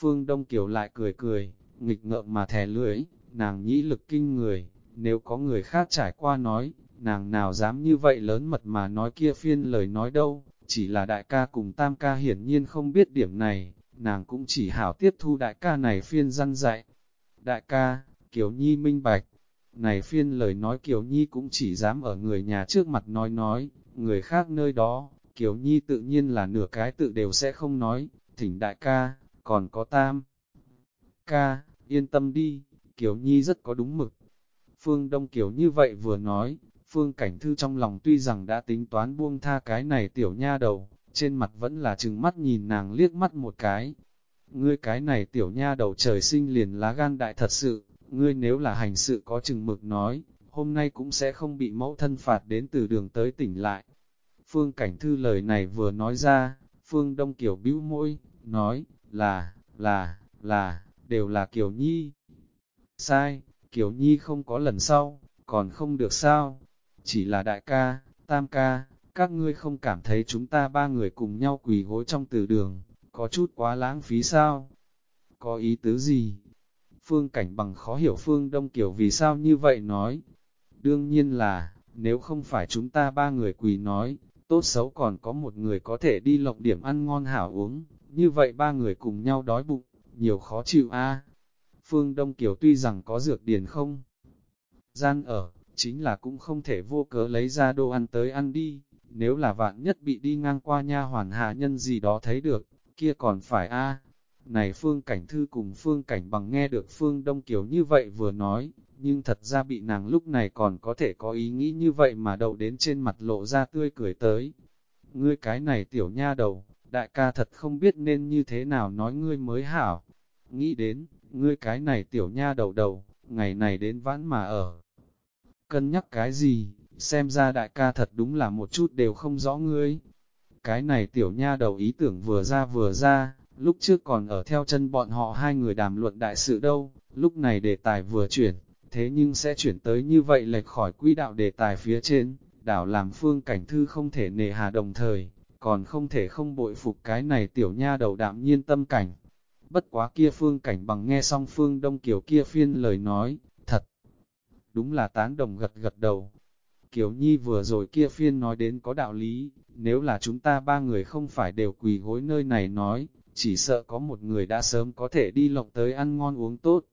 Phương Đông Kiều lại cười cười, nghịch ngợm mà thè lưỡi, nàng nhĩ lực kinh người, nếu có người khác trải qua nói, nàng nào dám như vậy lớn mật mà nói kia phiên lời nói đâu, chỉ là đại ca cùng tam ca hiển nhiên không biết điểm này, nàng cũng chỉ hảo tiếp thu đại ca này phiên răn dạy. Đại ca, Kiều Nhi minh bạch, này phiên lời nói Kiều Nhi cũng chỉ dám ở người nhà trước mặt nói nói, người khác nơi đó, Kiều Nhi tự nhiên là nửa cái tự đều sẽ không nói, thỉnh đại ca, còn có tam. Ca, yên tâm đi, Kiều Nhi rất có đúng mực. Phương Đông Kiều như vậy vừa nói, Phương Cảnh Thư trong lòng tuy rằng đã tính toán buông tha cái này tiểu nha đầu, trên mặt vẫn là chừng mắt nhìn nàng liếc mắt một cái. Ngươi cái này tiểu nha đầu trời sinh liền lá gan đại thật sự, ngươi nếu là hành sự có chừng mực nói, hôm nay cũng sẽ không bị mẫu thân phạt đến từ đường tới tỉnh lại. Phương Cảnh Thư lời này vừa nói ra, Phương Đông Kiều bĩu môi, nói, là, là, là, đều là Kiều Nhi. Sai, Kiều Nhi không có lần sau, còn không được sao, chỉ là đại ca, tam ca, các ngươi không cảm thấy chúng ta ba người cùng nhau quỳ gối trong từ đường, có chút quá lãng phí sao? Có ý tứ gì? Phương Cảnh bằng khó hiểu Phương Đông Kiều vì sao như vậy nói. Đương nhiên là, nếu không phải chúng ta ba người quỳ nói, tốt xấu còn có một người có thể đi lộng điểm ăn ngon hảo uống, như vậy ba người cùng nhau đói bụng, nhiều khó chịu a. Phương Đông Kiều tuy rằng có dược điền không? Gian ở, chính là cũng không thể vô cớ lấy ra đồ ăn tới ăn đi, nếu là vạn nhất bị đi ngang qua nha hoàn hạ nhân gì đó thấy được, kia còn phải a. Này Phương Cảnh Thư cùng Phương Cảnh bằng nghe được Phương Đông Kiều như vậy vừa nói, nhưng thật ra bị nàng lúc này còn có thể có ý nghĩ như vậy mà đầu đến trên mặt lộ ra tươi cười tới. Ngươi cái này tiểu nha đầu, đại ca thật không biết nên như thế nào nói ngươi mới hảo. Nghĩ đến, ngươi cái này tiểu nha đầu đầu, ngày này đến vãn mà ở. Cân nhắc cái gì, xem ra đại ca thật đúng là một chút đều không rõ ngươi. Cái này tiểu nha đầu ý tưởng vừa ra vừa ra, lúc trước còn ở theo chân bọn họ hai người đàm luận đại sự đâu, lúc này đề tài vừa chuyển, thế nhưng sẽ chuyển tới như vậy lệch khỏi quỹ đạo đề tài phía trên, đảo làm phương cảnh thư không thể nề hà đồng thời, còn không thể không bội phục cái này tiểu nha đầu đạm nhiên tâm cảnh. Bất quá kia phương cảnh bằng nghe xong phương đông kiểu kia phiên lời nói, thật, đúng là tán đồng gật gật đầu. Kiều Nhi vừa rồi kia phiên nói đến có đạo lý, nếu là chúng ta ba người không phải đều quỳ gối nơi này nói, chỉ sợ có một người đã sớm có thể đi lộng tới ăn ngon uống tốt.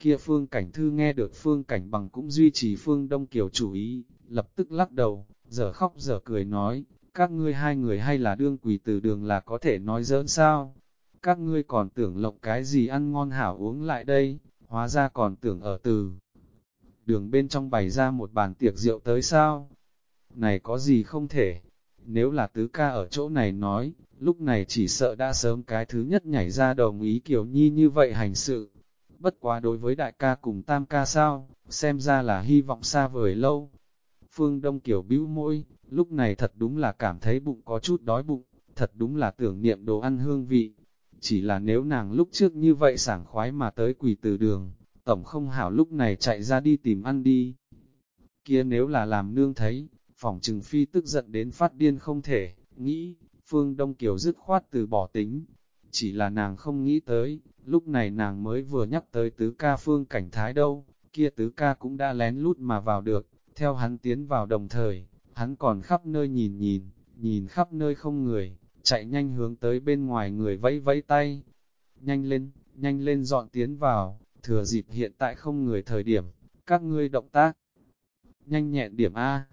Kia phương cảnh thư nghe được phương cảnh bằng cũng duy trì phương đông kiều chủ ý, lập tức lắc đầu, giờ khóc giờ cười nói, các ngươi hai người hay là đương quỳ từ đường là có thể nói dỡn sao? Các ngươi còn tưởng lộng cái gì ăn ngon hảo uống lại đây, hóa ra còn tưởng ở từ. Đường bên trong bày ra một bàn tiệc rượu tới sao? Này có gì không thể? Nếu là tứ ca ở chỗ này nói, lúc này chỉ sợ đã sớm cái thứ nhất nhảy ra đồng ý kiểu Nhi như vậy hành sự. Bất quá đối với đại ca cùng tam ca sao, xem ra là hy vọng xa vời lâu. Phương Đông Kiều bĩu môi, lúc này thật đúng là cảm thấy bụng có chút đói bụng, thật đúng là tưởng niệm đồ ăn hương vị. Chỉ là nếu nàng lúc trước như vậy sảng khoái mà tới quỳ từ đường, tổng không hảo lúc này chạy ra đi tìm ăn đi. Kia nếu là làm nương thấy, phòng trừng phi tức giận đến phát điên không thể, nghĩ, Phương Đông Kiều dứt khoát từ bỏ tính. Chỉ là nàng không nghĩ tới, lúc này nàng mới vừa nhắc tới tứ ca Phương Cảnh Thái đâu, kia tứ ca cũng đã lén lút mà vào được, theo hắn tiến vào đồng thời, hắn còn khắp nơi nhìn nhìn, nhìn khắp nơi không người, chạy nhanh hướng tới bên ngoài người vẫy vẫy tay. Nhanh lên, nhanh lên dọn tiến vào, thừa dịp hiện tại không người thời điểm, các ngươi động tác. Nhanh nhẹn điểm A,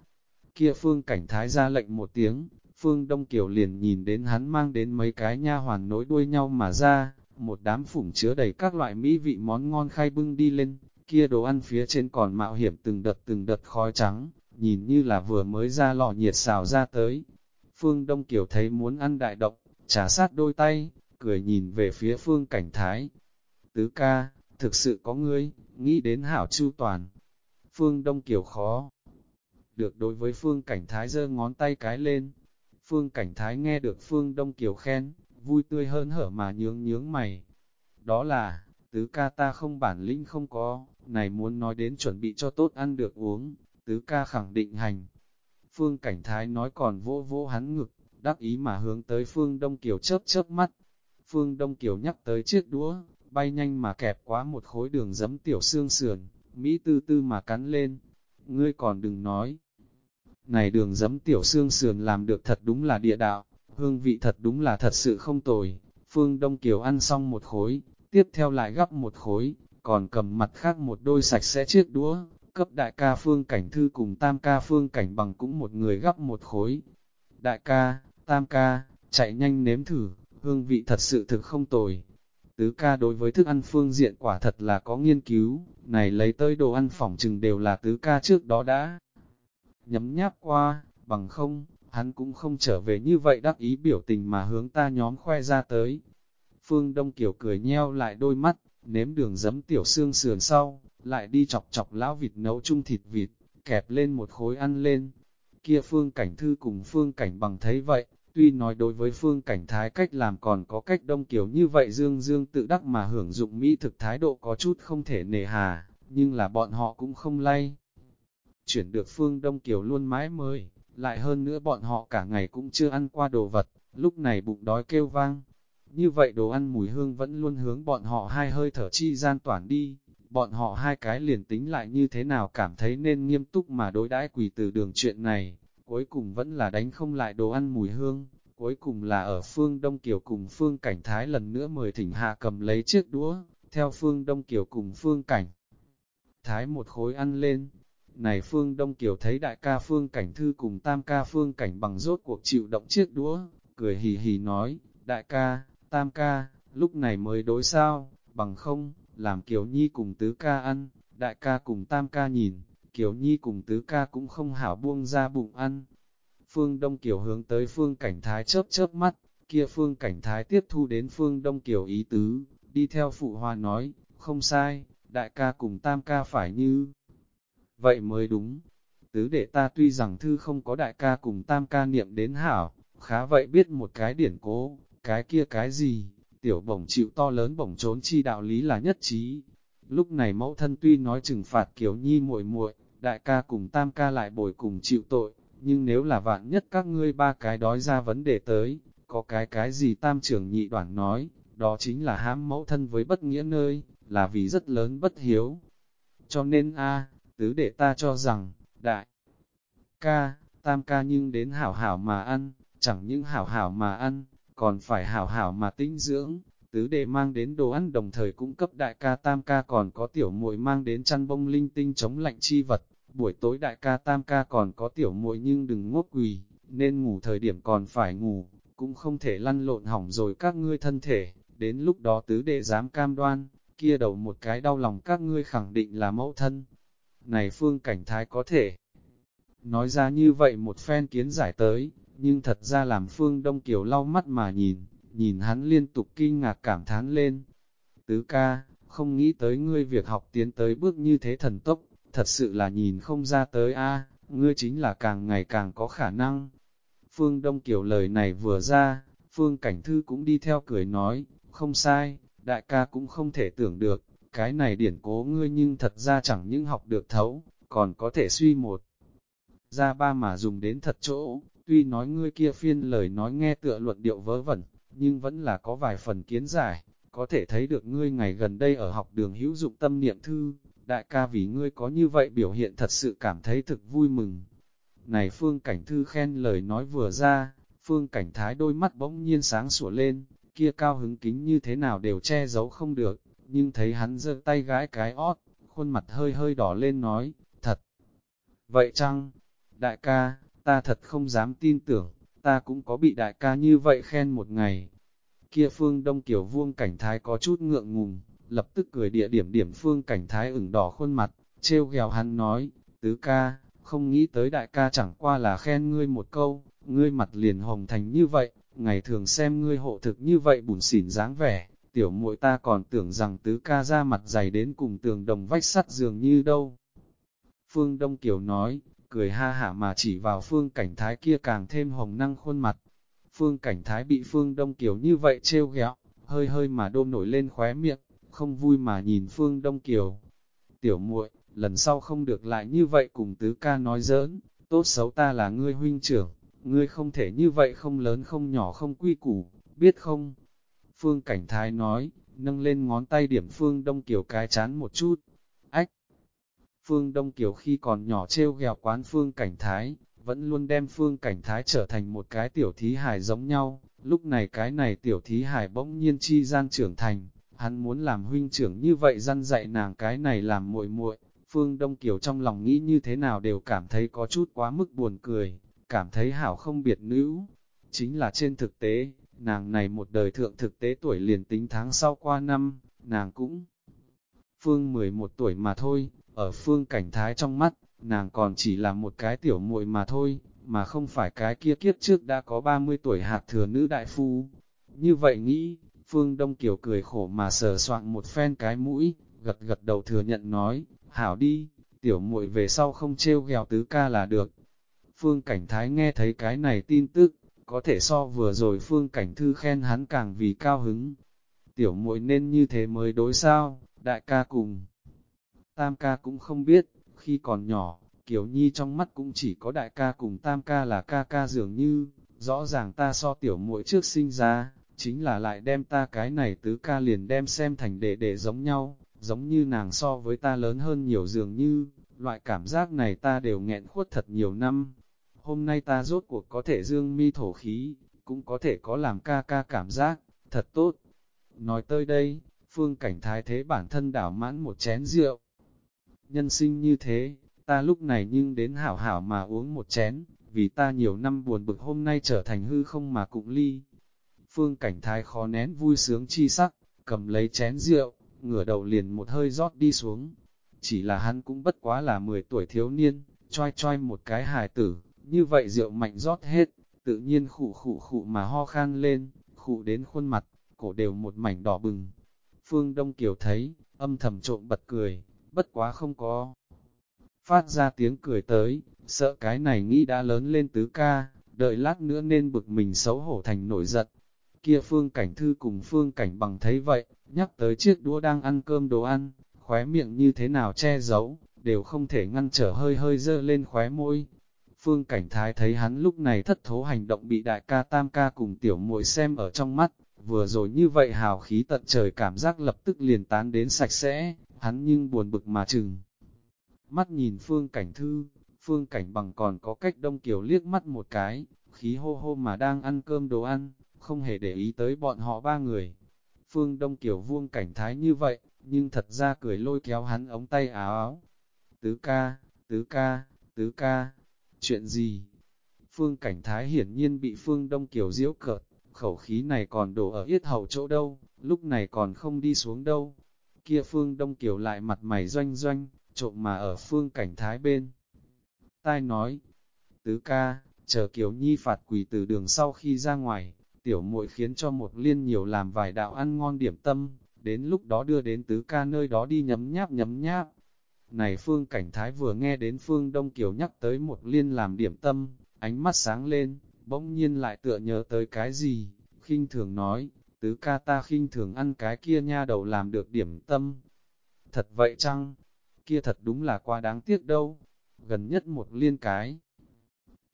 kia phương cảnh thái ra lệnh một tiếng, phương Đông Kiều liền nhìn đến hắn mang đến mấy cái nha hoàn nối đuôi nhau mà ra, một đám phủng chứa đầy các loại mỹ vị món ngon khai bưng đi lên, kia đồ ăn phía trên còn mạo hiểm từng đợt từng đợt khói trắng, nhìn như là vừa mới ra lò nhiệt xào ra tới. Phương Đông Kiều thấy muốn ăn đại động, trả sát đôi tay, cười nhìn về phía phương cảnh thái. Tứ ca, thực sự có ngươi, nghĩ đến hảo chu toàn. Phương Đông Kiều khó. Được đối với Phương Cảnh Thái giơ ngón tay cái lên. Phương Cảnh Thái nghe được Phương Đông Kiều khen, vui tươi hơn hở mà nhướng nhướng mày. Đó là, tứ ca ta không bản lĩnh không có, này muốn nói đến chuẩn bị cho tốt ăn được uống, tứ ca khẳng định hành. Phương Cảnh Thái nói còn vô vô hắn ngực, đắc ý mà hướng tới Phương Đông Kiều chớp chớp mắt. Phương Đông Kiều nhắc tới chiếc đũa, bay nhanh mà kẹp quá một khối đường giấm tiểu xương sườn, Mỹ tư tư mà cắn lên. Ngươi còn đừng nói. Này đường giấm tiểu xương sườn làm được thật đúng là địa đạo, hương vị thật đúng là thật sự không tồi. Phương Đông Kiều ăn xong một khối, tiếp theo lại gắp một khối, còn cầm mặt khác một đôi sạch sẽ chiếc đũa, cấp đại ca Phương Cảnh Thư cùng tam ca Phương Cảnh bằng cũng một người gấp một khối. Đại ca, tam ca, chạy nhanh nếm thử, hương vị thật sự thực không tồi. Tứ ca đối với thức ăn phương diện quả thật là có nghiên cứu, này lấy tới đồ ăn phỏng chừng đều là tứ ca trước đó đã nhấm nháp qua, bằng không, hắn cũng không trở về như vậy đắc ý biểu tình mà hướng ta nhóm khoe ra tới. Phương Đông Kiều cười nheo lại đôi mắt, nếm đường giấm tiểu xương sườn sau, lại đi chọc chọc lão vịt nấu chung thịt vịt, kẹp lên một khối ăn lên. Kia Phương Cảnh Thư cùng Phương Cảnh bằng thấy vậy, tuy nói đối với Phương Cảnh Thái cách làm còn có cách Đông Kiều như vậy dương dương tự đắc mà hưởng dụng mỹ thực thái độ có chút không thể nề hà, nhưng là bọn họ cũng không lay. Chuyển được Phương Đông Kiều luôn mãi mới, lại hơn nữa bọn họ cả ngày cũng chưa ăn qua đồ vật, lúc này bụng đói kêu vang. Như vậy đồ ăn mùi hương vẫn luôn hướng bọn họ hai hơi thở chi gian toàn đi, bọn họ hai cái liền tính lại như thế nào cảm thấy nên nghiêm túc mà đối đãi quỷ từ đường chuyện này, cuối cùng vẫn là đánh không lại đồ ăn mùi hương, cuối cùng là ở phương Đông Kiều cùng phương Cảnh Thái lần nữa mời thỉnh hạ cầm lấy chiếc đũa, theo phương Đông Kiều cùng phương Cảnh. Thái một khối ăn lên, này Phương Đông Kiều thấy đại ca Phương Cảnh Thư cùng tam ca Phương Cảnh bằng rốt cuộc chịu động chiếc đũa, cười hì hì nói, đại ca, tam ca, lúc này mới đối sao, bằng không, làm Kiều Nhi cùng tứ ca ăn, đại ca cùng tam ca nhìn, Kiều Nhi cùng tứ ca cũng không hảo buông ra bụng ăn. Phương Đông Kiều hướng tới Phương Cảnh Thái chớp chớp mắt, kia Phương Cảnh Thái tiếp thu đến Phương Đông Kiều ý tứ, đi theo phụ hoa nói, không sai, đại ca cùng tam ca phải như vậy mới đúng. Tứ đệ ta tuy rằng thư không có đại ca cùng tam ca niệm đến hảo, khá vậy biết một cái điển cố, cái kia cái gì, tiểu bổng chịu to lớn bổng trốn chi đạo lý là nhất trí. Lúc này mẫu thân tuy nói trừng phạt kiểu nhi muội muội, đại ca cùng tam ca lại bồi cùng chịu tội, nhưng nếu là vạn nhất các ngươi ba cái đói ra vấn đề tới, có cái cái gì tam trưởng nhị đoạn nói, đó chính là hãm mẫu thân với bất nghĩa nơi, là vì rất lớn bất hiếu. Cho nên a tứ đệ ta cho rằng, đại ca, tam ca nhưng đến hảo hảo mà ăn, chẳng những hảo hảo mà ăn, còn phải hảo hảo mà tinh dưỡng, tứ đệ mang đến đồ ăn đồng thời cung cấp đại ca tam ca còn có tiểu muội mang đến chăn bông linh tinh chống lạnh chi vật, buổi tối đại ca tam ca còn có tiểu muội nhưng đừng ngốc quỳ, nên ngủ thời điểm còn phải ngủ, cũng không thể lăn lộn hỏng rồi các ngươi thân thể, đến lúc đó tứ đệ dám cam đoan, kia đầu một cái đau lòng các ngươi khẳng định là mẫu thân, này phương cảnh thái có thể. Nói ra như vậy một phen kiến giải tới, nhưng thật ra làm phương Đông Kiều lau mắt mà nhìn, nhìn hắn liên tục kinh ngạc cảm thán lên. Tứ ca, không nghĩ tới ngươi việc học tiến tới bước như thế thần tốc, thật sự là nhìn không ra tới a ngươi chính là càng ngày càng có khả năng. Phương Đông Kiều lời này vừa ra, Phương Cảnh Thư cũng đi theo cười nói, không sai, đại ca cũng không thể tưởng được, cái này điển cố ngươi nhưng thật ra chẳng những học được thấu, còn có thể suy một. Ra ba mà dùng đến thật chỗ, tuy nói ngươi kia phiên lời nói nghe tựa luận điệu vớ vẩn, nhưng vẫn là có vài phần kiến giải, có thể thấy được ngươi ngày gần đây ở học đường hữu dụng tâm niệm thư, đại ca vì ngươi có như vậy biểu hiện thật sự cảm thấy thực vui mừng. Này Phương Cảnh Thư khen lời nói vừa ra, Phương Cảnh Thái đôi mắt bỗng nhiên sáng sủa lên, kia cao hứng kính như thế nào đều che giấu không được, nhưng thấy hắn giơ tay gãi cái ót, khuôn mặt hơi hơi đỏ lên nói, thật. Vậy chăng, đại ca, ta thật không dám tin tưởng, ta cũng có bị đại ca như vậy khen một ngày. Kia phương đông kiểu vuông cảnh thái có chút ngượng ngùng, lập tức cười địa điểm điểm phương cảnh thái ửng đỏ khuôn mặt, treo ghèo hắn nói, tứ ca, không nghĩ tới đại ca chẳng qua là khen ngươi một câu, ngươi mặt liền hồng thành như vậy, ngày thường xem ngươi hộ thực như vậy bùn xỉn dáng vẻ, tiểu muội ta còn tưởng rằng tứ ca ra mặt dày đến cùng tường đồng vách sắt dường như đâu. Phương Đông Kiều nói, cười ha hả mà chỉ vào phương cảnh thái kia càng thêm hồng năng khuôn mặt. Phương cảnh thái bị phương Đông Kiều như vậy trêu ghẹo, hơi hơi mà đôm nổi lên khóe miệng, không vui mà nhìn phương Đông Kiều. Tiểu muội, lần sau không được lại như vậy cùng tứ ca nói giỡn, tốt xấu ta là ngươi huynh trưởng, ngươi không thể như vậy không lớn không nhỏ không quy củ, biết không? Phương Cảnh Thái nói, nâng lên ngón tay điểm Phương Đông Kiều cái chán một chút. Phương Đông Kiều khi còn nhỏ treo ghèo quán Phương Cảnh Thái, vẫn luôn đem Phương Cảnh Thái trở thành một cái tiểu thí hài giống nhau. Lúc này cái này tiểu thí hài bỗng nhiên chi gian trưởng thành, hắn muốn làm huynh trưởng như vậy răn dạy nàng cái này làm muội muội. Phương Đông Kiều trong lòng nghĩ như thế nào đều cảm thấy có chút quá mức buồn cười, cảm thấy hảo không biệt nữ. Chính là trên thực tế, nàng này một đời thượng thực tế tuổi liền tính tháng sau qua năm, nàng cũng Phương 11 tuổi mà thôi, ở Phương Cảnh Thái trong mắt, nàng còn chỉ là một cái tiểu muội mà thôi, mà không phải cái kia kiếp trước đã có 30 tuổi hạt thừa nữ đại phu. Như vậy nghĩ, Phương Đông Kiều cười khổ mà sờ soạn một phen cái mũi, gật gật đầu thừa nhận nói, hảo đi, tiểu muội về sau không trêu ghèo tứ ca là được. Phương Cảnh Thái nghe thấy cái này tin tức, có thể so vừa rồi Phương Cảnh Thư khen hắn càng vì cao hứng. Tiểu muội nên như thế mới đối sao, đại ca cùng. Tam ca cũng không biết, khi còn nhỏ, Kiều Nhi trong mắt cũng chỉ có đại ca cùng tam ca là ca ca dường như, rõ ràng ta so tiểu muội trước sinh ra, chính là lại đem ta cái này tứ ca liền đem xem thành đệ đệ giống nhau, giống như nàng so với ta lớn hơn nhiều dường như, loại cảm giác này ta đều nghẹn khuất thật nhiều năm. Hôm nay ta rốt cuộc có thể dương mi thổ khí, cũng có thể có làm ca ca cảm giác, thật tốt. Nói tới đây, phương cảnh thái thế bản thân đảo mãn một chén rượu. Nhân sinh như thế, ta lúc này nhưng đến hảo hảo mà uống một chén, vì ta nhiều năm buồn bực hôm nay trở thành hư không mà cũng ly. Phương cảnh thái khó nén vui sướng chi sắc, cầm lấy chén rượu, ngửa đầu liền một hơi rót đi xuống. Chỉ là hắn cũng bất quá là 10 tuổi thiếu niên, choi choi một cái hài tử, như vậy rượu mạnh rót hết, tự nhiên khụ khụ khụ mà ho khan lên, khụ đến khuôn mặt, cổ đều một mảnh đỏ bừng. Phương Đông Kiều thấy, âm thầm trộm bật cười, bất quá không có. Phát ra tiếng cười tới, sợ cái này nghĩ đã lớn lên tứ ca, đợi lát nữa nên bực mình xấu hổ thành nổi giận. Kia Phương Cảnh Thư cùng Phương Cảnh bằng thấy vậy, nhắc tới chiếc đũa đang ăn cơm đồ ăn, khóe miệng như thế nào che giấu, đều không thể ngăn trở hơi hơi dơ lên khóe môi. Phương Cảnh Thái thấy hắn lúc này thất thố hành động bị đại ca tam ca cùng tiểu muội xem ở trong mắt, vừa rồi như vậy hào khí tận trời cảm giác lập tức liền tán đến sạch sẽ, hắn nhưng buồn bực mà chừng. Mắt nhìn Phương Cảnh Thư, Phương Cảnh bằng còn có cách đông kiều liếc mắt một cái, khí hô hô mà đang ăn cơm đồ ăn, không hề để ý tới bọn họ ba người. Phương Đông Kiều vuông cảnh thái như vậy, nhưng thật ra cười lôi kéo hắn ống tay áo áo. Tứ ca, tứ ca, tứ ca, chuyện gì? Phương cảnh thái hiển nhiên bị Phương Đông Kiều diễu cợt, khẩu khí này còn đổ ở yết hầu chỗ đâu, lúc này còn không đi xuống đâu. Kia Phương Đông Kiều lại mặt mày doanh doanh, trộm mà ở Phương cảnh thái bên. Tai nói, tứ ca, chờ Kiều Nhi phạt quỳ từ đường sau khi ra ngoài, tiểu muội khiến cho một liên nhiều làm vài đạo ăn ngon điểm tâm, đến lúc đó đưa đến tứ ca nơi đó đi nhấm nháp nhấm nháp. Này Phương Cảnh Thái vừa nghe đến Phương Đông Kiều nhắc tới một liên làm điểm tâm, ánh mắt sáng lên, bỗng nhiên lại tựa nhớ tới cái gì, khinh thường nói, tứ ca ta khinh thường ăn cái kia nha đầu làm được điểm tâm. Thật vậy chăng? Kia thật đúng là quá đáng tiếc đâu. Gần nhất một liên cái.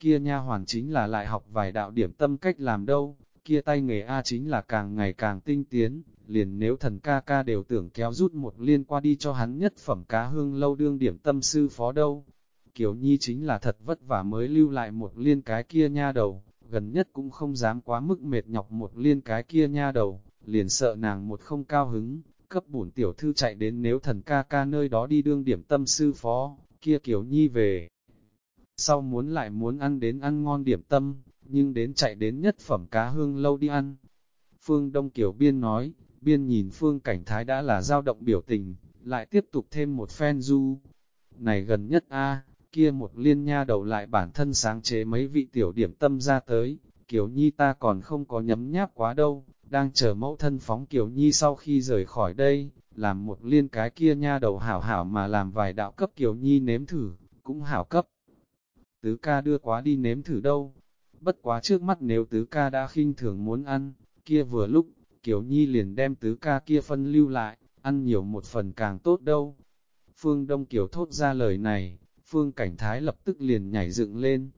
Kia nha hoàn chính là lại học vài đạo điểm tâm cách làm đâu, kia tay nghề A chính là càng ngày càng tinh tiến, liền nếu thần ca ca đều tưởng kéo rút một liên qua đi cho hắn nhất phẩm cá hương lâu đương điểm tâm sư phó đâu. Kiều Nhi chính là thật vất vả mới lưu lại một liên cái kia nha đầu, gần nhất cũng không dám quá mức mệt nhọc một liên cái kia nha đầu, liền sợ nàng một không cao hứng, cấp bổn tiểu thư chạy đến nếu thần ca ca nơi đó đi đương điểm tâm sư phó, kia Kiều Nhi về. Sau muốn lại muốn ăn đến ăn ngon điểm tâm, nhưng đến chạy đến nhất phẩm cá hương lâu đi ăn. Phương Đông Kiều Biên nói, Biên nhìn Phương Cảnh Thái đã là dao động biểu tình, lại tiếp tục thêm một phen du. Này gần nhất a kia một liên nha đầu lại bản thân sáng chế mấy vị tiểu điểm tâm ra tới, Kiều Nhi ta còn không có nhấm nháp quá đâu, đang chờ mẫu thân phóng Kiều Nhi sau khi rời khỏi đây, làm một liên cái kia nha đầu hảo hảo mà làm vài đạo cấp Kiều Nhi nếm thử, cũng hảo cấp. Tứ ca đưa quá đi nếm thử đâu, bất quá trước mắt nếu tứ ca đã khinh thường muốn ăn, kia vừa lúc, Kiều Nhi liền đem tứ ca kia phân lưu lại, ăn nhiều một phần càng tốt đâu. Phương Đông Kiều thốt ra lời này, Phương Cảnh Thái lập tức liền nhảy dựng lên.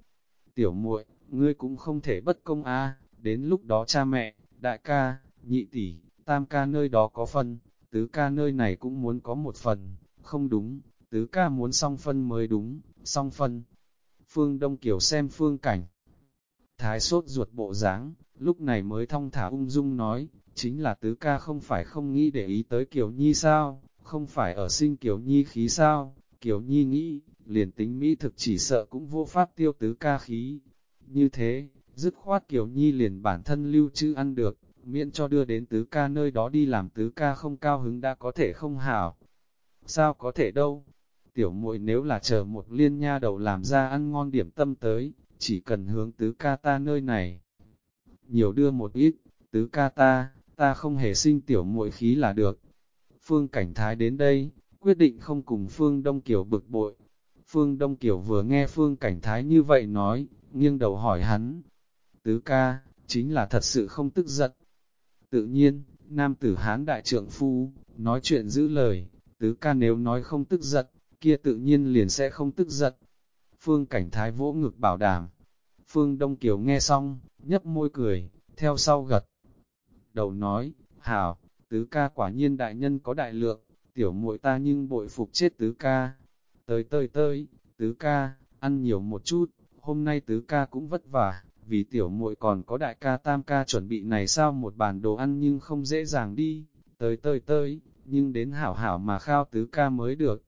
Tiểu muội, ngươi cũng không thể bất công a đến lúc đó cha mẹ, đại ca, nhị tỷ, tam ca nơi đó có phân, tứ ca nơi này cũng muốn có một phần, không đúng, tứ ca muốn song phân mới đúng, song phân. Phương Đông Kiều xem phương cảnh. Thái sốt ruột bộ dáng, lúc này mới thong thả ung dung nói, chính là tứ ca không phải không nghĩ để ý tới Kiều Nhi sao, không phải ở sinh Kiều Nhi khí sao, Kiều Nhi nghĩ, liền tính Mỹ thực chỉ sợ cũng vô pháp tiêu tứ ca khí. Như thế, dứt khoát Kiều Nhi liền bản thân lưu trữ ăn được, miễn cho đưa đến tứ ca nơi đó đi làm tứ ca không cao hứng đã có thể không hảo. Sao có thể đâu? Tiểu muội nếu là chờ một liên nha đầu làm ra ăn ngon điểm tâm tới, chỉ cần hướng tứ ca ta nơi này. Nhiều đưa một ít, tứ ca ta, ta không hề sinh tiểu muội khí là được. Phương Cảnh Thái đến đây, quyết định không cùng Phương Đông Kiều bực bội. Phương Đông Kiều vừa nghe Phương Cảnh Thái như vậy nói, nghiêng đầu hỏi hắn. Tứ ca, chính là thật sự không tức giận. Tự nhiên, nam tử Hán đại trượng phu, nói chuyện giữ lời, tứ ca nếu nói không tức giận, kia tự nhiên liền sẽ không tức giận. Phương Cảnh Thái vỗ ngực bảo đảm. Phương Đông Kiều nghe xong, nhấp môi cười, theo sau gật. Đầu nói, hảo, tứ ca quả nhiên đại nhân có đại lượng, tiểu muội ta nhưng bội phục chết tứ ca. Tới tới tới, tứ ca, ăn nhiều một chút, hôm nay tứ ca cũng vất vả, vì tiểu muội còn có đại ca tam ca chuẩn bị này sao một bàn đồ ăn nhưng không dễ dàng đi, tới tới tới, nhưng đến hảo hảo mà khao tứ ca mới được.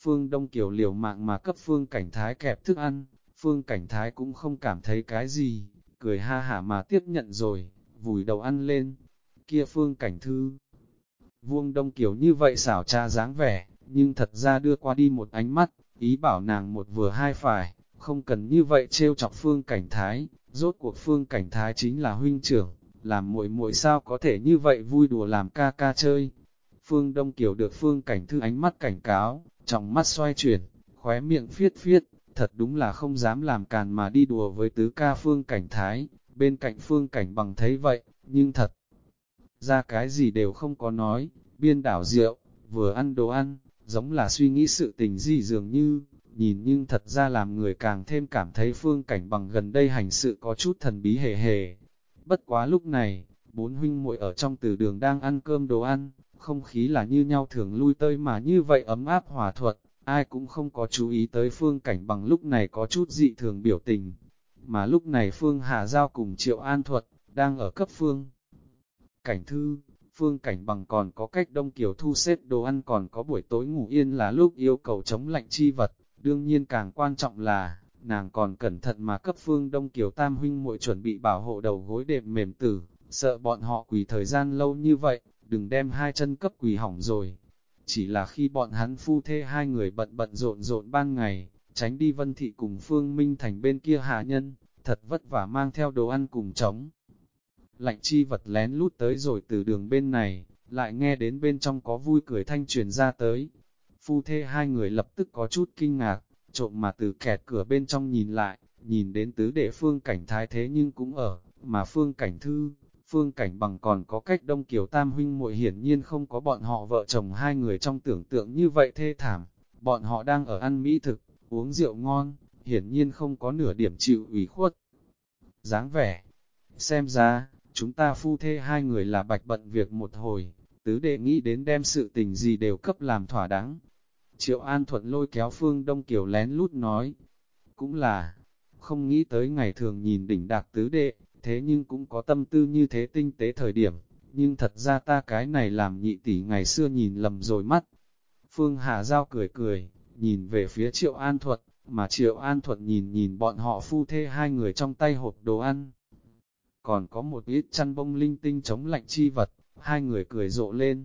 Phương Đông Kiều liều mạng mà cấp Phương Cảnh Thái kẹp thức ăn, Phương Cảnh Thái cũng không cảm thấy cái gì, cười ha hả mà tiếp nhận rồi, vùi đầu ăn lên. Kia Phương Cảnh Thư Vuông Đông Kiều như vậy xảo cha dáng vẻ, nhưng thật ra đưa qua đi một ánh mắt, ý bảo nàng một vừa hai phải, không cần như vậy trêu chọc Phương Cảnh Thái, rốt cuộc Phương Cảnh Thái chính là huynh trưởng, làm muội muội sao có thể như vậy vui đùa làm ca ca chơi. Phương Đông Kiều được Phương Cảnh Thư ánh mắt cảnh cáo, trong mắt xoay chuyển, khóe miệng phiết phiết, thật đúng là không dám làm càn mà đi đùa với tứ ca Phương Cảnh Thái, bên cạnh Phương Cảnh bằng thấy vậy, nhưng thật ra cái gì đều không có nói, biên đảo rượu, vừa ăn đồ ăn, giống là suy nghĩ sự tình gì dường như, nhìn nhưng thật ra làm người càng thêm cảm thấy phương cảnh bằng gần đây hành sự có chút thần bí hề hề. Bất quá lúc này, bốn huynh muội ở trong từ đường đang ăn cơm đồ ăn, không khí là như nhau thường lui tơi mà như vậy ấm áp hòa thuận, ai cũng không có chú ý tới phương cảnh bằng lúc này có chút dị thường biểu tình. Mà lúc này phương Hà Giao cùng Triệu An Thuật, đang ở cấp phương. Cảnh thư, phương cảnh bằng còn có cách đông kiều thu xếp đồ ăn còn có buổi tối ngủ yên là lúc yêu cầu chống lạnh chi vật, đương nhiên càng quan trọng là, nàng còn cẩn thận mà cấp phương đông kiều tam huynh muội chuẩn bị bảo hộ đầu gối đệm mềm tử, sợ bọn họ quỳ thời gian lâu như vậy, đừng đem hai chân cấp quỳ hỏng rồi. Chỉ là khi bọn hắn phu thê hai người bận bận rộn rộn ban ngày, tránh đi vân thị cùng phương minh thành bên kia hạ nhân, thật vất vả mang theo đồ ăn cùng trống lạnh chi vật lén lút tới rồi từ đường bên này, lại nghe đến bên trong có vui cười thanh truyền ra tới. Phu thê hai người lập tức có chút kinh ngạc, trộm mà từ kẹt cửa bên trong nhìn lại, nhìn đến tứ đệ phương cảnh thái thế nhưng cũng ở, mà phương cảnh thư, phương cảnh bằng còn có cách đông kiều tam huynh muội hiển nhiên không có bọn họ vợ chồng hai người trong tưởng tượng như vậy thê thảm, bọn họ đang ở ăn mỹ thực, uống rượu ngon, hiển nhiên không có nửa điểm chịu ủy khuất. dáng vẻ, xem ra, chúng ta phu thê hai người là bạch bận việc một hồi, tứ đệ nghĩ đến đem sự tình gì đều cấp làm thỏa đáng. Triệu An Thuận lôi kéo Phương Đông Kiều lén lút nói, cũng là, không nghĩ tới ngày thường nhìn đỉnh đạc tứ đệ, thế nhưng cũng có tâm tư như thế tinh tế thời điểm, nhưng thật ra ta cái này làm nhị tỷ ngày xưa nhìn lầm rồi mắt. Phương Hà Giao cười cười, nhìn về phía Triệu An Thuận, mà Triệu An Thuận nhìn nhìn bọn họ phu thê hai người trong tay hộp đồ ăn, còn có một ít chăn bông linh tinh chống lạnh chi vật, hai người cười rộ lên.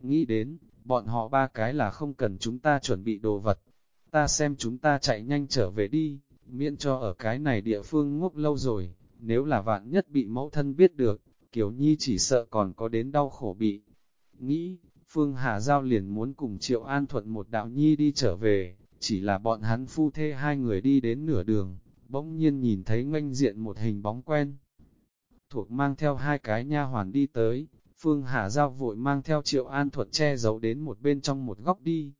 Nghĩ đến, bọn họ ba cái là không cần chúng ta chuẩn bị đồ vật. Ta xem chúng ta chạy nhanh trở về đi, miễn cho ở cái này địa phương ngốc lâu rồi, nếu là vạn nhất bị mẫu thân biết được, Kiều Nhi chỉ sợ còn có đến đau khổ bị. Nghĩ, Phương Hà Giao liền muốn cùng Triệu An Thuận một đạo nhi đi trở về, chỉ là bọn hắn phu thê hai người đi đến nửa đường, bỗng nhiên nhìn thấy nganh diện một hình bóng quen thuộc mang theo hai cái nha hoàn đi tới, Phương Hà Giao vội mang theo Triệu An Thuật che giấu đến một bên trong một góc đi.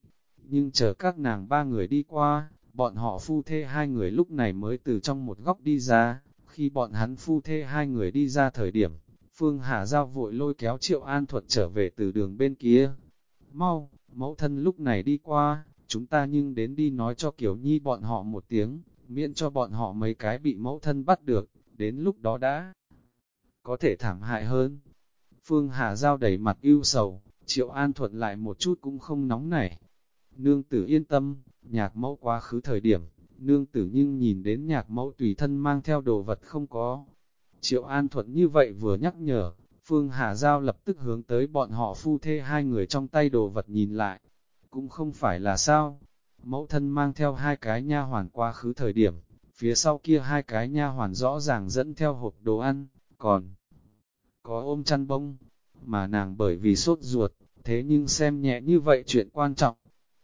Nhưng chờ các nàng ba người đi qua, bọn họ phu thê hai người lúc này mới từ trong một góc đi ra, khi bọn hắn phu thê hai người đi ra thời điểm, Phương Hà Giao vội lôi kéo Triệu An Thuật trở về từ đường bên kia. Mau, mẫu thân lúc này đi qua, chúng ta nhưng đến đi nói cho Kiều Nhi bọn họ một tiếng, miễn cho bọn họ mấy cái bị mẫu thân bắt được, đến lúc đó đã có thể thảm hại hơn. Phương Hà Giao đẩy mặt ưu sầu, Triệu An Thuận lại một chút cũng không nóng nảy. Nương tử yên tâm, nhạc mẫu quá khứ thời điểm, nương tử nhưng nhìn đến nhạc mẫu tùy thân mang theo đồ vật không có. Triệu An Thuận như vậy vừa nhắc nhở, Phương Hà Giao lập tức hướng tới bọn họ phu thê hai người trong tay đồ vật nhìn lại. Cũng không phải là sao, mẫu thân mang theo hai cái nha hoàn quá khứ thời điểm, phía sau kia hai cái nha hoàn rõ ràng dẫn theo hộp đồ ăn, còn có ôm chăn bông, mà nàng bởi vì sốt ruột, thế nhưng xem nhẹ như vậy chuyện quan trọng.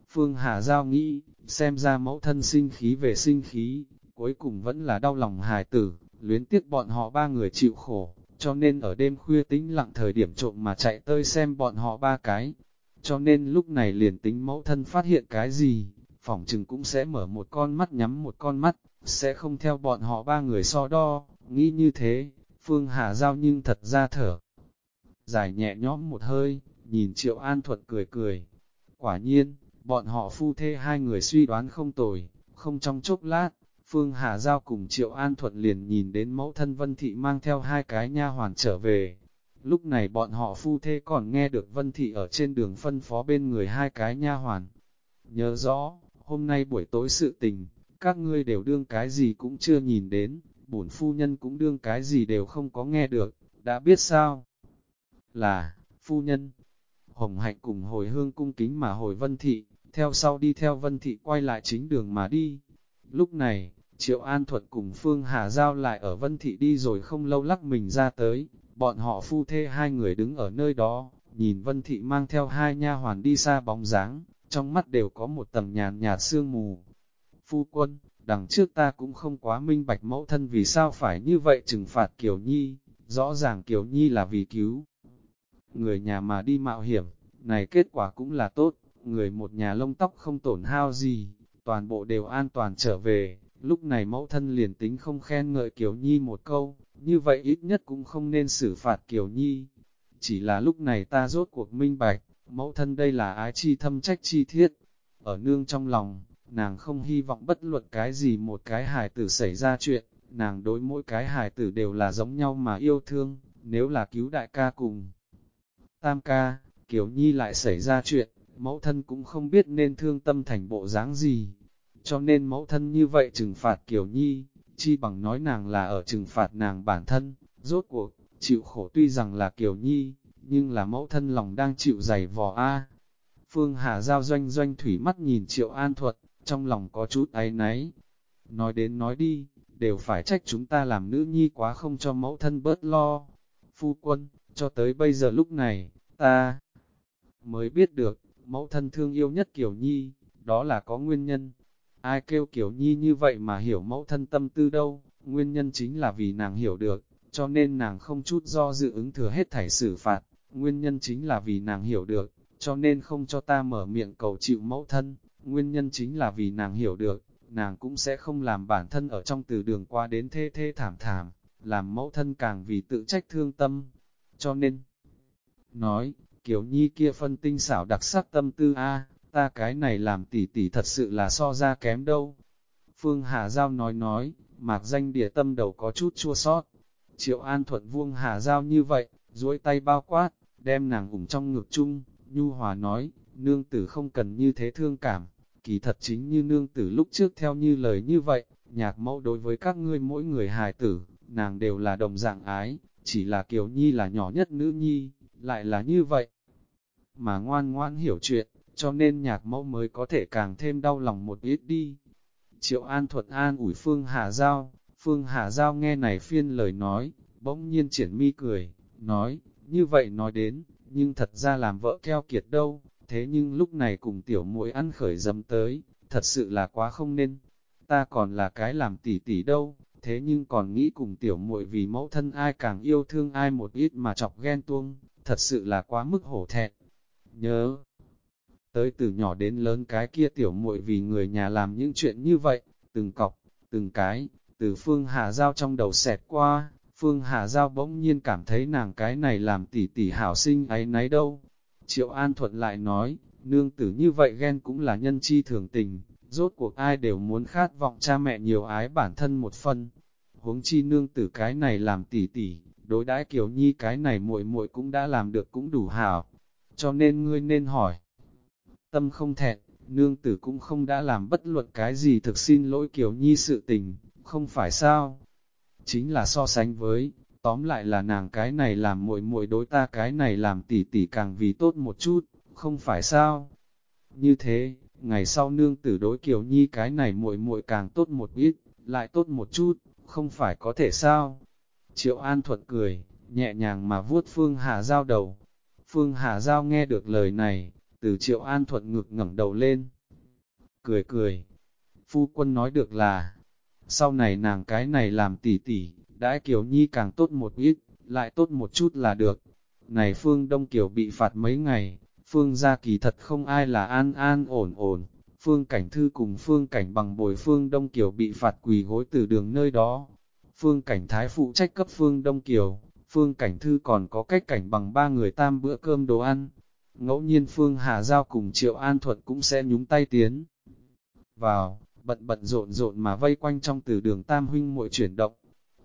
Phương Hà Giao nghĩ, xem ra mẫu thân sinh khí về sinh khí, cuối cùng vẫn là đau lòng hài tử, luyến tiếc bọn họ ba người chịu khổ, cho nên ở đêm khuya tính lặng thời điểm trộm mà chạy tơi xem bọn họ ba cái. Cho nên lúc này liền tính mẫu thân phát hiện cái gì, phỏng chừng cũng sẽ mở một con mắt nhắm một con mắt, sẽ không theo bọn họ ba người so đo, nghĩ như thế, Phương Hà Giao nhưng thật ra thở. giải nhẹ nhõm một hơi, nhìn Triệu An Thuận cười cười. Quả nhiên, bọn họ phu thê hai người suy đoán không tồi, không trong chốc lát, Phương Hà Giao cùng Triệu An Thuận liền nhìn đến mẫu thân Vân Thị mang theo hai cái nha hoàn trở về. Lúc này bọn họ phu thê còn nghe được Vân Thị ở trên đường phân phó bên người hai cái nha hoàn. Nhớ rõ, hôm nay buổi tối sự tình, các ngươi đều đương cái gì cũng chưa nhìn đến, bổn phu nhân cũng đương cái gì đều không có nghe được, đã biết sao? Là, phu nhân, Hồng Hạnh cùng hồi hương cung kính mà hồi Vân Thị, theo sau đi theo Vân Thị quay lại chính đường mà đi. Lúc này, Triệu An Thuật cùng Phương Hà Giao lại ở Vân Thị đi rồi không lâu lắc mình ra tới, bọn họ phu thê hai người đứng ở nơi đó, nhìn Vân Thị mang theo hai nha hoàn đi xa bóng dáng, trong mắt đều có một tầng nhàn nhạt sương mù. Phu quân, đằng trước ta cũng không quá minh bạch mẫu thân vì sao phải như vậy trừng phạt Kiều Nhi, rõ ràng Kiều Nhi là vì cứu. Người nhà mà đi mạo hiểm, này kết quả cũng là tốt, người một nhà lông tóc không tổn hao gì, toàn bộ đều an toàn trở về, lúc này mẫu thân liền tính không khen ngợi Kiều Nhi một câu, như vậy ít nhất cũng không nên xử phạt Kiều Nhi. Chỉ là lúc này ta rốt cuộc minh bạch, mẫu thân đây là ái chi thâm trách chi thiết, ở nương trong lòng, nàng không hy vọng bất luận cái gì một cái hài tử xảy ra chuyện, nàng đối mỗi cái hài tử đều là giống nhau mà yêu thương, nếu là cứu đại ca cùng. Tam ca, Kiều Nhi lại xảy ra chuyện, mẫu thân cũng không biết nên thương tâm thành bộ dáng gì. Cho nên mẫu thân như vậy trừng phạt Kiều Nhi, chi bằng nói nàng là ở trừng phạt nàng bản thân, rốt cuộc, chịu khổ tuy rằng là Kiều Nhi, nhưng là mẫu thân lòng đang chịu dày vò A. Phương Hà Giao doanh doanh thủy mắt nhìn Triệu An Thuật, trong lòng có chút áy náy. Nói đến nói đi, đều phải trách chúng ta làm nữ nhi quá không cho mẫu thân bớt lo. Phu quân, cho tới bây giờ lúc này, ta mới biết được, mẫu thân thương yêu nhất Kiều Nhi, đó là có nguyên nhân. Ai kêu Kiều Nhi như vậy mà hiểu mẫu thân tâm tư đâu, nguyên nhân chính là vì nàng hiểu được, cho nên nàng không chút do dự ứng thừa hết thảy xử phạt, nguyên nhân chính là vì nàng hiểu được, cho nên không cho ta mở miệng cầu chịu mẫu thân, nguyên nhân chính là vì nàng hiểu được, nàng cũng sẽ không làm bản thân ở trong từ đường qua đến thê thê thảm thảm, làm mẫu thân càng vì tự trách thương tâm, cho nên, nói, Kiều Nhi kia phân tinh xảo đặc sắc tâm tư A, ta cái này làm tỉ tỉ thật sự là so ra kém đâu. Phương Hà Giao nói nói, mạc danh địa tâm đầu có chút chua sót. Triệu An Thuận vuông Hà Giao như vậy, duỗi tay bao quát, đem nàng ủng trong ngực chung, Nhu Hòa nói, nương tử không cần như thế thương cảm, kỳ thật chính như nương tử lúc trước theo như lời như vậy, nhạc mẫu đối với các ngươi mỗi người hài tử, nàng đều là đồng dạng ái, chỉ là Kiều Nhi là nhỏ nhất nữ nhi, lại là như vậy. Mà ngoan ngoan hiểu chuyện, cho nên nhạc mẫu mới có thể càng thêm đau lòng một ít đi. Triệu An Thuận An ủi Phương Hà Giao, Phương Hà Giao nghe này phiên lời nói, bỗng nhiên triển mi cười, nói, như vậy nói đến, nhưng thật ra làm vợ keo kiệt đâu, thế nhưng lúc này cùng tiểu muội ăn khởi dầm tới, thật sự là quá không nên. Ta còn là cái làm tỉ tỉ đâu, thế nhưng còn nghĩ cùng tiểu muội vì mẫu thân ai càng yêu thương ai một ít mà chọc ghen tuông, thật sự là quá mức hổ thẹn. Nhớ, tới từ nhỏ đến lớn cái kia tiểu muội vì người nhà làm những chuyện như vậy, từng cọc, từng cái, từ phương hà giao trong đầu xẹt qua, Phương Hà Giao bỗng nhiên cảm thấy nàng cái này làm tỉ tỉ hảo sinh ấy nấy đâu. Triệu An Thuận lại nói, nương tử như vậy ghen cũng là nhân chi thường tình, rốt cuộc ai đều muốn khát vọng cha mẹ nhiều ái bản thân một phần. Huống chi nương tử cái này làm tỉ tỉ, đối đãi Kiều Nhi cái này muội muội cũng đã làm được cũng đủ hảo. Cho nên ngươi nên hỏi. Tâm không thẹn, nương tử cũng không đã làm bất luận cái gì thực xin lỗi Kiều Nhi sự tình, không phải sao? Chính là so sánh với, tóm lại là nàng cái này làm muội muội đối ta cái này làm tỉ tỉ càng vì tốt một chút, không phải sao? Như thế, ngày sau nương tử đối Kiều Nhi cái này muội muội càng tốt một ít, lại tốt một chút, không phải có thể sao? Triệu An Thuận cười, nhẹ nhàng mà vuốt Phương Hà Giao đầu. Phương Hà Giao nghe được lời này, từ Triệu An Thuận ngực ngẩng đầu lên. Cười cười, phu quân nói được là, sau này nàng cái này làm tỉ tỉ, đãi Kiều Nhi càng tốt một ít, lại tốt một chút là được. Này Phương Đông Kiều bị phạt mấy ngày, Phương gia kỳ thật không ai là an an ổn ổn. Phương Cảnh Thư cùng Phương Cảnh bằng bồi Phương Đông Kiều bị phạt quỳ gối từ đường nơi đó. Phương Cảnh Thái phụ trách cấp Phương Đông Kiều, Phương Cảnh Thư còn có cách cảnh bằng ba người tam bữa cơm đồ ăn. Ngẫu nhiên Phương Hà Giao cùng Triệu An Thuận cũng sẽ nhúng tay tiến vào, bận bận rộn rộn mà vây quanh trong từ đường tam huynh muội chuyển động.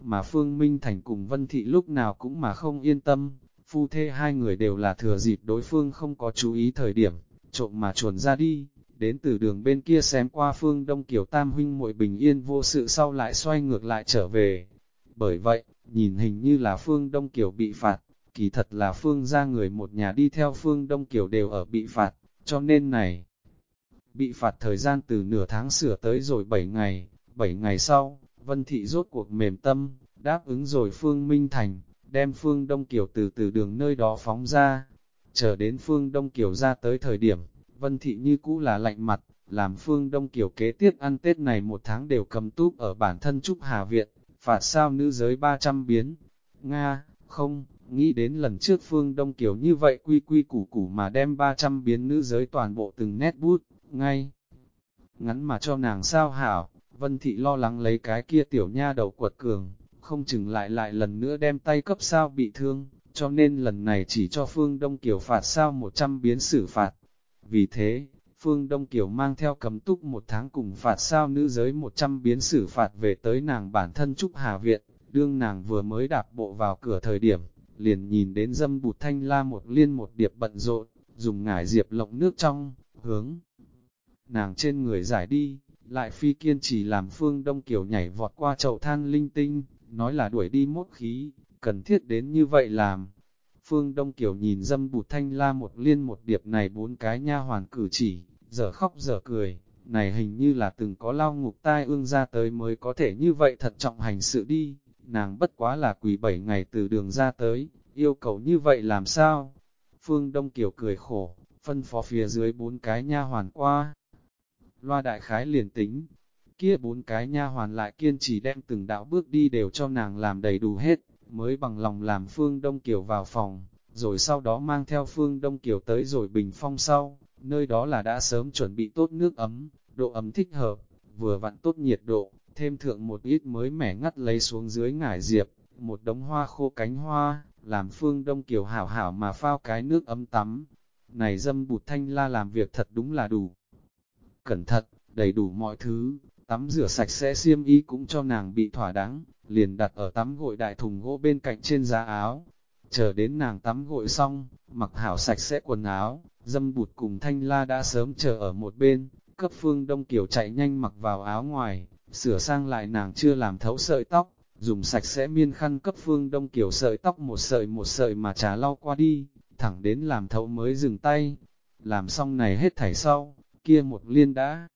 Mà Phương Minh Thành cùng Vân Thị lúc nào cũng mà không yên tâm, phu thê hai người đều là thừa dịp đối phương không có chú ý thời điểm, trộm mà chuồn ra đi, đến từ đường bên kia xem qua Phương Đông Kiều Tam huynh muội bình yên vô sự sau lại xoay ngược lại trở về. Bởi vậy, nhìn hình như là Phương Đông Kiều bị phạt, kỳ thật là Phương ra người một nhà đi theo Phương Đông Kiều đều ở bị phạt, cho nên này, bị phạt thời gian từ nửa tháng sửa tới rồi 7 ngày, 7 ngày sau, Vân Thị rốt cuộc mềm tâm, đáp ứng rồi Phương Minh Thành, đem Phương Đông Kiều từ từ đường nơi đó phóng ra. Chờ đến Phương Đông Kiều ra tới thời điểm, Vân Thị như cũ là lạnh mặt, làm Phương Đông Kiều kế tiếp ăn Tết này một tháng đều cầm túp ở bản thân Trúc Hà Viện, phạt sao nữ giới 300 biến. Nga, không, nghĩ đến lần trước Phương Đông Kiều như vậy quy quy củ củ mà đem 300 biến nữ giới toàn bộ từng nét bút, ngay. Ngắn mà cho nàng sao hảo, Vân Thị lo lắng lấy cái kia tiểu nha đầu quật cường, không chừng lại lại lần nữa đem tay cấp sao bị thương, cho nên lần này chỉ cho Phương Đông Kiều phạt sao 100 biến xử phạt. Vì thế, Phương Đông Kiều mang theo cấm túc một tháng cùng phạt sao nữ giới 100 biến xử phạt về tới nàng bản thân Trúc Hà Viện, đương nàng vừa mới đạp bộ vào cửa thời điểm, liền nhìn đến dâm bụt thanh la một liên một điệp bận rộn, dùng ngải diệp lộng nước trong, hướng nàng trên người giải đi, lại phi kiên trì làm phương đông kiểu nhảy vọt qua chậu than linh tinh, nói là đuổi đi mốt khí, cần thiết đến như vậy làm. Phương Đông Kiều nhìn dâm bụt thanh la một liên một điệp này bốn cái nha hoàn cử chỉ, giờ khóc giờ cười, này hình như là từng có lao ngục tai ương ra tới mới có thể như vậy thật trọng hành sự đi, nàng bất quá là quỳ bảy ngày từ đường ra tới, yêu cầu như vậy làm sao? Phương Đông Kiều cười khổ, phân phó phía dưới bốn cái nha hoàn qua loa đại khái liền tính. Kia bốn cái nha hoàn lại kiên trì đem từng đạo bước đi đều cho nàng làm đầy đủ hết, mới bằng lòng làm Phương Đông Kiều vào phòng, rồi sau đó mang theo Phương Đông Kiều tới rồi bình phong sau, nơi đó là đã sớm chuẩn bị tốt nước ấm, độ ấm thích hợp, vừa vặn tốt nhiệt độ, thêm thượng một ít mới mẻ ngắt lấy xuống dưới ngải diệp, một đống hoa khô cánh hoa, làm Phương Đông Kiều hảo hảo mà phao cái nước ấm tắm. Này dâm bụt thanh la làm việc thật đúng là đủ cẩn thận, đầy đủ mọi thứ, tắm rửa sạch sẽ xiêm y cũng cho nàng bị thỏa đáng, liền đặt ở tắm gội đại thùng gỗ bên cạnh trên giá áo. Chờ đến nàng tắm gội xong, mặc hảo sạch sẽ quần áo, dâm bụt cùng thanh la đã sớm chờ ở một bên, cấp phương đông kiểu chạy nhanh mặc vào áo ngoài, sửa sang lại nàng chưa làm thấu sợi tóc, dùng sạch sẽ miên khăn cấp phương đông kiểu sợi tóc một sợi một sợi mà trà lau qua đi, thẳng đến làm thấu mới dừng tay. Làm xong này hết thảy sau, kia một liên đã.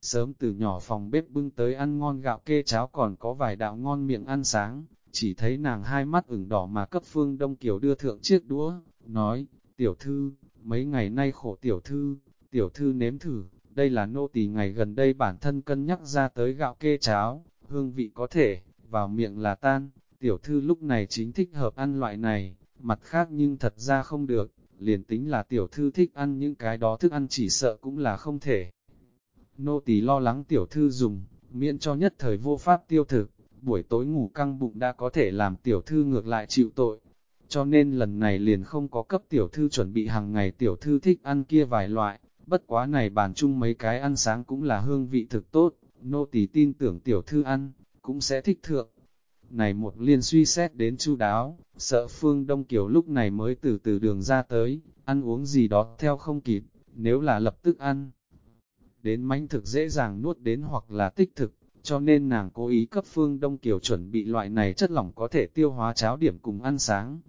Sớm từ nhỏ phòng bếp bưng tới ăn ngon gạo kê cháo còn có vài đạo ngon miệng ăn sáng, chỉ thấy nàng hai mắt ửng đỏ mà cấp phương Đông Kiều đưa thượng chiếc đũa, nói, tiểu thư, mấy ngày nay khổ tiểu thư, tiểu thư nếm thử, đây là nô tỳ ngày gần đây bản thân cân nhắc ra tới gạo kê cháo, hương vị có thể, vào miệng là tan, tiểu thư lúc này chính thích hợp ăn loại này, mặt khác nhưng thật ra không được, liền tính là tiểu thư thích ăn những cái đó thức ăn chỉ sợ cũng là không thể. Nô tỳ lo lắng tiểu thư dùng, miễn cho nhất thời vô pháp tiêu thực, buổi tối ngủ căng bụng đã có thể làm tiểu thư ngược lại chịu tội. Cho nên lần này liền không có cấp tiểu thư chuẩn bị hàng ngày tiểu thư thích ăn kia vài loại, bất quá này bàn chung mấy cái ăn sáng cũng là hương vị thực tốt, nô tỳ tin tưởng tiểu thư ăn, cũng sẽ thích thượng. Này một liên suy xét đến chu đáo, sợ Phương Đông Kiều lúc này mới từ từ đường ra tới, ăn uống gì đó theo không kịp, nếu là lập tức ăn. Đến mánh thực dễ dàng nuốt đến hoặc là tích thực, cho nên nàng cố ý cấp Phương Đông Kiều chuẩn bị loại này chất lỏng có thể tiêu hóa cháo điểm cùng ăn sáng.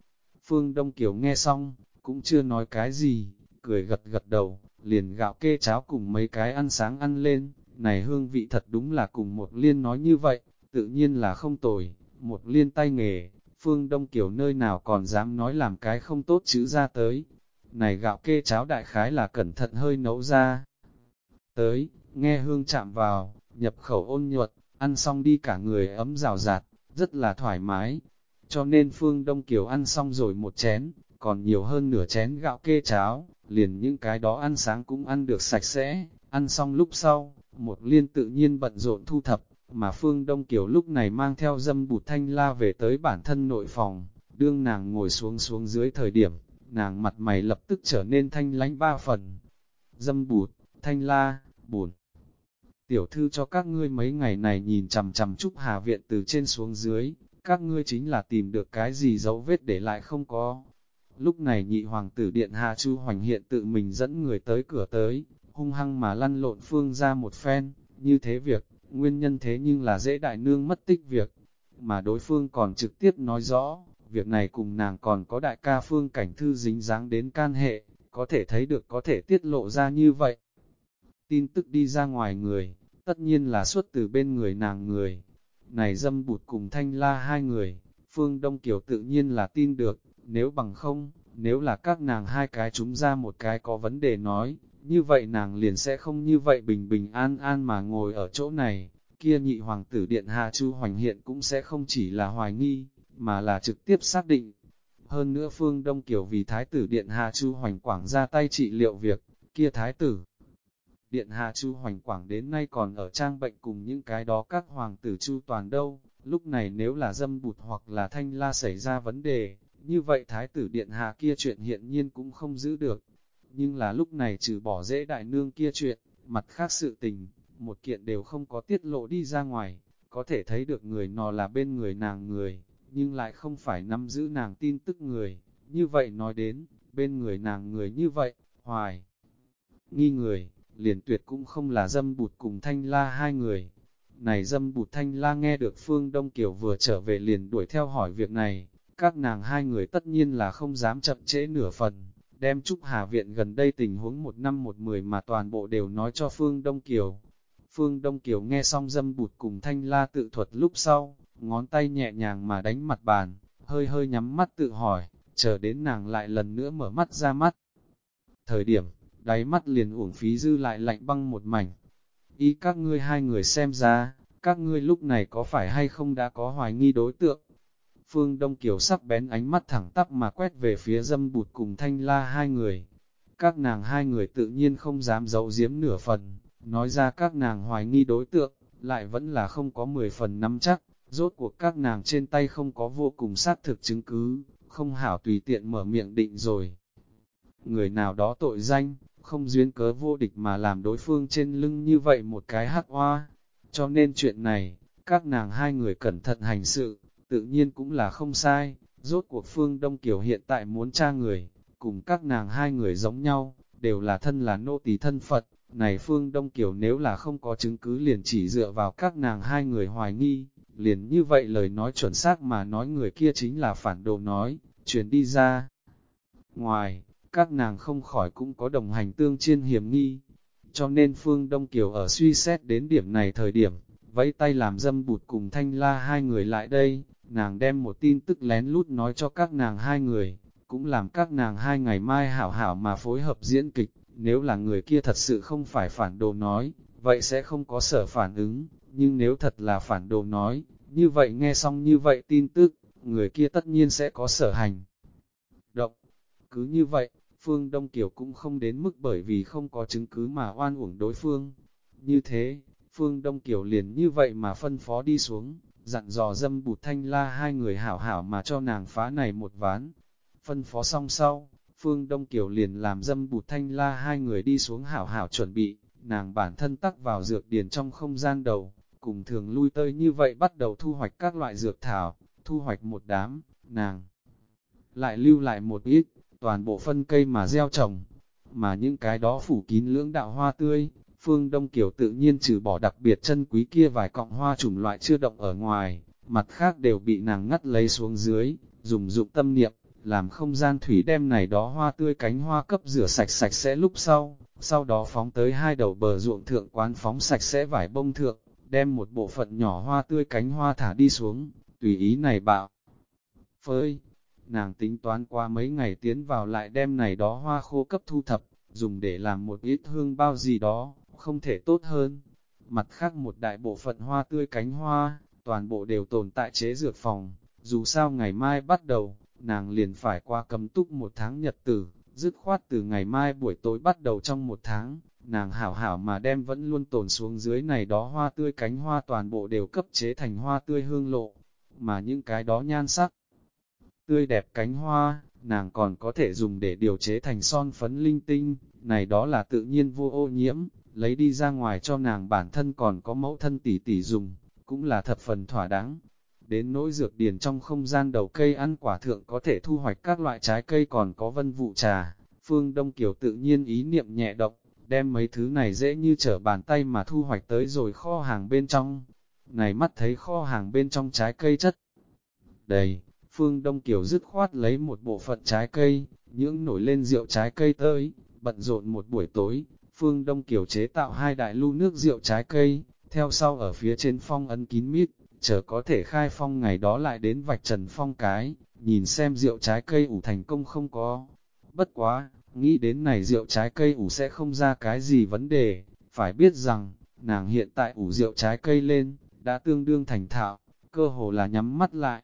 Phương Đông Kiều nghe xong, cũng chưa nói cái gì, cười gật gật đầu, liền gạo kê cháo cùng mấy cái ăn sáng ăn lên, này hương vị thật đúng là cùng một liên nói như vậy, tự nhiên là không tồi, một liên tay nghề, Phương Đông Kiều nơi nào còn dám nói làm cái không tốt chữ ra tới. Này gạo kê cháo đại khái là cẩn thận hơi nấu ra. Tới, nghe hương chạm vào, nhập khẩu ôn nhuận, ăn xong đi cả người ấm rào rạt, rất là thoải mái. Cho nên Phương Đông Kiều ăn xong rồi một chén, còn nhiều hơn nửa chén gạo kê cháo, liền những cái đó ăn sáng cũng ăn được sạch sẽ, ăn xong lúc sau, một liên tự nhiên bận rộn thu thập, mà Phương Đông Kiều lúc này mang theo dâm bụt thanh la về tới bản thân nội phòng, đương nàng ngồi xuống xuống dưới thời điểm, nàng mặt mày lập tức trở nên thanh lánh ba phần. Dâm bụt, thanh la, buồn. Tiểu thư cho các ngươi mấy ngày này nhìn chằm chằm Trúc Hà Viện từ trên xuống dưới, các ngươi chính là tìm được cái gì dấu vết để lại không có. Lúc này nhị hoàng tử điện hạ Chu Hoành hiện tự mình dẫn người tới cửa tới, hung hăng mà lăn lộn phương ra một phen, như thế việc, nguyên nhân thế nhưng là dễ đại nương mất tích việc, mà đối phương còn trực tiếp nói rõ, việc này cùng nàng còn có đại ca phương cảnh thư dính dáng đến can hệ, có thể thấy được có thể tiết lộ ra như vậy. Tin tức đi ra ngoài người, tất nhiên là xuất từ bên người nàng người. Này dâm bụt cùng thanh la hai người, phương Đông Kiều tự nhiên là tin được, nếu bằng không, nếu là các nàng hai cái chúng ra một cái có vấn đề nói, như vậy nàng liền sẽ không như vậy bình bình an an mà ngồi ở chỗ này, kia nhị hoàng tử điện hạ chu hoành hiện cũng sẽ không chỉ là hoài nghi, mà là trực tiếp xác định. Hơn nữa phương Đông Kiều vì thái tử điện hạ chu hoành quảng ra tay trị liệu việc, kia thái tử. Điện hạ chu hoành quảng đến nay còn ở trang bệnh cùng những cái đó các hoàng tử chu toàn đâu, lúc này nếu là dâm bụt hoặc là thanh la xảy ra vấn đề, như vậy thái tử điện hạ kia chuyện hiện nhiên cũng không giữ được, nhưng là lúc này trừ bỏ dễ đại nương kia chuyện, mặt khác sự tình, một kiện đều không có tiết lộ đi ra ngoài, có thể thấy được người nọ là bên người nàng người, nhưng lại không phải nắm giữ nàng tin tức người, như vậy nói đến, bên người nàng người như vậy, hoài, nghi người, liền tuyệt cũng không là dâm bụt cùng thanh la hai người. Này dâm bụt thanh la nghe được Phương Đông Kiều vừa trở về liền đuổi theo hỏi việc này, các nàng hai người tất nhiên là không dám chậm trễ nửa phần, đem Trúc Hà Viện gần đây tình huống một năm một mười mà toàn bộ đều nói cho Phương Đông Kiều. Phương Đông Kiều nghe xong dâm bụt cùng thanh la tự thuật lúc sau, ngón tay nhẹ nhàng mà đánh mặt bàn, hơi hơi nhắm mắt tự hỏi, chờ đến nàng lại lần nữa mở mắt ra mắt. Thời điểm, đáy mắt liền uổng phí dư lại lạnh băng một mảnh. Ý các ngươi hai người xem ra, các ngươi lúc này có phải hay không đã có hoài nghi đối tượng, Phương Đông Kiều sắc bén ánh mắt thẳng tắp mà quét về phía dâm bụt cùng thanh la hai người. Các nàng hai người tự nhiên không dám giấu giếm nửa phần, nói ra các nàng hoài nghi đối tượng, lại vẫn là không có mười phần nắm chắc, rốt cuộc các nàng trên tay không có vô cùng xác thực chứng cứ, không hảo tùy tiện mở miệng định rồi. Người nào đó tội danh, không duyên cớ vô địch mà làm đối phương trên lưng như vậy một cái hắc hoa. Cho nên chuyện này, các nàng hai người cẩn thận hành sự, tự nhiên cũng là không sai, rốt cuộc Phương Đông Kiều hiện tại muốn tra người, cùng các nàng hai người giống nhau, đều là thân là nô tỳ thân Phật, này Phương Đông Kiều nếu là không có chứng cứ liền chỉ dựa vào các nàng hai người hoài nghi, liền như vậy lời nói chuẩn xác mà nói người kia chính là phản đồ nói, chuyển đi ra. Ngoài, các nàng không khỏi cũng có đồng hành tương chiên hiểm nghi, cho nên Phương Đông Kiều ở suy xét đến điểm này thời điểm, vẫy tay làm dâm bụt cùng thanh la hai người lại đây, nàng đem một tin tức lén lút nói cho các nàng hai người, cũng làm các nàng hai ngày mai hảo hảo mà phối hợp diễn kịch, nếu là người kia thật sự không phải phản đồ nói, vậy sẽ không có sở phản ứng, nhưng nếu thật là phản đồ nói, như vậy nghe xong như vậy tin tức, người kia tất nhiên sẽ có sở hành. Động, cứ như vậy, Phương Đông Kiều cũng không đến mức bởi vì không có chứng cứ mà oan uổng đối phương. Như thế, Phương Đông Kiều liền như vậy mà phân phó đi xuống, dặn dò dâm bụt thanh la hai người hảo hảo mà cho nàng phá này một ván. Phân phó xong sau, Phương Đông Kiều liền làm dâm bụt thanh la hai người đi xuống hảo hảo chuẩn bị, nàng bản thân tắc vào dược điền trong không gian đầu, cùng thường lui tơi như vậy bắt đầu thu hoạch các loại dược thảo, thu hoạch một đám, nàng lại lưu lại một ít, toàn bộ phân cây mà gieo trồng, mà những cái đó phủ kín lưỡng đạo hoa tươi, phương Đông Kiều tự nhiên trừ bỏ đặc biệt chân quý kia vài cọng hoa chủng loại chưa động ở ngoài, mặt khác đều bị nàng ngắt lấy xuống dưới, dùng dụng tâm niệm, làm không gian thủy đem này đó hoa tươi cánh hoa cấp rửa sạch sạch sẽ lúc sau, sau đó phóng tới hai đầu bờ ruộng thượng quán phóng sạch sẽ vải bông thượng, đem một bộ phận nhỏ hoa tươi cánh hoa thả đi xuống, tùy ý này bạo. Phơi, nàng tính toán qua mấy ngày tiến vào lại đem này đó hoa khô cấp thu thập, dùng để làm một ít hương bao gì đó, không thể tốt hơn. Mặt khác một đại bộ phận hoa tươi cánh hoa, toàn bộ đều tồn tại chế dược phòng, dù sao ngày mai bắt đầu, nàng liền phải qua cấm túc một tháng nhật tử, dứt khoát từ ngày mai buổi tối bắt đầu trong một tháng, nàng hảo hảo mà đem vẫn luôn tồn xuống dưới này đó hoa tươi cánh hoa toàn bộ đều cấp chế thành hoa tươi hương lộ, mà những cái đó nhan sắc. Tươi đẹp cánh hoa, nàng còn có thể dùng để điều chế thành son phấn linh tinh, này đó là tự nhiên vô ô nhiễm, lấy đi ra ngoài cho nàng bản thân còn có mẫu thân tỷ tỷ dùng, cũng là thập phần thỏa đáng. Đến nỗi dược điền trong không gian đầu cây ăn quả thượng có thể thu hoạch các loại trái cây còn có vân vụ trà, phương Đông Kiều tự nhiên ý niệm nhẹ động, đem mấy thứ này dễ như trở bàn tay mà thu hoạch tới rồi kho hàng bên trong. Này mắt thấy kho hàng bên trong trái cây chất. Đầy, Phương Đông Kiều dứt khoát lấy một bộ phận trái cây, những nổi lên rượu trái cây tới, bận rộn một buổi tối, Phương Đông Kiều chế tạo hai đại lu nước rượu trái cây, theo sau ở phía trên phong ấn kín mít, chờ có thể khai phong ngày đó lại đến vạch trần phong cái, nhìn xem rượu trái cây ủ thành công không có. Bất quá, nghĩ đến này rượu trái cây ủ sẽ không ra cái gì vấn đề, phải biết rằng, nàng hiện tại ủ rượu trái cây lên, đã tương đương thành thạo, cơ hồ là nhắm mắt lại.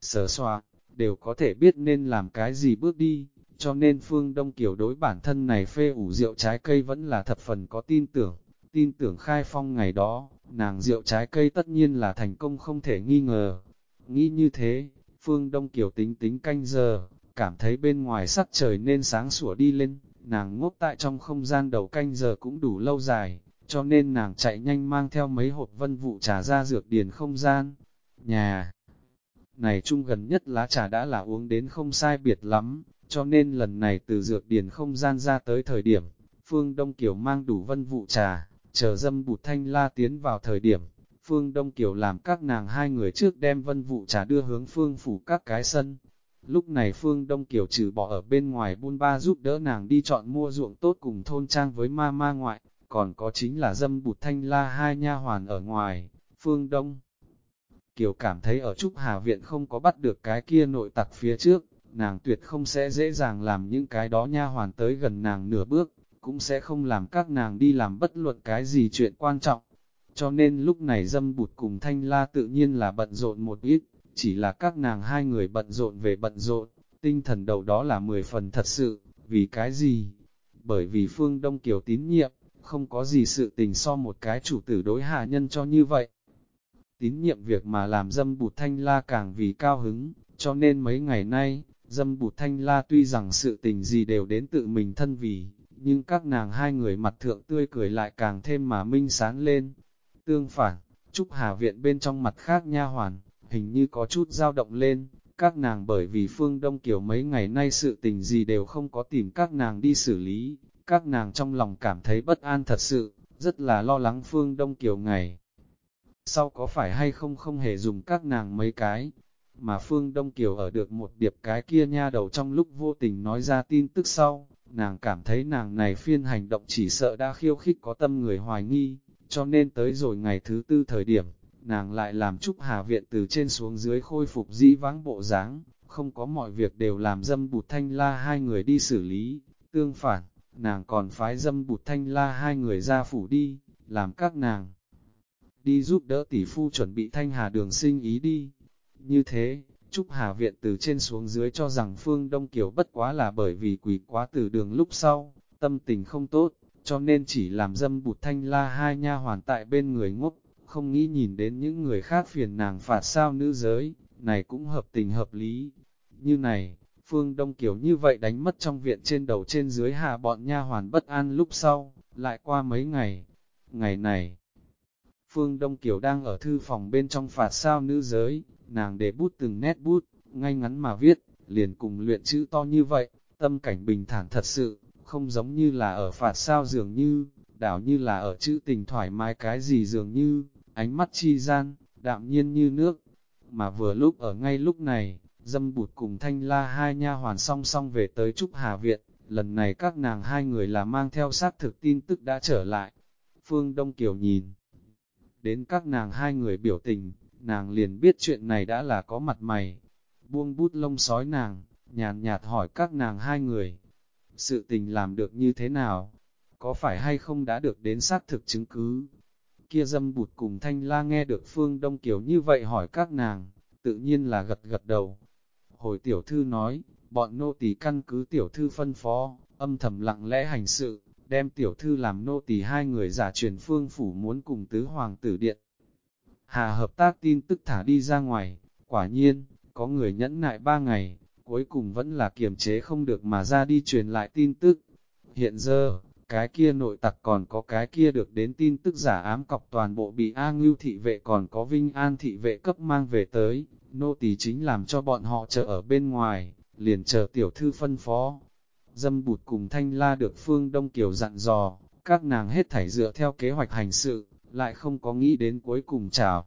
Sở xoa, đều có thể biết nên làm cái gì bước đi, cho nên Phương Đông Kiều đối bản thân này phê ủ rượu trái cây vẫn là thập phần có tin tưởng, tin tưởng khai phong ngày đó, nàng rượu trái cây tất nhiên là thành công không thể nghi ngờ. Nghĩ như thế, Phương Đông Kiều tính tính canh giờ, cảm thấy bên ngoài sắc trời nên sáng sủa đi lên, nàng ngốc tại trong không gian đầu canh giờ cũng đủ lâu dài, cho nên nàng chạy nhanh mang theo mấy hộp vân vụ trà ra dược điền không gian. Nhà này chung gần nhất lá trà đã là uống đến không sai biệt lắm, cho nên lần này từ dược điền không gian ra tới thời điểm, Phương Đông Kiều mang đủ vân vụ trà, chờ dâm bụt thanh la tiến vào thời điểm, Phương Đông Kiều làm các nàng hai người trước đem vân vụ trà đưa hướng Phương phủ các cái sân. Lúc này Phương Đông Kiều trừ bỏ ở bên ngoài buôn ba giúp đỡ nàng đi chọn mua ruộng tốt cùng thôn trang với ma ma ngoại, còn có chính là dâm bụt thanh la hai nha hoàn ở ngoài, Phương Đông. Kiều cảm thấy ở Trúc Hà Viện không có bắt được cái kia nội tặc phía trước, nàng tuyệt không sẽ dễ dàng làm những cái đó nha hoàn tới gần nàng nửa bước, cũng sẽ không làm các nàng đi làm bất luận cái gì chuyện quan trọng. Cho nên lúc này dâm bụt cùng thanh la tự nhiên là bận rộn một ít, chỉ là các nàng hai người bận rộn về bận rộn, tinh thần đầu đó là mười phần thật sự, vì cái gì? Bởi vì phương Đông Kiều tín nhiệm, không có gì sự tình so một cái chủ tử đối hạ nhân cho như vậy. Tín nhiệm việc mà làm dâm bụt thanh la càng vì cao hứng, cho nên mấy ngày nay, dâm bụt thanh la tuy rằng sự tình gì đều đến tự mình thân vì, nhưng các nàng hai người mặt thượng tươi cười lại càng thêm mà minh sáng lên. Tương phản, Trúc Hà Viện bên trong mặt khác nha hoàn, hình như có chút dao động lên, các nàng bởi vì phương Đông Kiều mấy ngày nay sự tình gì đều không có tìm các nàng đi xử lý, các nàng trong lòng cảm thấy bất an thật sự, rất là lo lắng phương Đông Kiều ngày. Sau có phải hay không không hề dùng các nàng mấy cái, mà phương Đông Kiều ở được một điệp cái kia nha đầu trong lúc vô tình nói ra tin tức sau, nàng cảm thấy nàng này phiên hành động chỉ sợ đã khiêu khích có tâm người hoài nghi, cho nên tới rồi ngày thứ tư thời điểm, nàng lại làm Trúc Hà Viện từ trên xuống dưới khôi phục dĩ vãng bộ dáng, không có mọi việc đều làm dâm bụt thanh la hai người đi xử lý, tương phản, nàng còn phái dâm bụt thanh la hai người ra phủ đi, làm các nàng đi giúp đỡ tỷ phu chuẩn bị thanh hà đường sinh ý đi. Như thế, Trúc Hà Viện từ trên xuống dưới cho rằng Phương Đông Kiều bất quá là bởi vì quỷ quá từ đường lúc sau, tâm tình không tốt, cho nên chỉ làm dâm bụt thanh la hai nha hoàn tại bên người ngốc, không nghĩ nhìn đến những người khác phiền nàng phạt sao nữ giới, này cũng hợp tình hợp lý. Như này, Phương Đông Kiều như vậy đánh mất trong viện trên đầu trên dưới hạ bọn nha hoàn bất an lúc sau, lại qua mấy ngày. Ngày này, Phương Đông Kiều đang ở thư phòng bên trong phạt sao nữ giới, nàng để bút từng nét bút, ngay ngắn mà viết, liền cùng luyện chữ to như vậy, tâm cảnh bình thản thật sự, không giống như là ở phạt sao dường như, đảo như là ở chữ tình thoải mái cái gì dường như, ánh mắt chi gian, đạm nhiên như nước. Mà vừa lúc ở ngay lúc này, dâm bụt cùng thanh la hai nha hoàn song song về tới Trúc Hà Viện, lần này các nàng hai người là mang theo xác thực tin tức đã trở lại. Phương Đông Kiều nhìn, đến các nàng hai người biểu tình, nàng liền biết chuyện này đã là có mặt mày. Buông bút lông sói nàng, nhàn nhạt hỏi các nàng hai người, sự tình làm được như thế nào? Có phải hay không đã được đến xác thực chứng cứ? Kia dâm bụt cùng thanh la nghe được Phương Đông Kiều như vậy hỏi các nàng, tự nhiên là gật gật đầu. Hồi tiểu thư nói, bọn nô tỳ căn cứ tiểu thư phân phó, âm thầm lặng lẽ hành sự, đem tiểu thư làm nô tỳ hai người giả truyền phương phủ muốn cùng tứ hoàng tử điện. Hà hợp tác tin tức thả đi ra ngoài, quả nhiên, có người nhẫn nại ba ngày, cuối cùng vẫn là kiềm chế không được mà ra đi truyền lại tin tức. Hiện giờ, cái kia nội tặc còn có cái kia được đến tin tức giả ám cọc toàn bộ bị A Ngưu thị vệ còn có Vinh An thị vệ cấp mang về tới, nô tỳ chính làm cho bọn họ chờ ở bên ngoài, liền chờ tiểu thư phân phó. Dâm bụt cùng thanh la được phương Đông Kiều dặn dò, các nàng hết thảy dựa theo kế hoạch hành sự, lại không có nghĩ đến cuối cùng chào.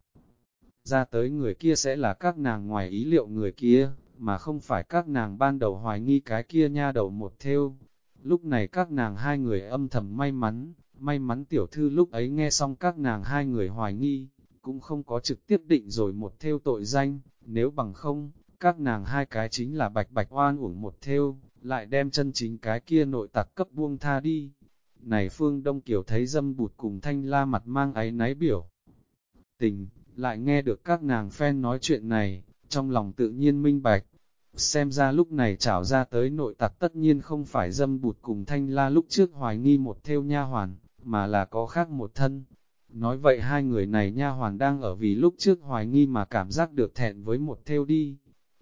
Ra tới người kia sẽ là các nàng ngoài ý liệu người kia, mà không phải các nàng ban đầu hoài nghi cái kia nha đầu một theo. Lúc này các nàng hai người âm thầm may mắn, may mắn tiểu thư lúc ấy nghe xong các nàng hai người hoài nghi, cũng không có trực tiếp định rồi một theo tội danh, nếu bằng không, các nàng hai cái chính là bạch bạch oan uổng một theo, lại đem chân chính cái kia nội tặc cấp buông tha đi. Này Phương Đông Kiều thấy dâm bụt cùng thanh la mặt mang ấy náy biểu. Tình, lại nghe được các nàng phen nói chuyện này, trong lòng tự nhiên minh bạch. Xem ra lúc này trảo ra tới nội tặc tất nhiên không phải dâm bụt cùng thanh la lúc trước hoài nghi một theo nha hoàn, mà là có khác một thân. Nói vậy hai người này nha hoàn đang ở vì lúc trước hoài nghi mà cảm giác được thẹn với một theo đi.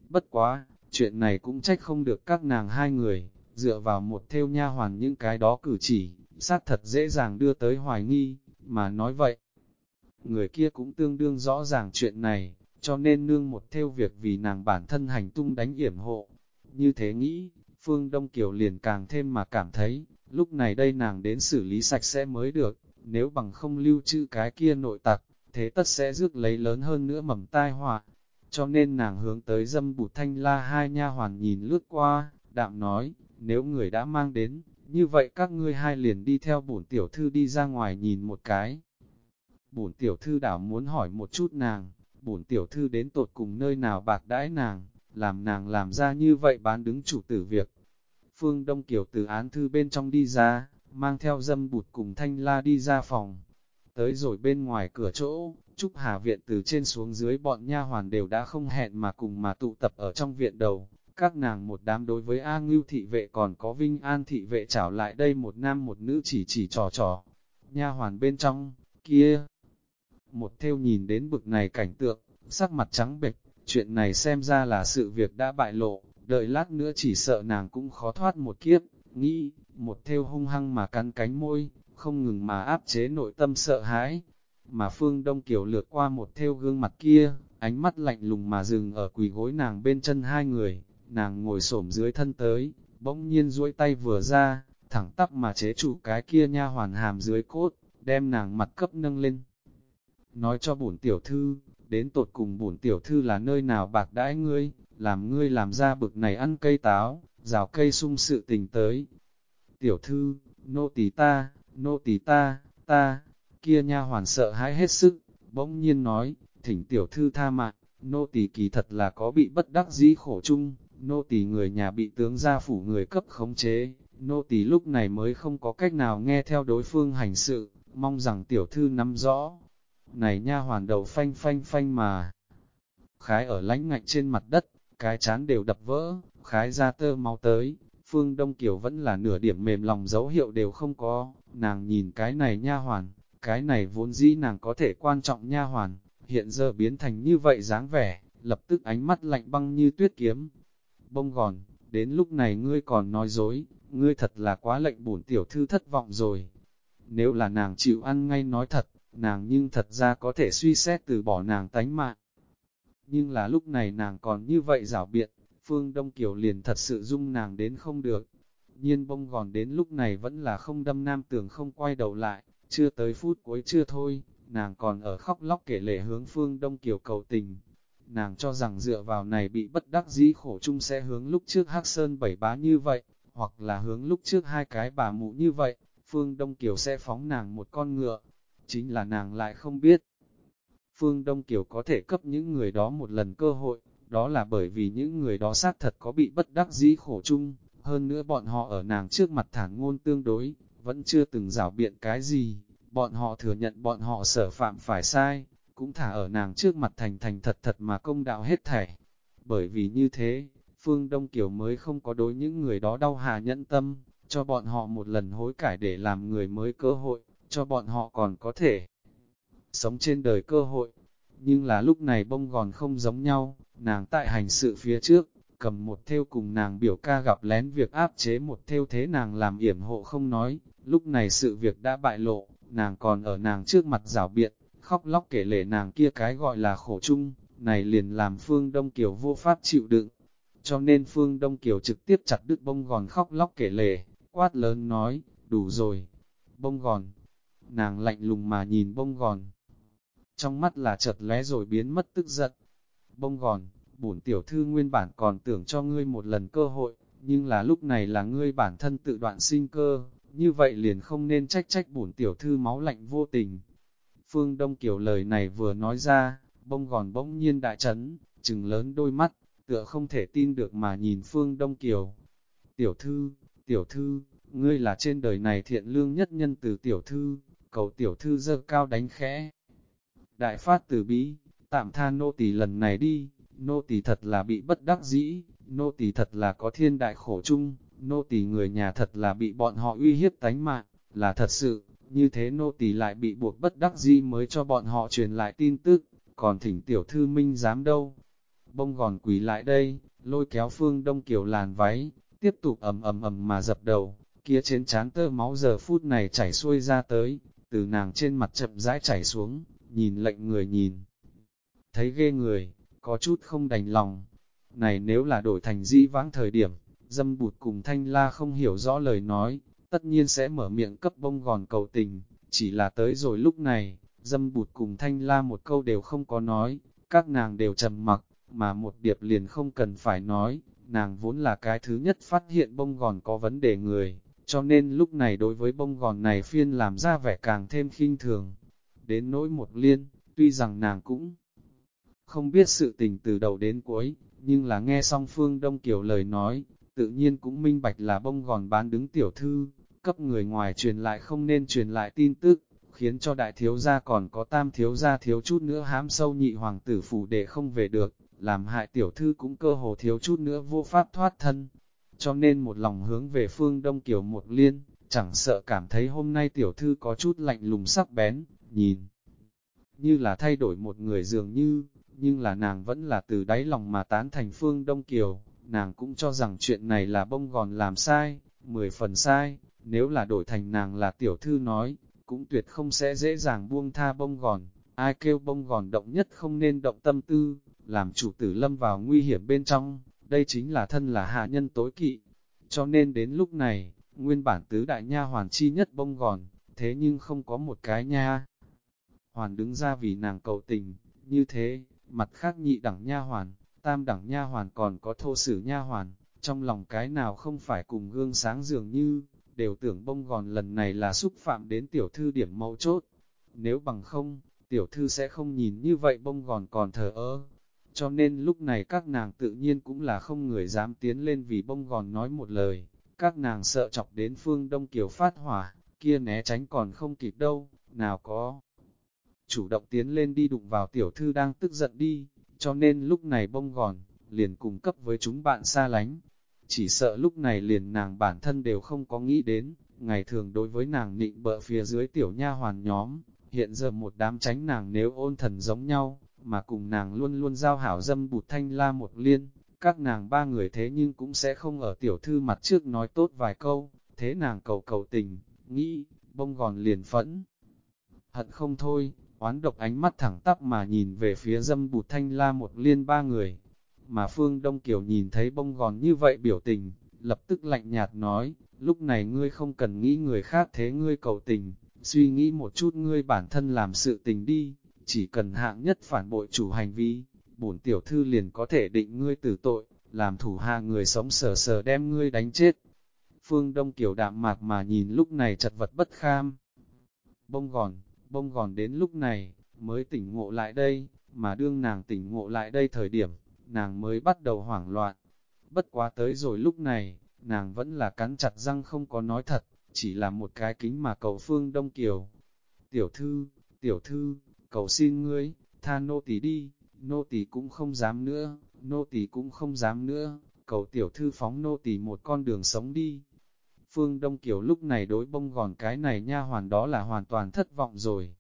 Bất quá, chuyện này cũng trách không được các nàng hai người, dựa vào một theo nha hoàn những cái đó cử chỉ, sát thật dễ dàng đưa tới hoài nghi, mà nói vậy. Người kia cũng tương đương rõ ràng chuyện này, cho nên nương một theo việc vì nàng bản thân hành tung đánh yểm hộ. Như thế nghĩ, Phương Đông Kiều liền càng thêm mà cảm thấy, lúc này đây nàng đến xử lý sạch sẽ mới được, nếu bằng không lưu trữ cái kia nội tặc, thế tất sẽ rước lấy lớn hơn nữa mầm tai họa. Cho nên nàng hướng tới dâm bụt thanh la hai nha hoàn nhìn lướt qua, đạm nói, nếu người đã mang đến, như vậy các ngươi hai liền đi theo bổn tiểu thư đi ra ngoài nhìn một cái. Bổn tiểu thư đảo muốn hỏi một chút nàng, bổn tiểu thư đến tột cùng nơi nào bạc đãi nàng, làm nàng làm ra như vậy bán đứng chủ tử việc. Phương Đông Kiều từ án thư bên trong đi ra, mang theo dâm bụt cùng thanh la đi ra phòng. Tới rồi bên ngoài cửa chỗ, Trúc Hà Viện từ trên xuống dưới bọn nha hoàn đều đã không hẹn mà cùng mà tụ tập ở trong viện đầu. Các nàng một đám đối với A Ngưu thị vệ còn có Vinh An thị vệ trảo lại đây một nam một nữ chỉ chỉ trò trò. Nha hoàn bên trong, kia, một theo nhìn đến bực này cảnh tượng, sắc mặt trắng bệch, chuyện này xem ra là sự việc đã bại lộ, đợi lát nữa chỉ sợ nàng cũng khó thoát một kiếp, nghĩ, một theo hung hăng mà cắn cánh môi, không ngừng mà áp chế nội tâm sợ hãi. Mà Phương Đông Kiều lượt qua một theo gương mặt kia, ánh mắt lạnh lùng mà dừng ở quỳ gối nàng bên chân hai người, nàng ngồi xổm dưới thân tới, bỗng nhiên duỗi tay vừa ra, thẳng tắp mà chế trụ cái kia nha hoàn hàm dưới cốt, đem nàng mặt cấp nâng lên nói cho bổn tiểu thư, đến tột cùng bổn tiểu thư là nơi nào bạc đãi ngươi, làm ngươi làm ra bực này ăn cây táo, rào cây sung sự tình tới. Tiểu thư, nô tỳ ta, nô tỳ ta, ta, kia nha hoàn sợ hãi hết sức, bỗng nhiên nói, thỉnh tiểu thư tha mạng, nô tỳ kỳ thật là có bị bất đắc dĩ khổ chung, nô tỳ người nhà bị tướng gia phủ người cấp khống chế, nô tỳ lúc này mới không có cách nào nghe theo đối phương hành sự, mong rằng tiểu thư nắm rõ, này nha hoàn đầu phanh phanh phanh mà. Khái ở lánh ngạnh trên mặt đất, cái chán đều đập vỡ, khái ra tơ máu tới, phương Đông Kiều vẫn là nửa điểm mềm lòng dấu hiệu đều không có, nàng nhìn cái này nha hoàn, Cái này vốn dĩ nàng có thể quan trọng nha hoàn, hiện giờ biến thành như vậy dáng vẻ, lập tức ánh mắt lạnh băng như tuyết kiếm. Bông gòn, đến lúc này ngươi còn nói dối, ngươi thật là quá lệnh bổn tiểu thư thất vọng rồi. Nếu là nàng chịu ăn ngay nói thật, nàng nhưng thật ra có thể suy xét từ bỏ nàng tánh mạng. Nhưng là lúc này nàng còn như vậy rảo biện, Phương Đông Kiều liền thật sự dung nàng đến không được. Nhiên bông gòn đến lúc này vẫn là không đâm nam tưởng không quay đầu lại, chưa tới phút cuối chưa thôi, nàng còn ở khóc lóc kể lệ hướng Phương Đông Kiều cầu tình. Nàng cho rằng dựa vào này bị bất đắc dĩ khổ chung sẽ hướng lúc trước Hắc Sơn bảy bá như vậy, hoặc là hướng lúc trước hai cái bà mụ như vậy, Phương Đông Kiều sẽ phóng nàng một con ngựa. Chính là nàng lại không biết. Phương Đông Kiều có thể cấp những người đó một lần cơ hội, đó là bởi vì những người đó xác thật có bị bất đắc dĩ khổ chung, hơn nữa bọn họ ở nàng trước mặt thản ngôn tương đối, vẫn chưa từng rảo biện cái gì, bọn họ thừa nhận bọn họ sở phạm phải sai, cũng thả ở nàng trước mặt thành thành thật thật mà công đạo hết thảy. Bởi vì như thế, Phương Đông Kiều mới không có đối những người đó đau hà nhẫn tâm, cho bọn họ một lần hối cải để làm người mới cơ hội, cho bọn họ còn có thể sống trên đời cơ hội. Nhưng là lúc này bông gòn không giống nhau, nàng tại hành sự phía trước, cầm một theo cùng nàng biểu ca gặp lén việc áp chế một theo thế nàng làm yểm hộ không nói, lúc này sự việc đã bại lộ, nàng còn ở nàng trước mặt rảo biện, khóc lóc kể lể nàng kia cái gọi là khổ chung, này liền làm Phương Đông Kiều vô pháp chịu đựng. Cho nên Phương Đông Kiều trực tiếp chặt đứt bông gòn khóc lóc kể lể, quát lớn nói, đủ rồi, bông gòn. Nàng lạnh lùng mà nhìn bông gòn. Trong mắt là chợt lé rồi biến mất tức giận. Bông gòn, bổn tiểu thư nguyên bản còn tưởng cho ngươi một lần cơ hội, nhưng là lúc này là ngươi bản thân tự đoạn sinh cơ, như vậy liền không nên trách trách bổn tiểu thư máu lạnh vô tình. Phương Đông Kiều lời này vừa nói ra, bông gòn bỗng nhiên đại chấn, trừng lớn đôi mắt, tựa không thể tin được mà nhìn Phương Đông Kiều. Tiểu thư, tiểu thư, ngươi là trên đời này thiện lương nhất nhân từ tiểu thư, cầu tiểu thư dơ cao đánh khẽ. Đại phát từ bí, tạm tha nô tỳ lần này đi, nô tỳ thật là bị bất đắc dĩ, nô tỳ thật là có thiên đại khổ chung, nô tỳ người nhà thật là bị bọn họ uy hiếp tánh mạng, là thật sự, như thế nô tỳ lại bị buộc bất đắc dĩ mới cho bọn họ truyền lại tin tức, còn thỉnh tiểu thư minh dám đâu. Bông gòn quỳ lại đây, lôi kéo phương đông kiều làn váy, tiếp tục ầm ầm ầm mà dập đầu, kia trên chán tơ máu giờ phút này chảy xuôi ra tới, từ nàng trên mặt chậm rãi chảy xuống, nhìn lệnh người nhìn. Thấy ghê người, có chút không đành lòng. Này nếu là đổi thành dĩ vãng thời điểm, dâm bụt cùng thanh la không hiểu rõ lời nói, tất nhiên sẽ mở miệng cấp bông gòn cầu tình, chỉ là tới rồi lúc này, dâm bụt cùng thanh la một câu đều không có nói, các nàng đều trầm mặc, mà một điệp liền không cần phải nói, nàng vốn là cái thứ nhất phát hiện bông gòn có vấn đề người, cho nên lúc này đối với bông gòn này phiên làm ra vẻ càng thêm khinh thường. Đến nỗi một liên, tuy rằng nàng cũng không biết sự tình từ đầu đến cuối, nhưng là nghe xong Phương Đông Kiều lời nói, tự nhiên cũng minh bạch là bông gòn bán đứng tiểu thư, cấp người ngoài truyền lại không nên truyền lại tin tức, khiến cho đại thiếu gia còn có tam thiếu gia thiếu chút nữa hám sâu nhị hoàng tử phủ để không về được, làm hại tiểu thư cũng cơ hồ thiếu chút nữa vô pháp thoát thân. Cho nên một lòng hướng về phương Đông Kiều một liên, chẳng sợ cảm thấy hôm nay tiểu thư có chút lạnh lùng sắc bén, nhìn như là thay đổi một người dường như, nhưng là nàng vẫn là từ đáy lòng mà tán thành phương Đông Kiều, nàng cũng cho rằng chuyện này là bông gòn làm sai, mười phần sai, nếu là đổi thành nàng là tiểu thư nói, cũng tuyệt không sẽ dễ dàng buông tha bông gòn, ai kêu bông gòn động nhất không nên động tâm tư, làm chủ tử lâm vào nguy hiểm bên trong, đây chính là thân là hạ nhân tối kỵ. Cho nên đến lúc này, nguyên bản tứ đại nha hoàn chi nhất bông gòn, thế nhưng không có một cái nha. Hoàn đứng ra vì nàng cầu tình, như thế, mặt khác nhị đẳng nha hoàn, tam đẳng nha hoàn còn có thô sử nha hoàn, trong lòng cái nào không phải cùng gương sáng dường như, đều tưởng bông gòn lần này là xúc phạm đến tiểu thư điểm mấu chốt. Nếu bằng không, tiểu thư sẽ không nhìn như vậy bông gòn còn thờ ơ. Cho nên lúc này các nàng tự nhiên cũng là không người dám tiến lên vì bông gòn nói một lời. Các nàng sợ chọc đến phương Đông Kiều phát hỏa, kia né tránh còn không kịp đâu, nào có. Chủ động tiến lên đi đụng vào tiểu thư đang tức giận đi, cho nên lúc này bông gòn, liền cùng cấp với chúng bạn xa lánh. Chỉ sợ lúc này liền nàng bản thân đều không có nghĩ đến, ngày thường đối với nàng nịnh bợ phía dưới tiểu nha hoàn nhóm, hiện giờ một đám tránh nàng nếu ôn thần giống nhau, mà cùng nàng luôn luôn giao hảo dâm bụt thanh la một liên, các nàng ba người thế nhưng cũng sẽ không ở tiểu thư mặt trước nói tốt vài câu, thế nàng cầu cầu tình, nghĩ, bông gòn liền phẫn. Hận không thôi, oán độc ánh mắt thẳng tắp mà nhìn về phía dâm bụt thanh la một liên ba người. Mà Phương Đông Kiều nhìn thấy bông gòn như vậy biểu tình, lập tức lạnh nhạt nói, lúc này ngươi không cần nghĩ người khác thế ngươi cầu tình, suy nghĩ một chút ngươi bản thân làm sự tình đi, chỉ cần hạng nhất phản bội chủ hành vi, bổn tiểu thư liền có thể định ngươi tử tội, làm thủ hạ người sống sờ sờ đem ngươi đánh chết. Phương Đông Kiều đạm mạc mà nhìn lúc này chật vật bất kham. Bông gòn, bông gòn đến lúc này, mới tỉnh ngộ lại đây, mà đương nàng tỉnh ngộ lại đây thời điểm, nàng mới bắt đầu hoảng loạn. Bất quá tới rồi lúc này, nàng vẫn là cắn chặt răng không có nói thật, chỉ là một cái kính mà cầu Phương Đông Kiều. Tiểu thư, tiểu thư, cầu xin ngươi, tha nô tỳ đi, nô tỳ cũng không dám nữa, nô tỳ cũng không dám nữa, cầu tiểu thư phóng nô tỳ một con đường sống đi. Phương Đông Kiều lúc này đối bông gòn cái này nha hoàn đó là hoàn toàn thất vọng rồi.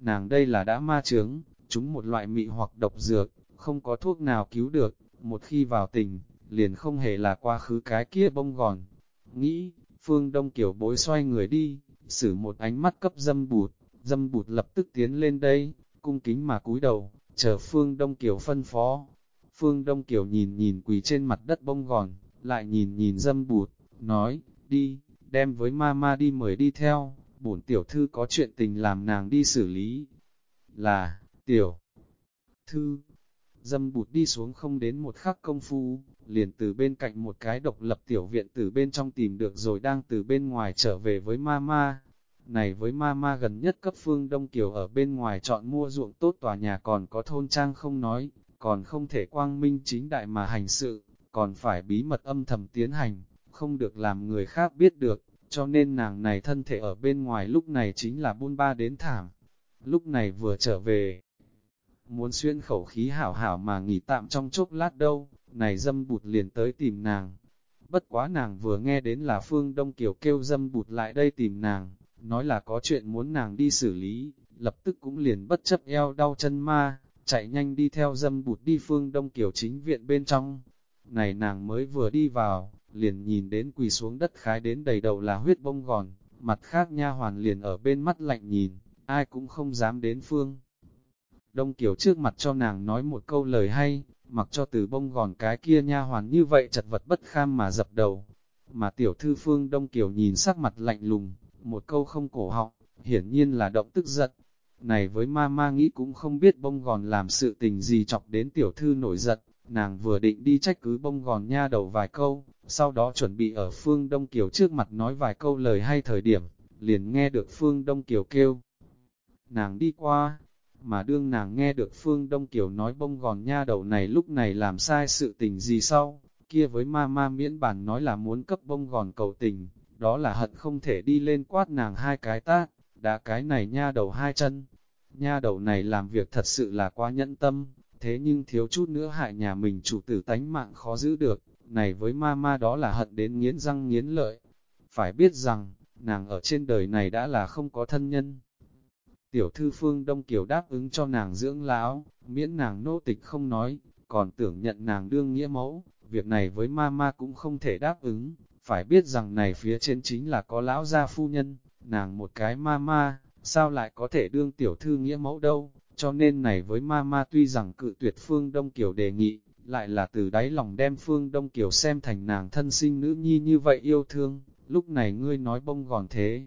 Nàng đây là đã ma trướng, chúng một loại mị hoặc độc dược, không có thuốc nào cứu được, một khi vào tình, liền không hề là quá khứ cái kia bông gòn. Nghĩ, Phương Đông Kiều bối xoay người đi, xử một ánh mắt cấp dâm bụt, dâm bụt lập tức tiến lên đây, cung kính mà cúi đầu, chờ Phương Đông Kiều phân phó. Phương Đông Kiều nhìn nhìn quỳ trên mặt đất bông gòn, lại nhìn nhìn dâm bụt, nói, đi, đem với ma ma đi mời đi theo, bổn tiểu thư có chuyện tình làm nàng đi xử lý. Là, tiểu thư, dâm bụt đi xuống không đến một khắc công phu, liền từ bên cạnh một cái độc lập tiểu viện từ bên trong tìm được rồi đang từ bên ngoài trở về với mama. Này với mama gần nhất cấp phương Đông Kiều ở bên ngoài chọn mua ruộng tốt tòa nhà còn có thôn trang không nói, còn không thể quang minh chính đại mà hành sự, còn phải bí mật âm thầm tiến hành, không được làm người khác biết được, cho nên nàng này thân thể ở bên ngoài lúc này chính là buôn ba đến thảm. Lúc này vừa trở về, muốn xuyên khẩu khí hảo hảo mà nghỉ tạm trong chốc lát đâu, này dâm bụt liền tới tìm nàng. Bất quá nàng vừa nghe đến là Phương Đông Kiều kêu dâm bụt lại đây tìm nàng, nói là có chuyện muốn nàng đi xử lý, lập tức cũng liền bất chấp eo đau chân ma, chạy nhanh đi theo dâm bụt đi Phương Đông Kiều chính viện bên trong. Này nàng mới vừa đi vào, liền nhìn đến quỳ xuống đất khái đến đầy đầu là huyết bông gòn, mặt khác nha hoàn liền ở bên mắt lạnh nhìn, ai cũng không dám đến Phương. Đông Kiều trước mặt cho nàng nói một câu lời hay, mặc cho từ bông gòn cái kia nha hoàn như vậy chật vật bất kham mà dập đầu. Mà tiểu thư phương Đông Kiều nhìn sắc mặt lạnh lùng, một câu không cổ họng, hiển nhiên là động tức giận. Này với ma ma nghĩ cũng không biết bông gòn làm sự tình gì chọc đến tiểu thư nổi giận, nàng vừa định đi trách cứ bông gòn nha đầu vài câu, sau đó chuẩn bị ở phương Đông Kiều trước mặt nói vài câu lời hay thời điểm, liền nghe được phương Đông Kiều kêu. Nàng đi qua, mà đương nàng nghe được Phương Đông Kiều nói bông gòn nha đầu này lúc này làm sai sự tình gì sau, kia với ma ma miễn bản nói là muốn cấp bông gòn cầu tình, đó là hận không thể đi lên quát nàng hai cái tát, đã cái này nha đầu hai chân. Nha đầu này làm việc thật sự là quá nhẫn tâm, thế nhưng thiếu chút nữa hại nhà mình chủ tử tánh mạng khó giữ được, này với ma ma đó là hận đến nghiến răng nghiến lợi. Phải biết rằng, nàng ở trên đời này đã là không có thân nhân. Tiểu thư phương Đông Kiều đáp ứng cho nàng dưỡng lão, miễn nàng nô tịch không nói, còn tưởng nhận nàng đương nghĩa mẫu, việc này với ma ma cũng không thể đáp ứng, phải biết rằng này phía trên chính là có lão gia phu nhân, nàng một cái ma ma, sao lại có thể đương tiểu thư nghĩa mẫu đâu, cho nên này với ma ma tuy rằng cự tuyệt phương Đông Kiều đề nghị, lại là từ đáy lòng đem phương Đông Kiều xem thành nàng thân sinh nữ nhi như vậy yêu thương, lúc này ngươi nói bông gòn thế.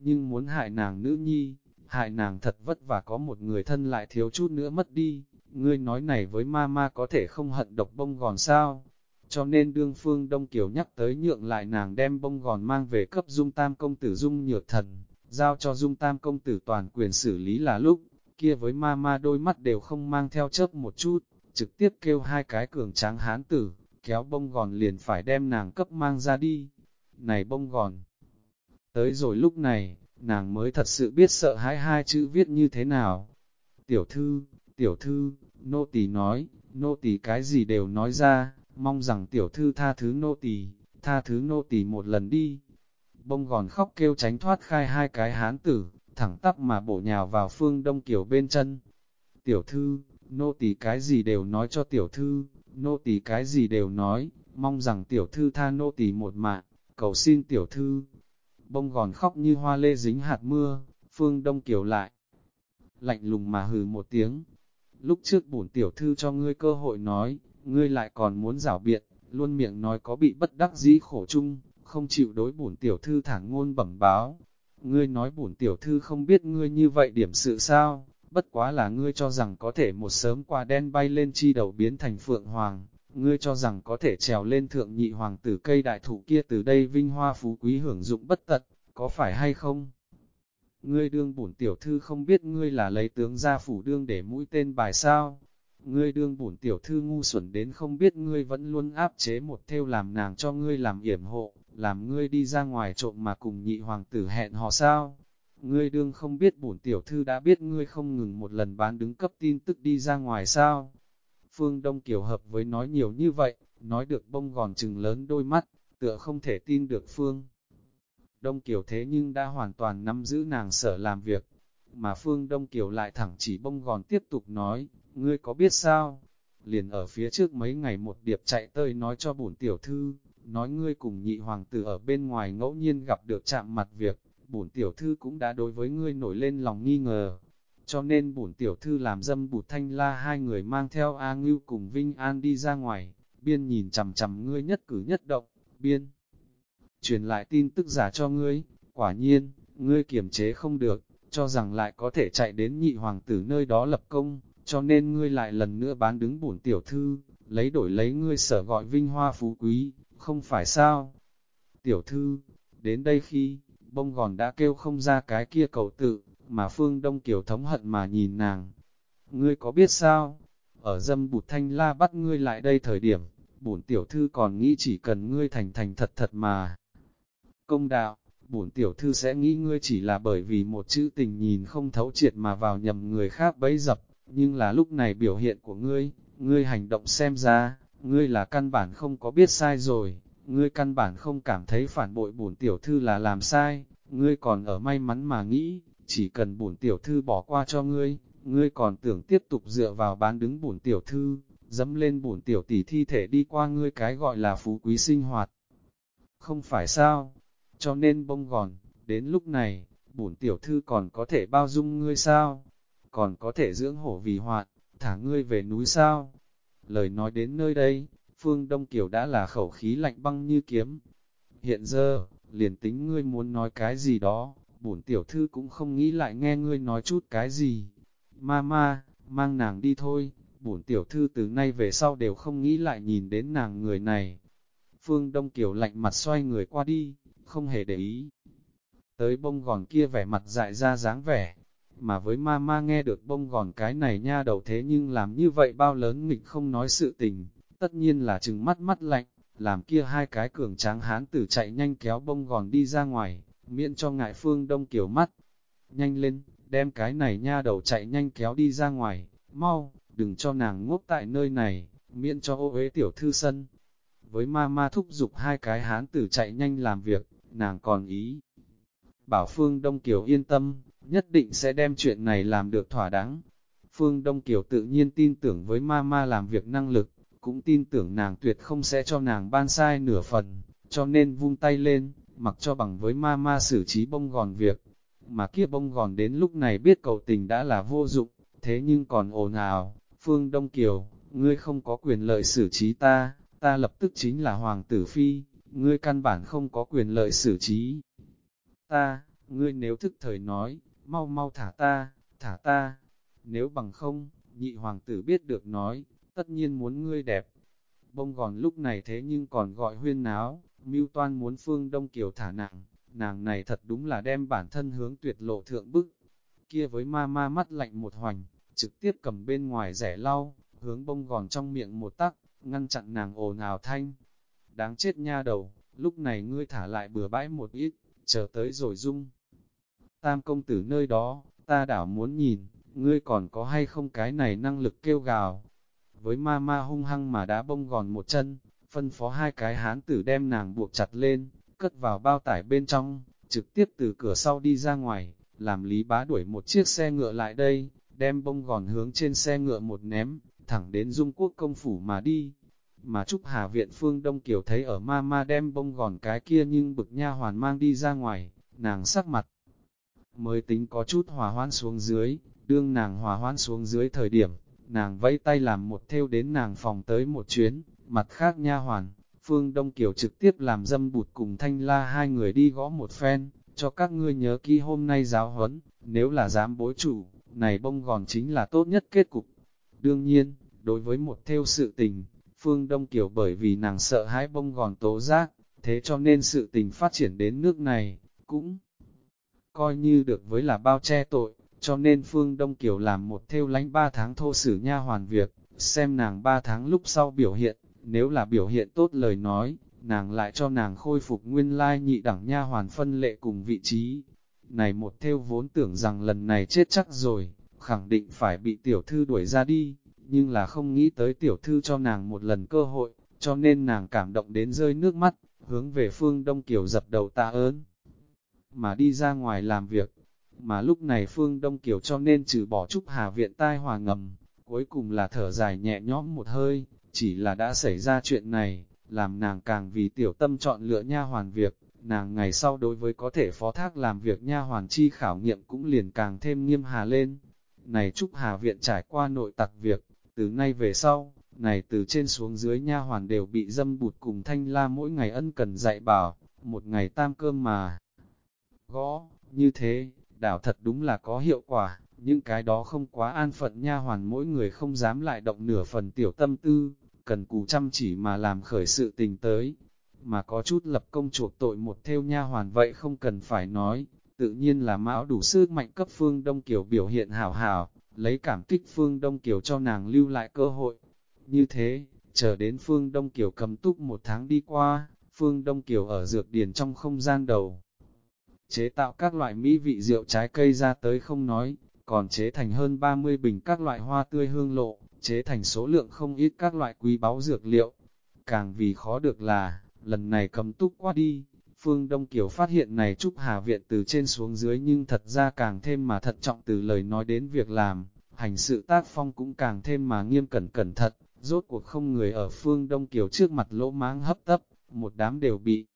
Nhưng muốn hại nàng nữ nhi, hại nàng thật vất vả có một người thân lại thiếu chút nữa mất đi, ngươi nói này với ma ma có thể không hận độc bông gòn sao, cho nên đương phương Đông Kiều nhắc tới nhượng lại nàng đem bông gòn mang về cấp dung tam công tử dung nhược thần, giao cho dung tam công tử toàn quyền xử lý là lúc, kia với ma ma đôi mắt đều không mang theo chớp một chút, trực tiếp kêu hai cái cường tráng hán tử, kéo bông gòn liền phải đem nàng cấp mang ra đi. Này bông gòn! Tới rồi lúc này, nàng mới thật sự biết sợ hãi hai chữ viết như thế nào. Tiểu thư, tiểu thư, nô tỳ nói, nô tỳ cái gì đều nói ra, mong rằng tiểu thư tha thứ nô tỳ, tha thứ nô tỳ một lần đi. Bông gòn khóc kêu tránh thoát khai hai cái hán tử, thẳng tắp mà bổ nhào vào phương đông kiều bên chân. Tiểu thư, nô tỳ cái gì đều nói cho tiểu thư, nô tỳ cái gì đều nói, mong rằng tiểu thư tha nô tỳ một mạng, cầu xin tiểu thư. Bông gòn khóc như hoa lê dính hạt mưa, phương đông kiều lại. Lạnh lùng mà hừ một tiếng. Lúc trước bổn tiểu thư cho ngươi cơ hội nói, ngươi lại còn muốn rảo biện, luôn miệng nói có bị bất đắc dĩ khổ chung, không chịu đối bổn tiểu thư thẳng ngôn bẩm báo. Ngươi nói bổn tiểu thư không biết ngươi như vậy điểm sự sao, bất quá là ngươi cho rằng có thể một sớm qua đen bay lên chi đầu biến thành phượng hoàng, ngươi cho rằng có thể trèo lên thượng nhị hoàng tử cây đại thụ kia từ đây vinh hoa phú quý hưởng dụng bất tận, có phải hay không? Ngươi đương bổn tiểu thư không biết ngươi là lấy tướng gia phủ đương để mũi tên bài sao? Ngươi đương bổn tiểu thư ngu xuẩn đến không biết ngươi vẫn luôn áp chế một theo làm nàng cho ngươi làm yểm hộ, làm ngươi đi ra ngoài trộm mà cùng nhị hoàng tử hẹn hò sao? Ngươi đương không biết bổn tiểu thư đã biết ngươi không ngừng một lần bán đứng cấp tin tức đi ra ngoài sao? Phương Đông Kiều hợp với nói nhiều như vậy, nói được bông gòn trừng lớn đôi mắt, tựa không thể tin được Phương. Đông Kiều thế nhưng đã hoàn toàn nắm giữ nàng sở làm việc, mà Phương Đông Kiều lại thẳng chỉ bông gòn tiếp tục nói, ngươi có biết sao? Liền ở phía trước mấy ngày một điệp chạy tới nói cho bổn tiểu thư, nói ngươi cùng nhị hoàng tử ở bên ngoài ngẫu nhiên gặp được chạm mặt việc, bổn tiểu thư cũng đã đối với ngươi nổi lên lòng nghi ngờ. Cho nên bổn tiểu thư làm dâm bụt thanh la hai người mang theo A Ngưu cùng Vinh An đi ra ngoài, biên nhìn chằm chằm ngươi nhất cử nhất động, biên. Truyền lại tin tức giả cho ngươi, quả nhiên, ngươi kiềm chế không được, cho rằng lại có thể chạy đến nhị hoàng tử nơi đó lập công, cho nên ngươi lại lần nữa bán đứng bổn tiểu thư, lấy đổi lấy ngươi sở gọi vinh hoa phú quý, không phải sao? Tiểu thư, đến đây khi, bông gòn đã kêu không ra cái kia cầu tự, mà phương đông kiều thống hận mà nhìn nàng. Ngươi có biết sao? Ở dâm bụt thanh la bắt ngươi lại đây thời điểm, bổn tiểu thư còn nghĩ chỉ cần ngươi thành thành thật thật mà. Công đạo, bổn tiểu thư sẽ nghĩ ngươi chỉ là bởi vì một chữ tình nhìn không thấu triệt mà vào nhầm người khác bấy dập, nhưng là lúc này biểu hiện của ngươi, ngươi hành động xem ra, ngươi là căn bản không có biết sai rồi, ngươi căn bản không cảm thấy phản bội bổn tiểu thư là làm sai, ngươi còn ở may mắn mà nghĩ, chỉ cần bổn tiểu thư bỏ qua cho ngươi, ngươi còn tưởng tiếp tục dựa vào bán đứng bổn tiểu thư, dẫm lên bổn tiểu tỷ thi thể đi qua ngươi cái gọi là phú quý sinh hoạt. Không phải sao? Cho nên bông gòn, đến lúc này, bổn tiểu thư còn có thể bao dung ngươi sao? Còn có thể dưỡng hổ vì hoạn, thả ngươi về núi sao? Lời nói đến nơi đây, Phương Đông Kiều đã là khẩu khí lạnh băng như kiếm. Hiện giờ, liền tính ngươi muốn nói cái gì đó, bổn tiểu thư cũng không nghĩ lại nghe ngươi nói chút cái gì. Mama, mang nàng đi thôi, bổn tiểu thư từ nay về sau đều không nghĩ lại nhìn đến nàng người này. Phương Đông Kiều lạnh mặt xoay người qua đi, không hề để ý. Tới bông gòn kia vẻ mặt dại ra dáng vẻ, mà với mama nghe được bông gòn cái này nha đầu thế nhưng làm như vậy bao lớn nghịch không nói sự tình, tất nhiên là chừng mắt mắt lạnh, làm kia hai cái cường tráng hán tử chạy nhanh kéo bông gòn đi ra ngoài, miễn cho ngại phương đông kiểu mắt. Nhanh lên, đem cái này nha đầu chạy nhanh kéo đi ra ngoài, mau, đừng cho nàng ngốc tại nơi này, miễn cho ô uế tiểu thư sân. Với ma ma thúc giục hai cái hán tử chạy nhanh làm việc, nàng còn ý. Bảo Phương Đông Kiều yên tâm, nhất định sẽ đem chuyện này làm được thỏa đáng. Phương Đông Kiều tự nhiên tin tưởng với ma ma làm việc năng lực, cũng tin tưởng nàng tuyệt không sẽ cho nàng ban sai nửa phần, cho nên vung tay lên, mặc cho bằng với ma ma xử trí bông gòn việc. Mà kia bông gòn đến lúc này biết cầu tình đã là vô dụng, thế nhưng còn ồn ào, Phương Đông Kiều, ngươi không có quyền lợi xử trí ta, ta lập tức chính là Hoàng tử Phi, ngươi căn bản không có quyền lợi xử trí. Ta, ngươi nếu thức thời nói, mau mau thả ta, thả ta, nếu bằng không, nhị hoàng tử biết được nói, tất nhiên muốn ngươi đẹp. Bông gòn lúc này thế nhưng còn gọi huyên náo, mưu toan muốn phương đông kiều thả nặng, nàng này thật đúng là đem bản thân hướng tuyệt lộ thượng bức. Kia với ma ma mắt lạnh một hoành, trực tiếp cầm bên ngoài rẻ lau, hướng bông gòn trong miệng một tắc, ngăn chặn nàng ồn ào thanh. Đáng chết nha đầu, lúc này ngươi thả lại bừa bãi một ít, chờ tới rồi dung. Tam công tử nơi đó, ta đảo muốn nhìn, ngươi còn có hay không cái này năng lực kêu gào. Với ma ma hung hăng mà đã bông gòn một chân, phân phó hai cái hán tử đem nàng buộc chặt lên, cất vào bao tải bên trong, trực tiếp từ cửa sau đi ra ngoài, làm Lý Bá đuổi một chiếc xe ngựa lại đây, đem bông gòn hướng trên xe ngựa một ném, thẳng đến Dung Quốc công phủ mà đi. Mà Trúc Hà Viện Phương Đông Kiều thấy ở ma ma đem bông gòn cái kia nhưng bực nha hoàn mang đi ra ngoài, nàng sắc mặt. Mới tính có chút hòa hoan xuống dưới, đương nàng hòa hoan xuống dưới thời điểm, nàng vẫy tay làm một theo đến nàng phòng tới một chuyến, mặt khác nha hoàn, Phương Đông Kiều trực tiếp làm dâm bụt cùng Thanh La hai người đi gõ một phen, cho các ngươi nhớ kỹ hôm nay giáo huấn, nếu là dám bối chủ, này bông gòn chính là tốt nhất kết cục. Đương nhiên, đối với một theo sự tình, Phương Đông Kiều bởi vì nàng sợ hãi bông gòn tố giác, thế cho nên sự tình phát triển đến nước này, cũng coi như được với là bao che tội, cho nên Phương Đông Kiều làm một theo lánh ba tháng thô sử nha hoàn việc, xem nàng ba tháng lúc sau biểu hiện, nếu là biểu hiện tốt lời nói, nàng lại cho nàng khôi phục nguyên lai nhị đẳng nha hoàn phân lệ cùng vị trí. Này một theo vốn tưởng rằng lần này chết chắc rồi, khẳng định phải bị tiểu thư đuổi ra đi, nhưng là không nghĩ tới tiểu thư cho nàng một lần cơ hội, cho nên nàng cảm động đến rơi nước mắt, hướng về phương Đông Kiều dập đầu tạ ơn. Mà đi ra ngoài làm việc, mà lúc này phương Đông Kiều cho nên trừ bỏ Trúc Hà Viện tai hòa ngầm, cuối cùng là thở dài nhẹ nhõm một hơi, chỉ là đã xảy ra chuyện này, làm nàng càng vì tiểu tâm chọn lựa nha hoàn việc, nàng ngày sau đối với có thể phó thác làm việc nha hoàn chi khảo nghiệm cũng liền càng thêm nghiêm hà lên. Này Trúc Hà Viện trải qua nội tặc việc, từ nay về sau, này từ trên xuống dưới nha hoàn đều bị dâm bụt cùng thanh la mỗi ngày ân cần dạy bảo, một ngày tam cơm mà. Gõ, như thế, đảo thật đúng là có hiệu quả, những cái đó không quá an phận nha hoàn mỗi người không dám lại động nửa phần tiểu tâm tư, cần cù chăm chỉ mà làm khởi sự tình tới. Mà có chút lập công chuộc tội một theo nha hoàn vậy không cần phải nói, tự nhiên là mão đủ sức mạnh cấp phương Đông Kiều biểu hiện hảo hảo, lấy cảm kích phương Đông Kiều cho nàng lưu lại cơ hội. Như thế, chờ đến phương Đông Kiều cầm túc một tháng đi qua, phương Đông Kiều ở dược điền trong không gian đầu. Chế tạo các loại mỹ vị rượu trái cây ra tới không nói, còn chế thành hơn 30 bình các loại hoa tươi hương lộ, chế thành số lượng không ít các loại quý báu dược liệu. Càng vì khó được là, lần này cầm túc qua đi, Phương Đông Kiều phát hiện này Trúc Hà Viện từ trên xuống dưới nhưng thật ra càng thêm mà thận trọng từ lời nói đến việc làm, hành sự tác phong cũng càng thêm mà nghiêm cẩn cẩn thận, rốt cuộc không người ở Phương Đông Kiều trước mặt lỗ máng hấp tấp, một đám đều bị.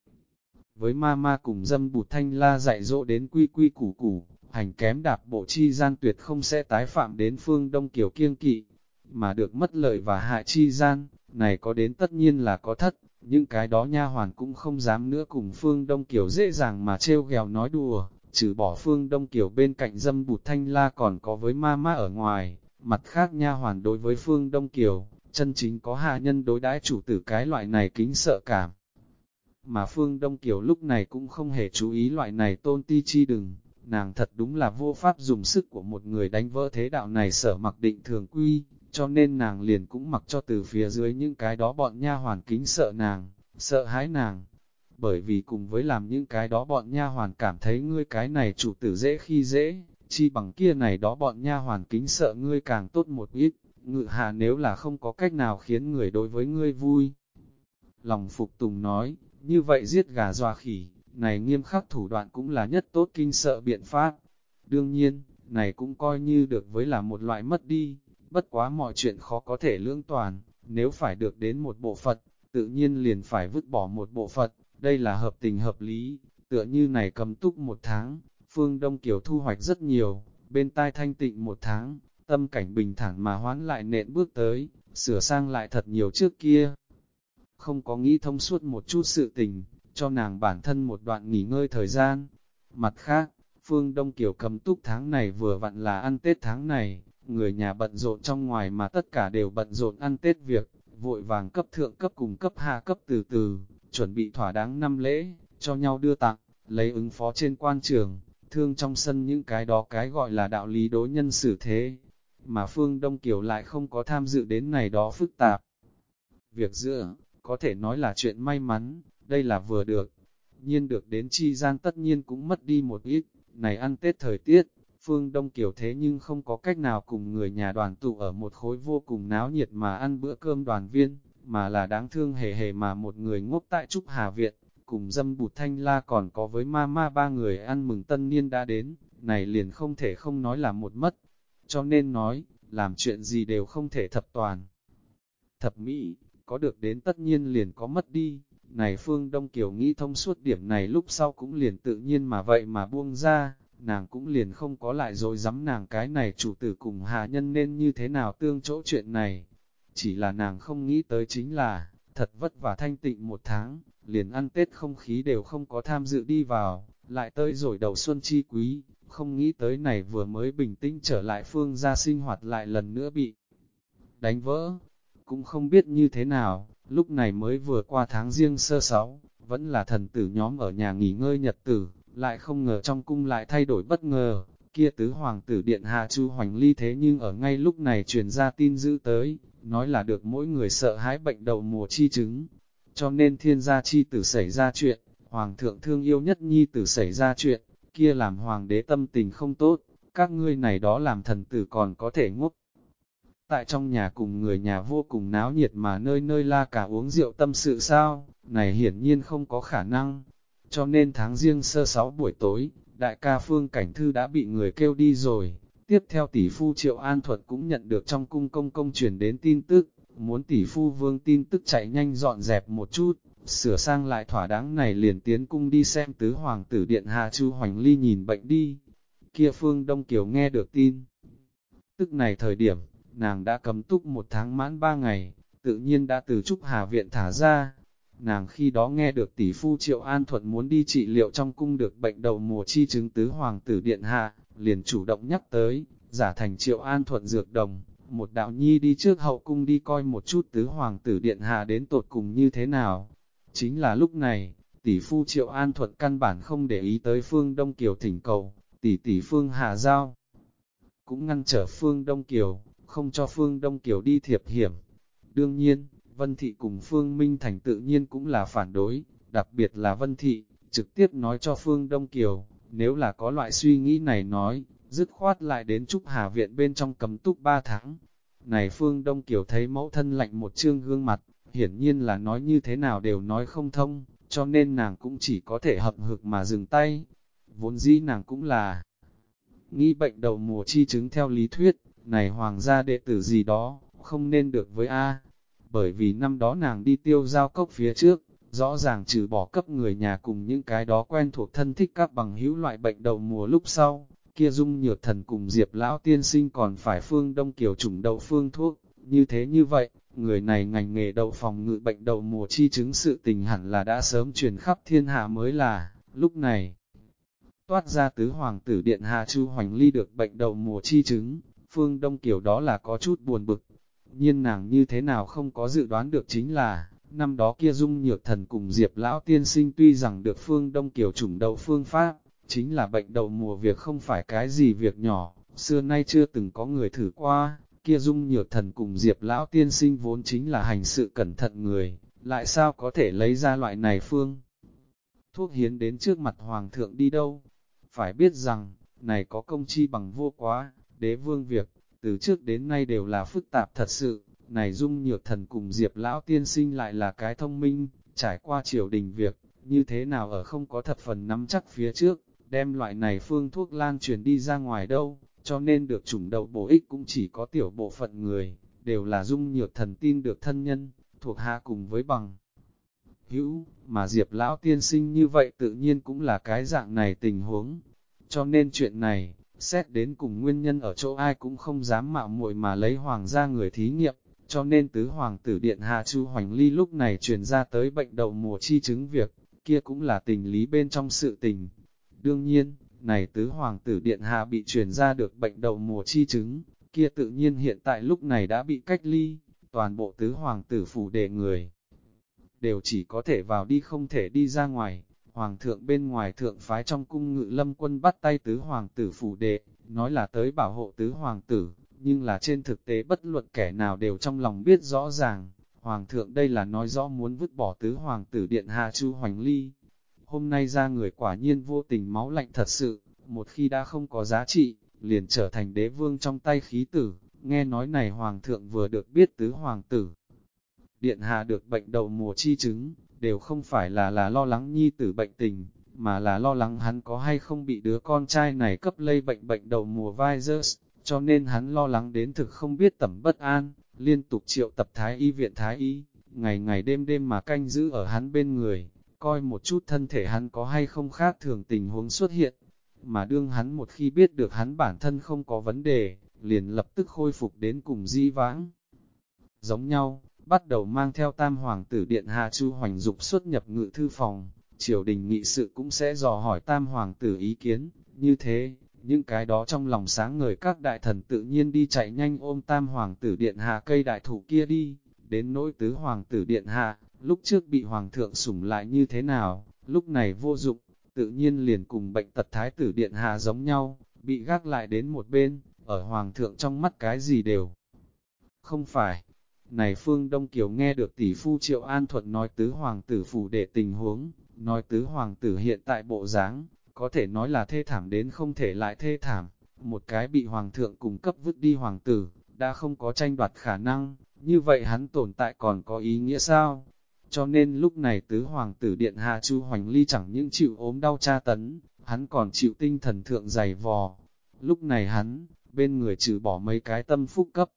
Với ma ma cùng dâm bụt thanh la dạy dỗ đến quy quy củ củ, hành kém đạp bộ chi gian tuyệt không sẽ tái phạm đến Phương Đông Kiều kiêng kỵ, mà được mất lợi và hại chi gian, này có đến tất nhiên là có thất, những cái đó nha hoàn cũng không dám nữa cùng Phương Đông Kiều dễ dàng mà trêu ghèo nói đùa, trừ bỏ Phương Đông Kiều bên cạnh dâm bụt thanh la còn có với ma ma ở ngoài, mặt khác nha hoàn đối với Phương Đông Kiều, chân chính có hạ nhân đối đãi chủ tử cái loại này kính sợ cảm. Mà Phương Đông Kiều lúc này cũng không hề chú ý loại này tôn ti chi đừng, nàng thật đúng là vô pháp dùng sức của một người đánh vỡ thế đạo này sở mặc định thường quy, cho nên nàng liền cũng mặc cho từ phía dưới những cái đó bọn nha hoàn kính sợ nàng, sợ hãi nàng. Bởi vì cùng với làm những cái đó bọn nha hoàn cảm thấy ngươi cái này chủ tử dễ khi dễ, chi bằng kia này đó bọn nha hoàn kính sợ ngươi càng tốt một ít, ngự hạ nếu là không có cách nào khiến người đối với ngươi vui. Lòng phục tùng nói, như vậy giết gà dọa khỉ, này nghiêm khắc thủ đoạn cũng là nhất tốt kinh sợ biện pháp. Đương nhiên, này cũng coi như được với là một loại mất đi, bất quá mọi chuyện khó có thể lưỡng toàn, nếu phải được đến một bộ Phật, tự nhiên liền phải vứt bỏ một bộ Phật, đây là hợp tình hợp lý, tựa như này cầm túc một tháng, phương Đông Kiều thu hoạch rất nhiều, bên tai thanh tịnh một tháng, tâm cảnh bình thản mà hoán lại nện bước tới, sửa sang lại thật nhiều trước kia. Không có nghĩ thông suốt một chút sự tình, cho nàng bản thân một đoạn nghỉ ngơi thời gian. Mặt khác, Phương Đông Kiều cầm túc tháng này vừa vặn là ăn Tết tháng này, người nhà bận rộn trong ngoài mà tất cả đều bận rộn ăn Tết việc, vội vàng cấp thượng cấp cùng cấp hạ cấp từ từ, chuẩn bị thỏa đáng năm lễ, cho nhau đưa tặng, lấy ứng phó trên quan trường, thương trong sân những cái đó cái gọi là đạo lý đối nhân xử thế, mà Phương Đông Kiều lại không có tham dự đến này đó phức tạp. Việc giữa, có thể nói là chuyện may mắn, đây là vừa được, nhiên được đến chi gian tất nhiên cũng mất đi một ít, này ăn Tết thời tiết, Phương Đông Kiều thế nhưng không có cách nào cùng người nhà đoàn tụ ở một khối vô cùng náo nhiệt mà ăn bữa cơm đoàn viên, mà là đáng thương hề hề mà một người ngốc tại Trúc Hà Viện, cùng dâm bụt thanh la còn có với ma ma ba người ăn mừng tân niên đã đến, này liền không thể không nói là một mất. Cho nên nói, làm chuyện gì đều không thể thập toàn. Thập mỹ, có được đến tất nhiên liền có mất đi. Này Phương Đông Kiều nghĩ thông suốt điểm này lúc sau cũng liền tự nhiên mà vậy mà buông ra, nàng cũng liền không có lại rồi dám nàng cái này chủ tử cùng hạ nhân nên như thế nào tương chỗ chuyện này. Chỉ là nàng không nghĩ tới chính là, thật vất vả thanh tịnh một tháng, liền ăn Tết không khí đều không có tham dự đi vào, lại tới rồi đầu xuân chi quý, không nghĩ tới này vừa mới bình tĩnh trở lại phương gia sinh hoạt lại lần nữa bị đánh vỡ, cũng không biết như thế nào, lúc này mới vừa qua tháng riêng sơ sáu, vẫn là thần tử nhóm ở nhà nghỉ ngơi nhật tử, lại không ngờ trong cung lại thay đổi bất ngờ, kia tứ hoàng tử điện hạ chu hoành ly thế nhưng ở ngay lúc này truyền ra tin dữ tới, nói là được mỗi người sợ hãi bệnh đầu mùa chi chứng, cho nên thiên gia chi tử xảy ra chuyện, hoàng thượng thương yêu nhất nhi tử xảy ra chuyện, kia làm hoàng đế tâm tình không tốt, các ngươi này đó làm thần tử còn có thể ngốc. Tại trong nhà cùng người nhà vô cùng náo nhiệt mà nơi nơi la cả uống rượu tâm sự sao, này hiển nhiên không có khả năng. Cho nên tháng riêng sơ sáu buổi tối, đại ca Phương Cảnh Thư đã bị người kêu đi rồi. Tiếp theo tỷ phu Triệu An Thuật cũng nhận được trong cung công công truyền đến tin tức, muốn tỷ phu vương tin tức chạy nhanh dọn dẹp một chút, sửa sang lại thỏa đáng này liền tiến cung đi xem tứ hoàng tử điện hạ Chu Hoành Ly nhìn bệnh đi. Kia Phương Đông Kiều nghe được tin. Tức này thời điểm, nàng đã cấm túc một tháng mãn ba ngày, tự nhiên đã từ Trúc Hà Viện thả ra. Nàng khi đó nghe được tỷ phu Triệu An Thuận muốn đi trị liệu trong cung được bệnh đầu mùa chi chứng tứ hoàng tử điện hạ, liền chủ động nhắc tới, giả thành Triệu An Thuận dược đồng, một đạo nhi đi trước hậu cung đi coi một chút tứ hoàng tử điện hạ đến tột cùng như thế nào. Chính là lúc này, tỷ phu Triệu An Thuận căn bản không để ý tới phương Đông Kiều thỉnh cầu, tỷ tỷ phương Hà Giao. Cũng ngăn trở phương Đông Kiều, không cho phương Đông Kiều đi thiệp hiểm. Đương nhiên, Vân Thị cùng Phương Minh Thành tự nhiên cũng là phản đối, đặc biệt là Vân Thị, trực tiếp nói cho Phương Đông Kiều, nếu là có loại suy nghĩ này nói, dứt khoát lại đến Trúc Hà Viện bên trong cấm túc 3 tháng. Này Phương Đông Kiều thấy mẫu thân lạnh một trương gương mặt, hiển nhiên là nói như thế nào đều nói không thông, cho nên nàng cũng chỉ có thể hậm hực mà dừng tay. Vốn dĩ nàng cũng là nghĩ bệnh đầu mùa chi chứng theo lý thuyết, này hoàng gia đệ tử gì đó, không nên được với A. Bởi vì năm đó nàng đi tiêu giao cốc phía trước, rõ ràng trừ bỏ cấp người nhà cùng những cái đó quen thuộc thân thích các bằng hữu loại bệnh đầu mùa lúc sau, kia dung nhược thần cùng diệp lão tiên sinh còn phải phương đông kiều chủng đậu phương thuốc, như thế như vậy, người này ngành nghề đậu phòng ngự bệnh đầu mùa chi chứng sự tình hẳn là đã sớm truyền khắp thiên hạ mới là, lúc này. Toát ra tứ hoàng tử điện hạ chu hoành ly được bệnh đầu mùa chi chứng, phương đông kiều đó là có chút buồn bực. Nhiên nàng như thế nào không có dự đoán được chính là, năm đó kia dung nhược thần cùng diệp lão tiên sinh tuy rằng được phương đông kiều chủng đậu phương pháp, chính là bệnh đầu mùa việc không phải cái gì việc nhỏ, xưa nay chưa từng có người thử qua, kia dung nhược thần cùng diệp lão tiên sinh vốn chính là hành sự cẩn thận người, lại sao có thể lấy ra loại này phương. Thuốc hiến đến trước mặt hoàng thượng đi đâu? Phải biết rằng, này có công chi bằng vô quá, đế vương việc, từ trước đến nay đều là phức tạp thật sự, này dung nhược thần cùng diệp lão tiên sinh lại là cái thông minh, trải qua triều đình việc, như thế nào ở không có thập phần nắm chắc phía trước, đem loại này phương thuốc lan truyền đi ra ngoài đâu, cho nên được chủng đậu bổ ích cũng chỉ có tiểu bộ phận người, đều là dung nhược thần tin được thân nhân, thuộc hạ cùng với bằng. Hữu, mà Diệp Lão tiên sinh như vậy tự nhiên cũng là cái dạng này tình huống. Cho nên chuyện này, xét đến cùng nguyên nhân ở chỗ ai cũng không dám mạo muội mà lấy hoàng gia người thí nghiệm, cho nên tứ hoàng tử điện hạ Chu Hoành Ly lúc này truyền ra tới bệnh đầu mùa chi chứng việc, kia cũng là tình lý bên trong sự tình. Đương nhiên, này tứ hoàng tử điện hạ bị truyền ra được bệnh đầu mùa chi chứng, kia tự nhiên hiện tại lúc này đã bị cách ly, toàn bộ tứ hoàng tử phủ đệ người. Đều chỉ có thể vào đi không thể đi ra ngoài, hoàng thượng bên ngoài thượng phái trong cung ngự lâm quân bắt tay tứ hoàng tử phủ đệ, nói là tới bảo hộ tứ hoàng tử, nhưng là trên thực tế bất luận kẻ nào đều trong lòng biết rõ ràng, hoàng thượng đây là nói rõ muốn vứt bỏ tứ hoàng tử điện hạ chu hoành ly, hôm nay ra người quả nhiên vô tình máu lạnh thật sự, một khi đã không có giá trị, liền trở thành đế vương trong tay khí tử, nghe nói này hoàng thượng vừa được biết tứ hoàng tử. Điện hạ được bệnh đầu mùa chi chứng, đều không phải là là lo lắng nhi tử bệnh tình, mà là lo lắng hắn có hay không bị đứa con trai này cấp lây bệnh bệnh đầu mùa virus, cho nên hắn lo lắng đến thực không biết tẩm bất an, liên tục triệu tập thái y viện thái y, ngày ngày đêm đêm mà canh giữ ở hắn bên người, coi một chút thân thể hắn có hay không khác thường tình huống xuất hiện. Mà đương hắn một khi biết được hắn bản thân không có vấn đề, liền lập tức khôi phục đến cùng di vãng. Giống nhau, bắt đầu mang theo tam hoàng tử điện hạ chu hoành dục xuất nhập ngự thư phòng, triều đình nghị sự cũng sẽ dò hỏi tam hoàng tử ý kiến, như thế, những cái đó trong lòng sáng ngời các đại thần tự nhiên đi chạy nhanh ôm tam hoàng tử điện hạ cây đại thụ kia đi, đến nỗi tứ hoàng tử điện hạ, lúc trước bị hoàng thượng sủng lại như thế nào, lúc này vô dụng, tự nhiên liền cùng bệnh tật thái tử điện hạ giống nhau, bị gác lại đến một bên, ở hoàng thượng trong mắt cái gì đều. Không phải, này Phương Đông Kiều nghe được tỷ phu Triệu An Thuận nói tứ hoàng tử phủ để tình huống, nói tứ hoàng tử hiện tại bộ dáng có thể nói là thê thảm đến không thể lại thê thảm, một cái bị hoàng thượng cung cấp vứt đi hoàng tử, đã không có tranh đoạt khả năng, như vậy hắn tồn tại còn có ý nghĩa sao? Cho nên lúc này tứ hoàng tử điện hạ Chu Hoành Ly chẳng những chịu ốm đau tra tấn, hắn còn chịu tinh thần thượng dày vò. Lúc này hắn, bên người trừ bỏ mấy cái tâm phúc cấp.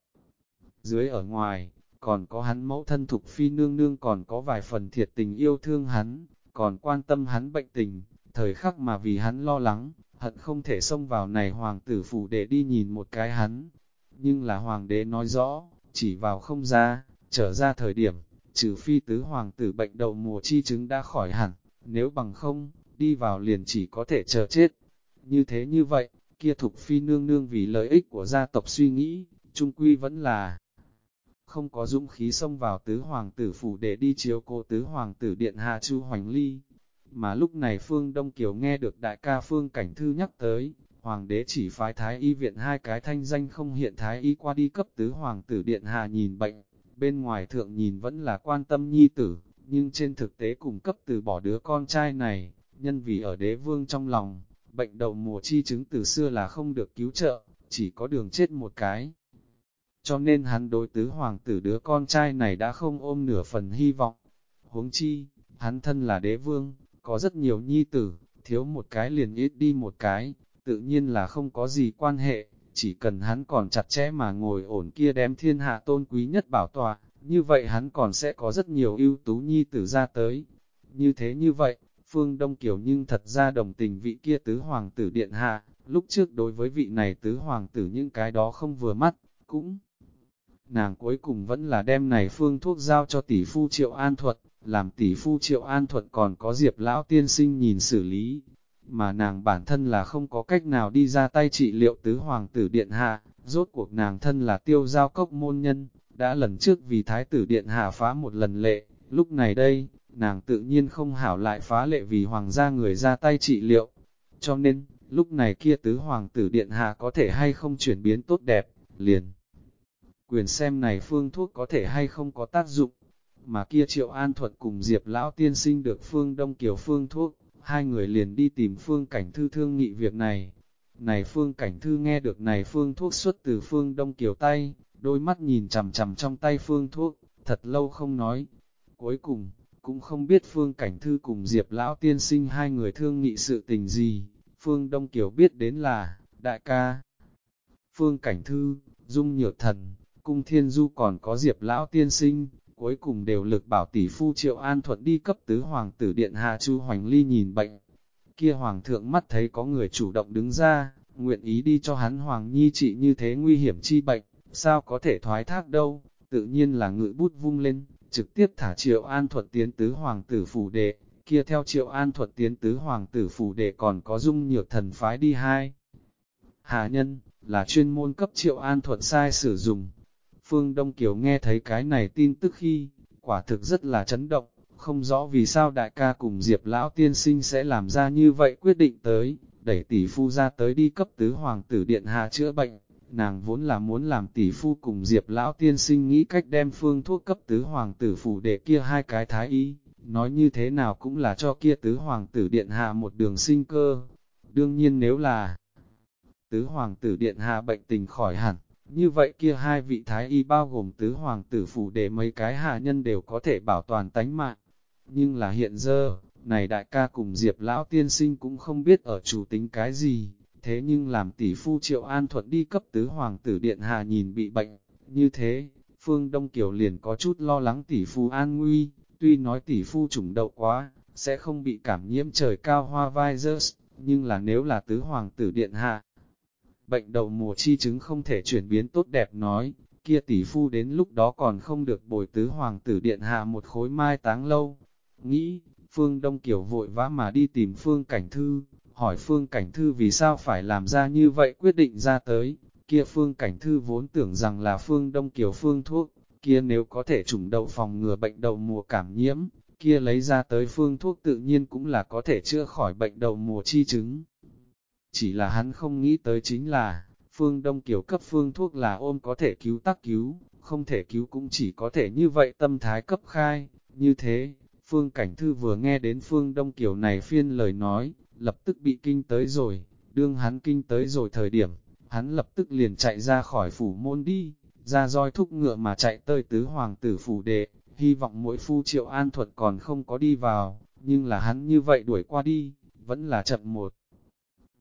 Dưới ở ngoài, còn có hắn mẫu thân thục phi nương nương còn có vài phần thiệt tình yêu thương hắn, còn quan tâm hắn bệnh tình, thời khắc mà vì hắn lo lắng, hận không thể xông vào này hoàng tử phủ để đi nhìn một cái hắn. Nhưng là hoàng đế nói rõ, chỉ vào không ra, trở ra thời điểm, trừ phi tứ hoàng tử bệnh đầu mùa chi chứng đã khỏi hẳn, nếu bằng không, đi vào liền chỉ có thể chờ chết. Như thế như vậy, kia thục phi nương nương vì lợi ích của gia tộc suy nghĩ, trung quy vẫn là không có dũng khí xông vào tứ hoàng tử phủ để đi chiếu cô tứ hoàng tử điện hạ chu hoành ly. Mà lúc này Phương Đông Kiều nghe được đại ca Phương Cảnh Thư nhắc tới, hoàng đế chỉ phái thái y viện hai cái thanh danh không hiện thái y qua đi cấp tứ hoàng tử điện hạ nhìn bệnh, bên ngoài thượng nhìn vẫn là quan tâm nhi tử, nhưng trên thực tế cùng cấp từ bỏ đứa con trai này, nhân vì ở đế vương trong lòng, bệnh đầu mùa chi chứng từ xưa là không được cứu trợ, chỉ có đường chết một cái. Cho nên hắn đối tứ hoàng tử đứa con trai này đã không ôm nửa phần hy vọng. Huống chi, hắn thân là đế vương, có rất nhiều nhi tử, thiếu một cái liền ít đi một cái, tự nhiên là không có gì quan hệ, chỉ cần hắn còn chặt chẽ mà ngồi ổn kia đem thiên hạ tôn quý nhất bảo tòa, như vậy hắn còn sẽ có rất nhiều ưu tú nhi tử ra tới. Như thế như vậy, Phương Đông Kiều nhưng thật ra đồng tình vị kia tứ hoàng tử điện hạ, lúc trước đối với vị này tứ hoàng tử những cái đó không vừa mắt, cũng nàng cuối cùng vẫn là đem này phương thuốc giao cho tỷ phu Triệu An Thuật, làm tỷ phu Triệu An Thuật còn có Diệp Lão Tiên Sinh nhìn xử lý, mà nàng bản thân là không có cách nào đi ra tay trị liệu tứ hoàng tử điện hạ, rốt cuộc nàng thân là tiêu giao cốc môn nhân, đã lần trước vì thái tử điện hạ phá một lần lệ, lúc này đây, nàng tự nhiên không hảo lại phá lệ vì hoàng gia người ra tay trị liệu, cho nên, lúc này kia tứ hoàng tử điện hạ có thể hay không chuyển biến tốt đẹp, liền. Quyền xem này phương thuốc có thể hay không có tác dụng, mà kia triệu an thuật cùng Diệp Lão tiên sinh được phương Đông Kiều phương thuốc, hai người liền đi tìm phương cảnh thư thương nghị việc này. Này phương cảnh thư nghe được này phương thuốc xuất từ phương Đông Kiều tay, đôi mắt nhìn chằm chằm trong tay phương thuốc, thật lâu không nói. Cuối cùng, cũng không biết phương cảnh thư cùng Diệp Lão tiên sinh hai người thương nghị sự tình gì. Phương Đông Kiều biết đến là, đại ca. Phương cảnh thư, dung nhược thần, cung thiên du còn có Diệp Lão tiên sinh, cuối cùng đều lực bảo tỷ phu triệu an thuận đi cấp tứ hoàng tử điện hạ chu hoành ly nhìn bệnh. Kia hoàng thượng mắt thấy có người chủ động đứng ra, nguyện ý đi cho hắn hoàng nhi trị như thế nguy hiểm chi bệnh, sao có thể thoái thác đâu, tự nhiên là ngự bút vung lên, trực tiếp thả triệu an thuận tiến tứ hoàng tử phủ đệ, kia theo triệu an thuận tiến tứ hoàng tử phủ đệ còn có dung nhược thần phái đi hai. Hà nhân, là chuyên môn cấp triệu an thuận sai sử dụng, Phương Đông Kiều nghe thấy cái này tin tức khi, quả thực rất là chấn động, không rõ vì sao đại ca cùng Diệp Lão Tiên Sinh sẽ làm ra như vậy quyết định tới, đẩy tỷ phu ra tới đi cấp tứ hoàng tử điện hạ chữa bệnh. Nàng vốn là muốn làm tỷ phu cùng Diệp Lão Tiên Sinh nghĩ cách đem phương thuốc cấp tứ hoàng tử phủ để kia hai cái thái y, nói như thế nào cũng là cho kia tứ hoàng tử điện hạ một đường sinh cơ. Đương nhiên nếu là tứ hoàng tử điện hạ bệnh tình khỏi hẳn, như vậy kia hai vị thái y bao gồm tứ hoàng tử phủ để mấy cái hạ nhân đều có thể bảo toàn tánh mạng. Nhưng là hiện giờ, này đại ca cùng Diệp lão tiên sinh cũng không biết ở chủ tính cái gì, thế nhưng làm tỷ phu triệu an thuận đi cấp tứ hoàng tử điện hạ nhìn bị bệnh, như thế, Phương Đông Kiều liền có chút lo lắng tỷ phu an nguy, tuy nói tỷ phu trùng đậu quá, sẽ không bị cảm nhiễm trời cao hoa virus, nhưng là nếu là tứ hoàng tử điện hạ, bệnh đầu mùa chi chứng không thể chuyển biến tốt đẹp nói, kia tỷ phu đến lúc đó còn không được bồi tứ hoàng tử điện hạ một khối mai táng lâu. Nghĩ, Phương Đông Kiều vội vã mà đi tìm Phương Cảnh Thư, hỏi Phương Cảnh Thư vì sao phải làm ra như vậy quyết định ra tới. Kia Phương Cảnh Thư vốn tưởng rằng là Phương Đông Kiều Phương thuốc, kia nếu có thể trùng đậu phòng ngừa bệnh đầu mùa cảm nhiễm, kia lấy ra tới phương thuốc tự nhiên cũng là có thể chữa khỏi bệnh đầu mùa chi chứng. Chỉ là hắn không nghĩ tới chính là, phương Đông Kiều cấp phương thuốc là ôm có thể cứu tắc cứu, không thể cứu cũng chỉ có thể như vậy tâm thái cấp khai, như thế, phương Cảnh Thư vừa nghe đến phương Đông Kiều này phiên lời nói, lập tức bị kinh tới rồi, đương hắn kinh tới rồi thời điểm, hắn lập tức liền chạy ra khỏi phủ môn đi, ra roi thúc ngựa mà chạy tới tứ hoàng tử phủ đệ, hy vọng mỗi phu triệu an thuật còn không có đi vào, nhưng là hắn như vậy đuổi qua đi, vẫn là chậm một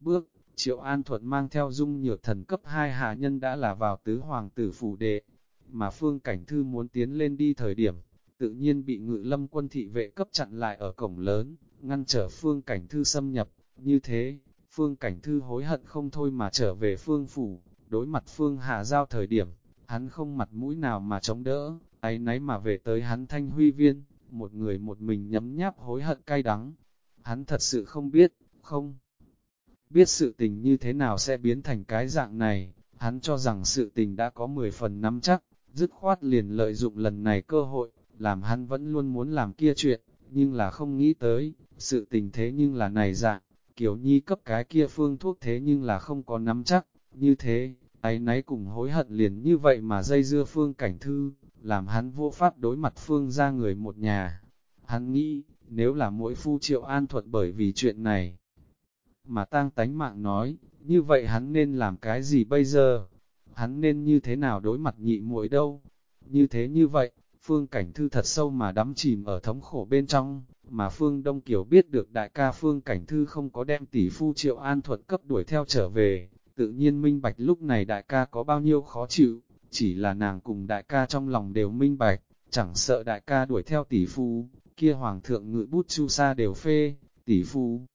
bước, triệu an thuận mang theo dung nhược thần cấp 2 hạ nhân đã là vào tứ hoàng tử phủ đệ, mà phương cảnh thư muốn tiến lên đi thời điểm, tự nhiên bị ngự lâm quân thị vệ cấp chặn lại ở cổng lớn, ngăn trở phương cảnh thư xâm nhập, như thế, phương cảnh thư hối hận không thôi mà trở về phương phủ, đối mặt phương hạ giao thời điểm, hắn không mặt mũi nào mà chống đỡ, ấy nấy mà về tới hắn thanh huy viên, một người một mình nhấm nháp hối hận cay đắng. Hắn thật sự không biết, không biết sự tình như thế nào sẽ biến thành cái dạng này, hắn cho rằng sự tình đã có 10 phần nắm chắc, dứt khoát liền lợi dụng lần này cơ hội, làm hắn vẫn luôn muốn làm kia chuyện, nhưng là không nghĩ tới, sự tình thế nhưng là này dạng, kiểu nhi cấp cái kia phương thuốc thế nhưng là không có nắm chắc, như thế, ấy nấy cùng hối hận liền như vậy mà dây dưa phương cảnh thư, làm hắn vô pháp đối mặt phương ra người một nhà. Hắn nghĩ, nếu là mỗi phu triệu an thuận bởi vì chuyện này, mà tang tánh mạng nói, như vậy hắn nên làm cái gì bây giờ? Hắn nên như thế nào đối mặt nhị muội đâu? Như thế như vậy, phương cảnh thư thật sâu mà đắm chìm ở thống khổ bên trong, mà phương Đông Kiều biết được đại ca phương cảnh thư không có đem tỷ phu triệu an thuận cấp đuổi theo trở về, tự nhiên minh bạch lúc này đại ca có bao nhiêu khó chịu, chỉ là nàng cùng đại ca trong lòng đều minh bạch, chẳng sợ đại ca đuổi theo tỷ phu, kia hoàng thượng ngự bút chu sa đều phê, tỷ phu.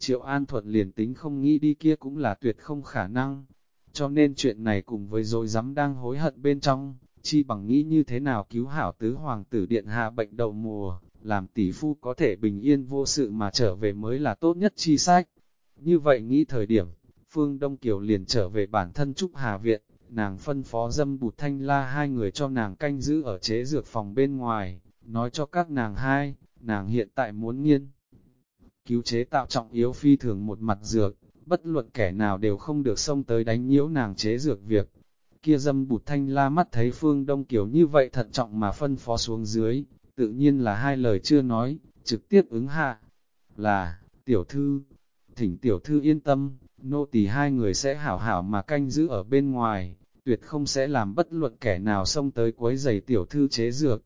Triệu An Thuận liền tính không nghĩ đi kia cũng là tuyệt không khả năng, cho nên chuyện này cùng với dối dám đang hối hận bên trong, chi bằng nghĩ như thế nào cứu hảo tứ hoàng tử điện hạ bệnh đầu mùa, làm tỷ phu có thể bình yên vô sự mà trở về mới là tốt nhất chi sách. Như vậy nghĩ thời điểm, Phương Đông Kiều liền trở về bản thân Trúc Hà Viện, nàng phân phó dâm bụt thanh la hai người cho nàng canh giữ ở chế dược phòng bên ngoài, nói cho các nàng hai, nàng hiện tại muốn nghiên. Cứu chế tạo trọng yếu phi thường một mặt dược, bất luận kẻ nào đều không được xông tới đánh nhiễu nàng chế dược việc. Kia dâm bụt thanh la mắt thấy phương đông kiểu như vậy thận trọng mà phân phó xuống dưới, tự nhiên là hai lời chưa nói, trực tiếp ứng hạ. Là, tiểu thư, thỉnh tiểu thư yên tâm, nô tỳ hai người sẽ hảo hảo mà canh giữ ở bên ngoài, tuyệt không sẽ làm bất luận kẻ nào xông tới quấy giày tiểu thư chế dược.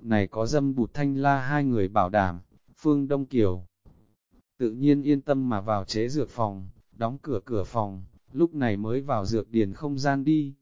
Này có dâm bụt thanh la hai người bảo đảm, Phương Đông Kiều. Tự nhiên yên tâm mà vào chế dược phòng, đóng cửa cửa phòng, lúc này mới vào dược điền không gian đi.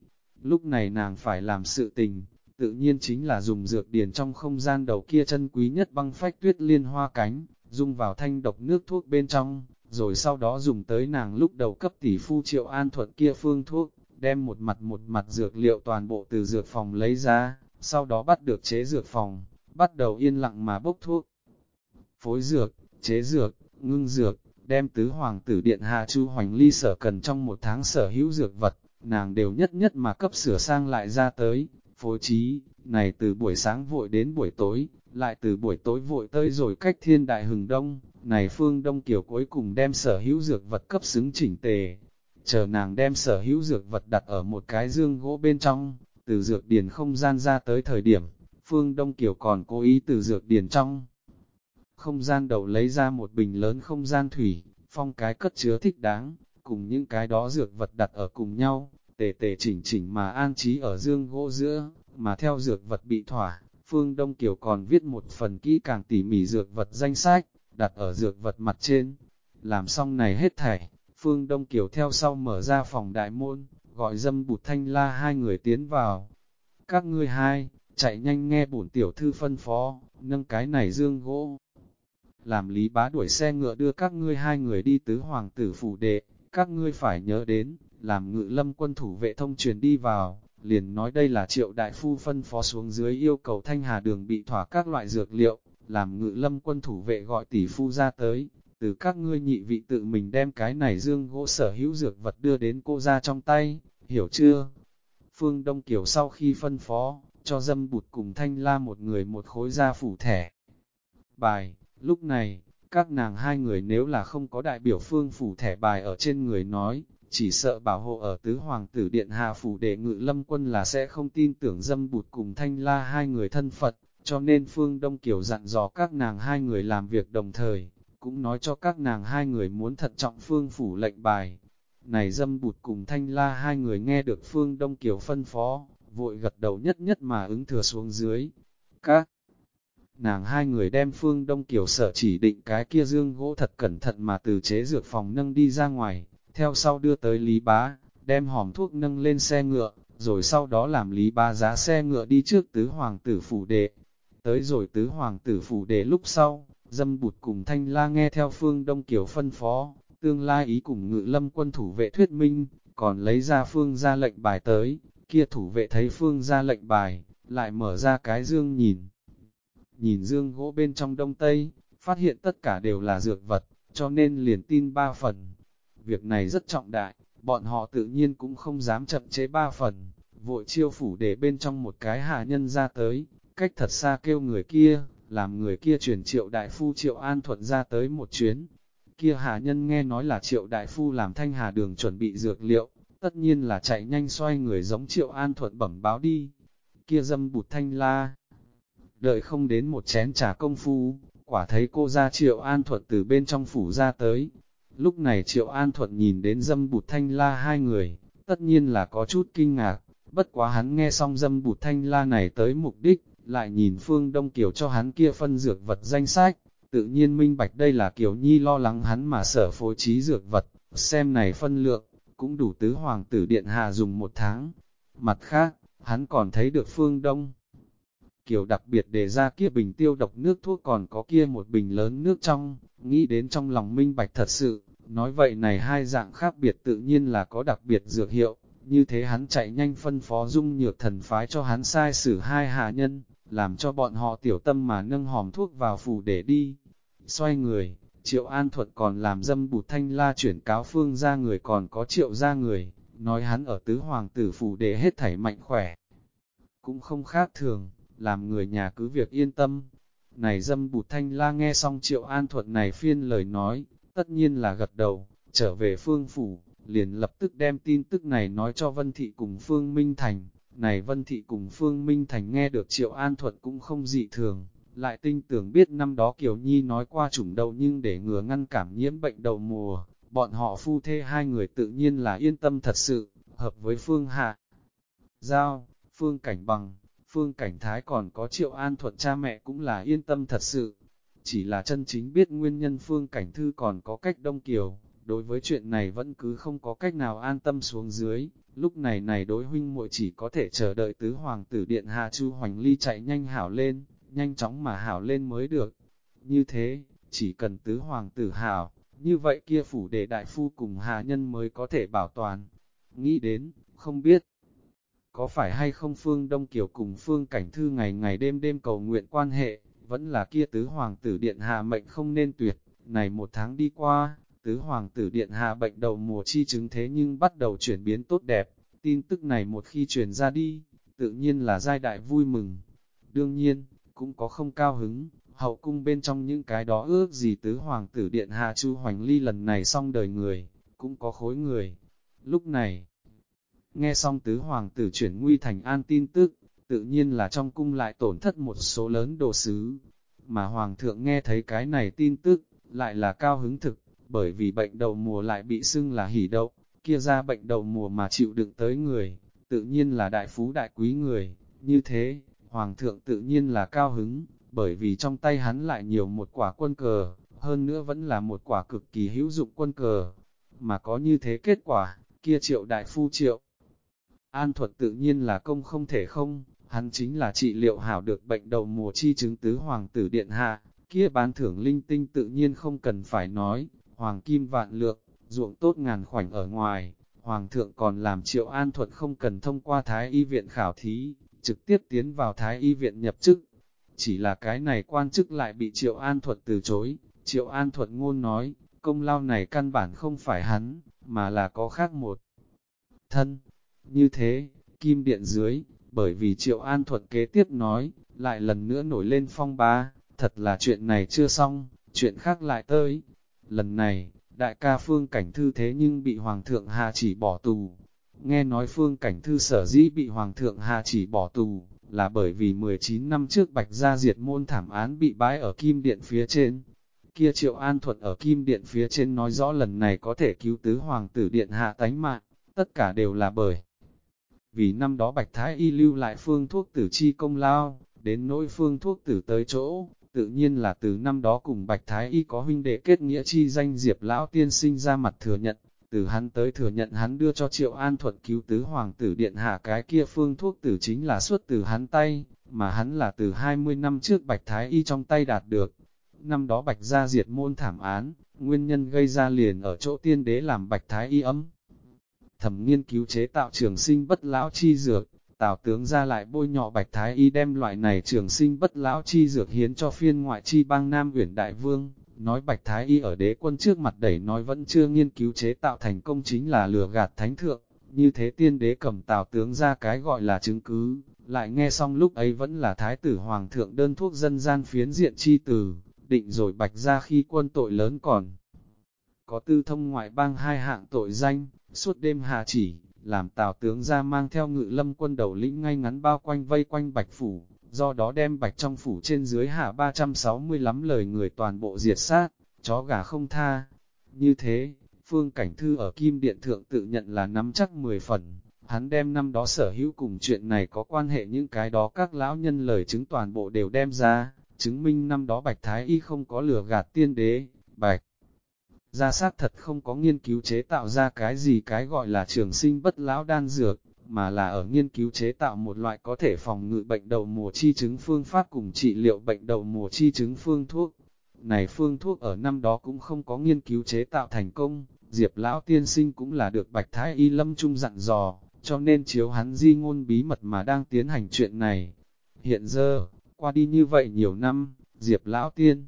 Lúc này nàng phải làm sự tình, tự nhiên chính là dùng dược điền trong không gian đầu kia chân quý nhất băng phách tuyết liên hoa cánh, dung vào thanh độc nước thuốc bên trong, rồi sau đó dùng tới nàng lúc đầu cấp tỷ phu triệu an thuận kia phương thuốc, đem một mặt một mặt dược liệu toàn bộ từ dược phòng lấy ra, sau đó bắt được chế dược phòng, bắt đầu yên lặng mà bốc thuốc. Phối dược, chế dược, ngưng dược, đem tứ hoàng tử điện hạ chu hoành ly sở cần trong một tháng sở hữu dược vật, nàng đều nhất nhất mà cấp sửa sang lại ra tới, phối trí, này từ buổi sáng vội đến buổi tối, lại từ buổi tối vội tới rồi cách thiên đại hừng đông, này phương đông kiều cuối cùng đem sở hữu dược vật cấp xứng chỉnh tề, chờ nàng đem sở hữu dược vật đặt ở một cái dương gỗ bên trong, từ dược điền không gian ra tới thời điểm, phương đông kiều còn cố ý từ dược điền trong. Không gian đầu lấy ra một bình lớn không gian thủy, phong cái cất chứa thích đáng, cùng những cái đó dược vật đặt ở cùng nhau, tề tề chỉnh chỉnh mà an trí ở dương gỗ giữa, mà theo dược vật bị thỏa, Phương Đông Kiều còn viết một phần kỹ càng tỉ mỉ dược vật danh sách, đặt ở dược vật mặt trên. Làm xong này hết thảy, Phương Đông Kiều theo sau mở ra phòng đại môn, gọi dâm bụt thanh la hai người tiến vào. Các ngươi hai, chạy nhanh nghe bổn tiểu thư phân phó, nâng cái này dương gỗ. Làm lý bá đuổi xe ngựa đưa các ngươi hai người đi tứ hoàng tử phủ đệ, các ngươi phải nhớ đến, làm ngự lâm quân thủ vệ thông truyền đi vào, liền nói đây là triệu đại phu phân phó xuống dưới yêu cầu thanh hà đường bị thỏa các loại dược liệu, làm ngự lâm quân thủ vệ gọi tỷ phu ra tới, từ các ngươi nhị vị tự mình đem cái này dương gỗ sở hữu dược vật đưa đến cô ra trong tay, hiểu chưa? Phương Đông Kiều sau khi phân phó, cho dâm bụt cùng thanh la một người một khối ra phủ thẻ. Bài, lúc này, các nàng hai người nếu là không có đại biểu phương phủ thẻ bài ở trên người nói, chỉ sợ bảo hộ ở tứ hoàng tử điện hạ phủ để ngự lâm quân là sẽ không tin tưởng dâm bụt cùng thanh la hai người thân Phật, cho nên phương Đông Kiều dặn dò các nàng hai người làm việc đồng thời, cũng nói cho các nàng hai người muốn thận trọng phương phủ lệnh bài. Này dâm bụt cùng thanh la hai người nghe được phương Đông Kiều phân phó, vội gật đầu nhất nhất mà ứng thừa xuống dưới. Các nàng hai người đem phương Đông Kiều sở chỉ định cái kia dương gỗ thật cẩn thận mà từ chế dược phòng nâng đi ra ngoài, theo sau đưa tới Lý Bá, đem hòm thuốc nâng lên xe ngựa, rồi sau đó làm Lý Bá giá xe ngựa đi trước tứ hoàng tử phủ đệ. Tới rồi tứ hoàng tử phủ đệ lúc sau, dâm bụt cùng thanh la nghe theo phương Đông Kiều phân phó, tương lai ý cùng ngự lâm quân thủ vệ thuyết minh, còn lấy ra phương ra lệnh bài tới, kia thủ vệ thấy phương ra lệnh bài, lại mở ra cái dương nhìn. Nhìn dương gỗ bên trong đông tây, phát hiện tất cả đều là dược vật, cho nên liền tin ba phần. Việc này rất trọng đại, bọn họ tự nhiên cũng không dám chậm chế ba phần, vội chiêu phủ để bên trong một cái hạ nhân ra tới, cách thật xa kêu người kia, làm người kia chuyển triệu đại phu triệu an thuận ra tới một chuyến. Kia hạ nhân nghe nói là triệu đại phu làm thanh hà đường chuẩn bị dược liệu, tất nhiên là chạy nhanh xoay người giống triệu an thuận bẩm báo đi. Kia dâm bụt thanh la, đợi không đến một chén trà công phu, quả thấy cô ra triệu an thuận từ bên trong phủ ra tới. Lúc này triệu an thuận nhìn đến dâm bụt thanh la hai người, tất nhiên là có chút kinh ngạc, bất quá hắn nghe xong dâm bụt thanh la này tới mục đích, lại nhìn phương Đông Kiều cho hắn kia phân dược vật danh sách, tự nhiên minh bạch đây là Kiều Nhi lo lắng hắn mà sở phối trí dược vật, xem này phân lượng, cũng đủ tứ hoàng tử điện hạ dùng một tháng. Mặt khác, hắn còn thấy được phương Đông. Kiều đặc biệt đề ra kia bình tiêu độc nước thuốc còn có kia một bình lớn nước trong, nghĩ đến trong lòng minh bạch thật sự, nói vậy này hai dạng khác biệt tự nhiên là có đặc biệt dược hiệu, như thế hắn chạy nhanh phân phó dung nhược thần phái cho hắn sai xử hai hạ nhân, làm cho bọn họ tiểu tâm mà nâng hòm thuốc vào phủ để đi. Xoay người, triệu an thuật còn làm dâm bụt thanh la chuyển cáo phương ra người còn có triệu ra người, nói hắn ở tứ hoàng tử phủ để hết thảy mạnh khỏe. Cũng không khác thường, làm người nhà cứ việc yên tâm. Này dâm bụt thanh la nghe xong triệu an thuận này phiên lời nói, tất nhiên là gật đầu, trở về phương phủ, liền lập tức đem tin tức này nói cho Vân Thị cùng Phương Minh Thành. Này Vân Thị cùng Phương Minh Thành nghe được Triệu An thuận cũng không dị thường, lại tinh tưởng biết năm đó Kiều Nhi nói qua chủng đầu nhưng để ngừa ngăn cảm nhiễm bệnh đầu mùa, bọn họ phu thê hai người tự nhiên là yên tâm thật sự, hợp với Phương Hạ. Giao, Phương Cảnh Bằng, Phương Cảnh Thái còn có Triệu An Thuật cha mẹ cũng là yên tâm thật sự, chỉ là chân chính biết nguyên nhân Phương Cảnh Thư còn có cách Đông Kiều, đối với chuyện này vẫn cứ không có cách nào an tâm xuống dưới, lúc này này đối huynh muội chỉ có thể chờ đợi tứ hoàng tử điện hạ Chu Hoành Ly chạy nhanh hảo lên, nhanh chóng mà hảo lên mới được. Như thế, chỉ cần tứ hoàng tử hảo, như vậy kia phủ để đại phu cùng hạ nhân mới có thể bảo toàn. Nghĩ đến, không biết, có phải hay không Phương Đông Kiều cùng Phương Cảnh Thư ngày ngày đêm đêm cầu nguyện quan hệ, vẫn là kia tứ hoàng tử điện hạ mệnh không nên tuyệt, này một tháng đi qua, tứ hoàng tử điện hạ bệnh đầu mùa chi chứng thế nhưng bắt đầu chuyển biến tốt đẹp, tin tức này một khi truyền ra đi, tự nhiên là giai đại vui mừng. Đương nhiên, cũng có không cao hứng, hậu cung bên trong những cái đó ước gì tứ hoàng tử điện hạ chu hoành ly lần này xong đời người, cũng có khối người. Lúc này, nghe xong tứ hoàng tử chuyển nguy thành an tin tức, tự nhiên là trong cung lại tổn thất một số lớn đồ sứ. Mà hoàng thượng nghe thấy cái này tin tức, lại là cao hứng thực, bởi vì bệnh đầu mùa lại bị xưng là hỉ đậu, kia ra bệnh đầu mùa mà chịu đựng tới người, tự nhiên là đại phú đại quý người, như thế, hoàng thượng tự nhiên là cao hứng, bởi vì trong tay hắn lại nhiều một quả quân cờ, hơn nữa vẫn là một quả cực kỳ hữu dụng quân cờ, mà có như thế kết quả, kia triệu đại phu triệu. An thuật tự nhiên là công không thể không, hắn chính là trị liệu hảo được bệnh đầu mùa chi chứng tứ hoàng tử điện hạ, kia bán thưởng linh tinh tự nhiên không cần phải nói, hoàng kim vạn lượng, ruộng tốt ngàn khoảnh ở ngoài, hoàng thượng còn làm triệu an thuật không cần thông qua thái y viện khảo thí, trực tiếp tiến vào thái y viện nhập chức. Chỉ là cái này quan chức lại bị triệu an thuật từ chối, triệu an thuật ngôn nói, công lao này căn bản không phải hắn, mà là có khác một thân. Như thế, kim điện dưới, bởi vì triệu an thuật kế tiếp nói, lại lần nữa nổi lên phong ba, thật là chuyện này chưa xong, chuyện khác lại tới. Lần này, đại ca phương cảnh thư thế nhưng bị hoàng thượng hạ chỉ bỏ tù. Nghe nói phương cảnh thư sở dĩ bị hoàng thượng hạ chỉ bỏ tù, là bởi vì 19 năm trước bạch gia diệt môn thảm án bị bãi ở kim điện phía trên. Kia triệu an thuật ở kim điện phía trên nói rõ lần này có thể cứu tứ hoàng tử điện hạ tánh mạng, tất cả đều là bởi. Vì năm đó bạch thái y lưu lại phương thuốc tử chi công lao, đến nỗi phương thuốc tử tới chỗ, tự nhiên là từ năm đó cùng Bạch Thái Y có huynh đệ kết nghĩa chi danh Diệp Lão Tiên sinh ra mặt thừa nhận, từ hắn tới thừa nhận hắn đưa cho Triệu An Thuận cứu tứ hoàng tử điện hạ cái kia phương thuốc tử chính là xuất từ hắn tay, mà hắn là từ 20 năm trước Bạch Thái Y trong tay đạt được. Năm đó Bạch gia diệt môn thảm án, nguyên nhân gây ra liền ở chỗ tiên đế làm Bạch Thái Y ấm. Thẩm nghiên cứu chế tạo trường sinh bất lão chi dược, Tào tướng ra lại bôi nhọ bạch thái y đem loại này trường sinh bất lão chi dược hiến cho phiên ngoại chi bang Nam uyển Đại Vương, nói bạch thái y ở đế quân trước mặt đẩy nói vẫn chưa nghiên cứu chế tạo thành công chính là lừa gạt thánh thượng, như thế tiên đế cầm tào tướng ra cái gọi là chứng cứ, lại nghe xong lúc ấy vẫn là thái tử hoàng thượng đơn thuốc dân gian phiến diện chi từ, định rồi bạch ra khi quân tội lớn còn. Có tư thông ngoại bang hai hạng tội danh, suốt đêm hà chỉ, làm tào tướng ra mang theo ngự lâm quân đầu lĩnh ngay ngắn bao quanh vây quanh bạch phủ, do đó đem bạch trong phủ trên dưới hạ 360 lắm lời người toàn bộ diệt sát, chó gà không tha. Như thế, phương cảnh thư ở Kim Điện Thượng tự nhận là nắm chắc 10 phần, hắn đem năm đó sở hữu cùng chuyện này có quan hệ những cái đó các lão nhân lời chứng toàn bộ đều đem ra, chứng minh năm đó Bạch Thái Y không có lừa gạt tiên đế, Bạch gia xác thật không có nghiên cứu chế tạo ra cái gì cái gọi là trường sinh bất lão đan dược, mà là ở nghiên cứu chế tạo một loại có thể phòng ngự bệnh đầu mùa chi chứng phương pháp cùng trị liệu bệnh đầu mùa chi chứng phương thuốc. Này phương thuốc ở năm đó cũng không có nghiên cứu chế tạo thành công, Diệp Lão Tiên Sinh cũng là được Bạch Thái Y Lâm Trung dặn dò, cho nên chiếu hắn di ngôn bí mật mà đang tiến hành chuyện này. Hiện giờ, qua đi như vậy nhiều năm, Diệp Lão Tiên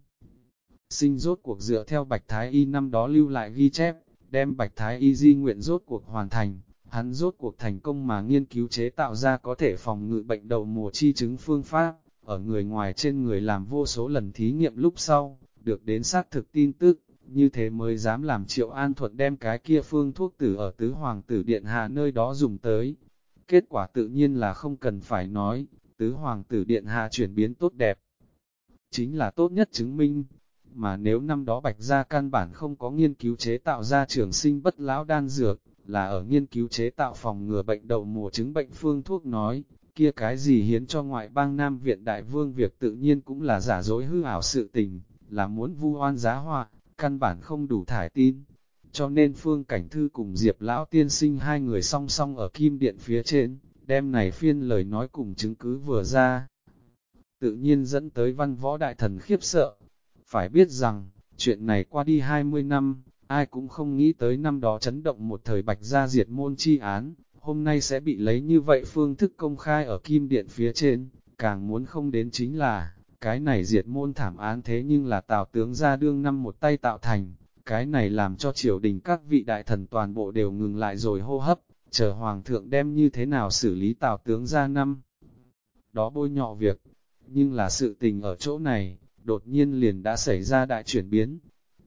sinh rốt cuộc dựa theo Bạch Thái Y năm đó lưu lại ghi chép, đem Bạch Thái Y di nguyện rốt cuộc hoàn thành, hắn rốt cuộc thành công mà nghiên cứu chế tạo ra có thể phòng ngự bệnh đầu mùa chi chứng phương pháp, ở người ngoài trên người làm vô số lần thí nghiệm lúc sau, được đến xác thực tin tức, như thế mới dám làm triệu an thuận đem cái kia phương thuốc tử ở tứ hoàng tử điện hạ nơi đó dùng tới. Kết quả tự nhiên là không cần phải nói, tứ hoàng tử điện hạ chuyển biến tốt đẹp. Chính là tốt nhất chứng minh, mà nếu năm đó bạch gia căn bản không có nghiên cứu chế tạo ra trường sinh bất lão đan dược, là ở nghiên cứu chế tạo phòng ngừa bệnh đậu mùa chứng bệnh phương thuốc nói, kia cái gì hiến cho ngoại bang Nam Viện Đại Vương việc tự nhiên cũng là giả dối hư ảo sự tình, là muốn vu oan giá họa, căn bản không đủ thải tin. Cho nên Phương Cảnh Thư cùng Diệp Lão Tiên Sinh hai người song song ở kim điện phía trên, đem này phiên lời nói cùng chứng cứ vừa ra. Tự nhiên dẫn tới văn võ đại thần khiếp sợ, phải biết rằng, chuyện này qua đi 20 năm, ai cũng không nghĩ tới năm đó chấn động một thời bạch gia diệt môn chi án, hôm nay sẽ bị lấy như vậy phương thức công khai ở kim điện phía trên, càng muốn không đến chính là, cái này diệt môn thảm án thế nhưng là tào tướng ra đương năm một tay tạo thành, cái này làm cho triều đình các vị đại thần toàn bộ đều ngừng lại rồi hô hấp, chờ hoàng thượng đem như thế nào xử lý tào tướng ra năm. Đó bôi nhọ việc, nhưng là sự tình ở chỗ này, đột nhiên liền đã xảy ra đại chuyển biến.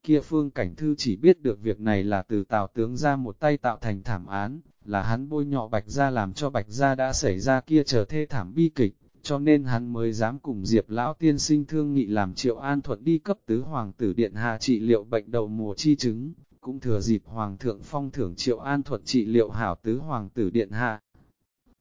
Kia phương cảnh thư chỉ biết được việc này là từ tào tướng ra một tay tạo thành thảm án, là hắn bôi nhọ bạch ra làm cho bạch ra đã xảy ra kia trở thê thảm bi kịch, cho nên hắn mới dám cùng Diệp Lão Tiên sinh thương nghị làm triệu an thuận đi cấp tứ hoàng tử điện hạ trị liệu bệnh đầu mùa chi chứng, cũng thừa dịp hoàng thượng phong thưởng triệu an thuận trị liệu hảo tứ hoàng tử điện hạ.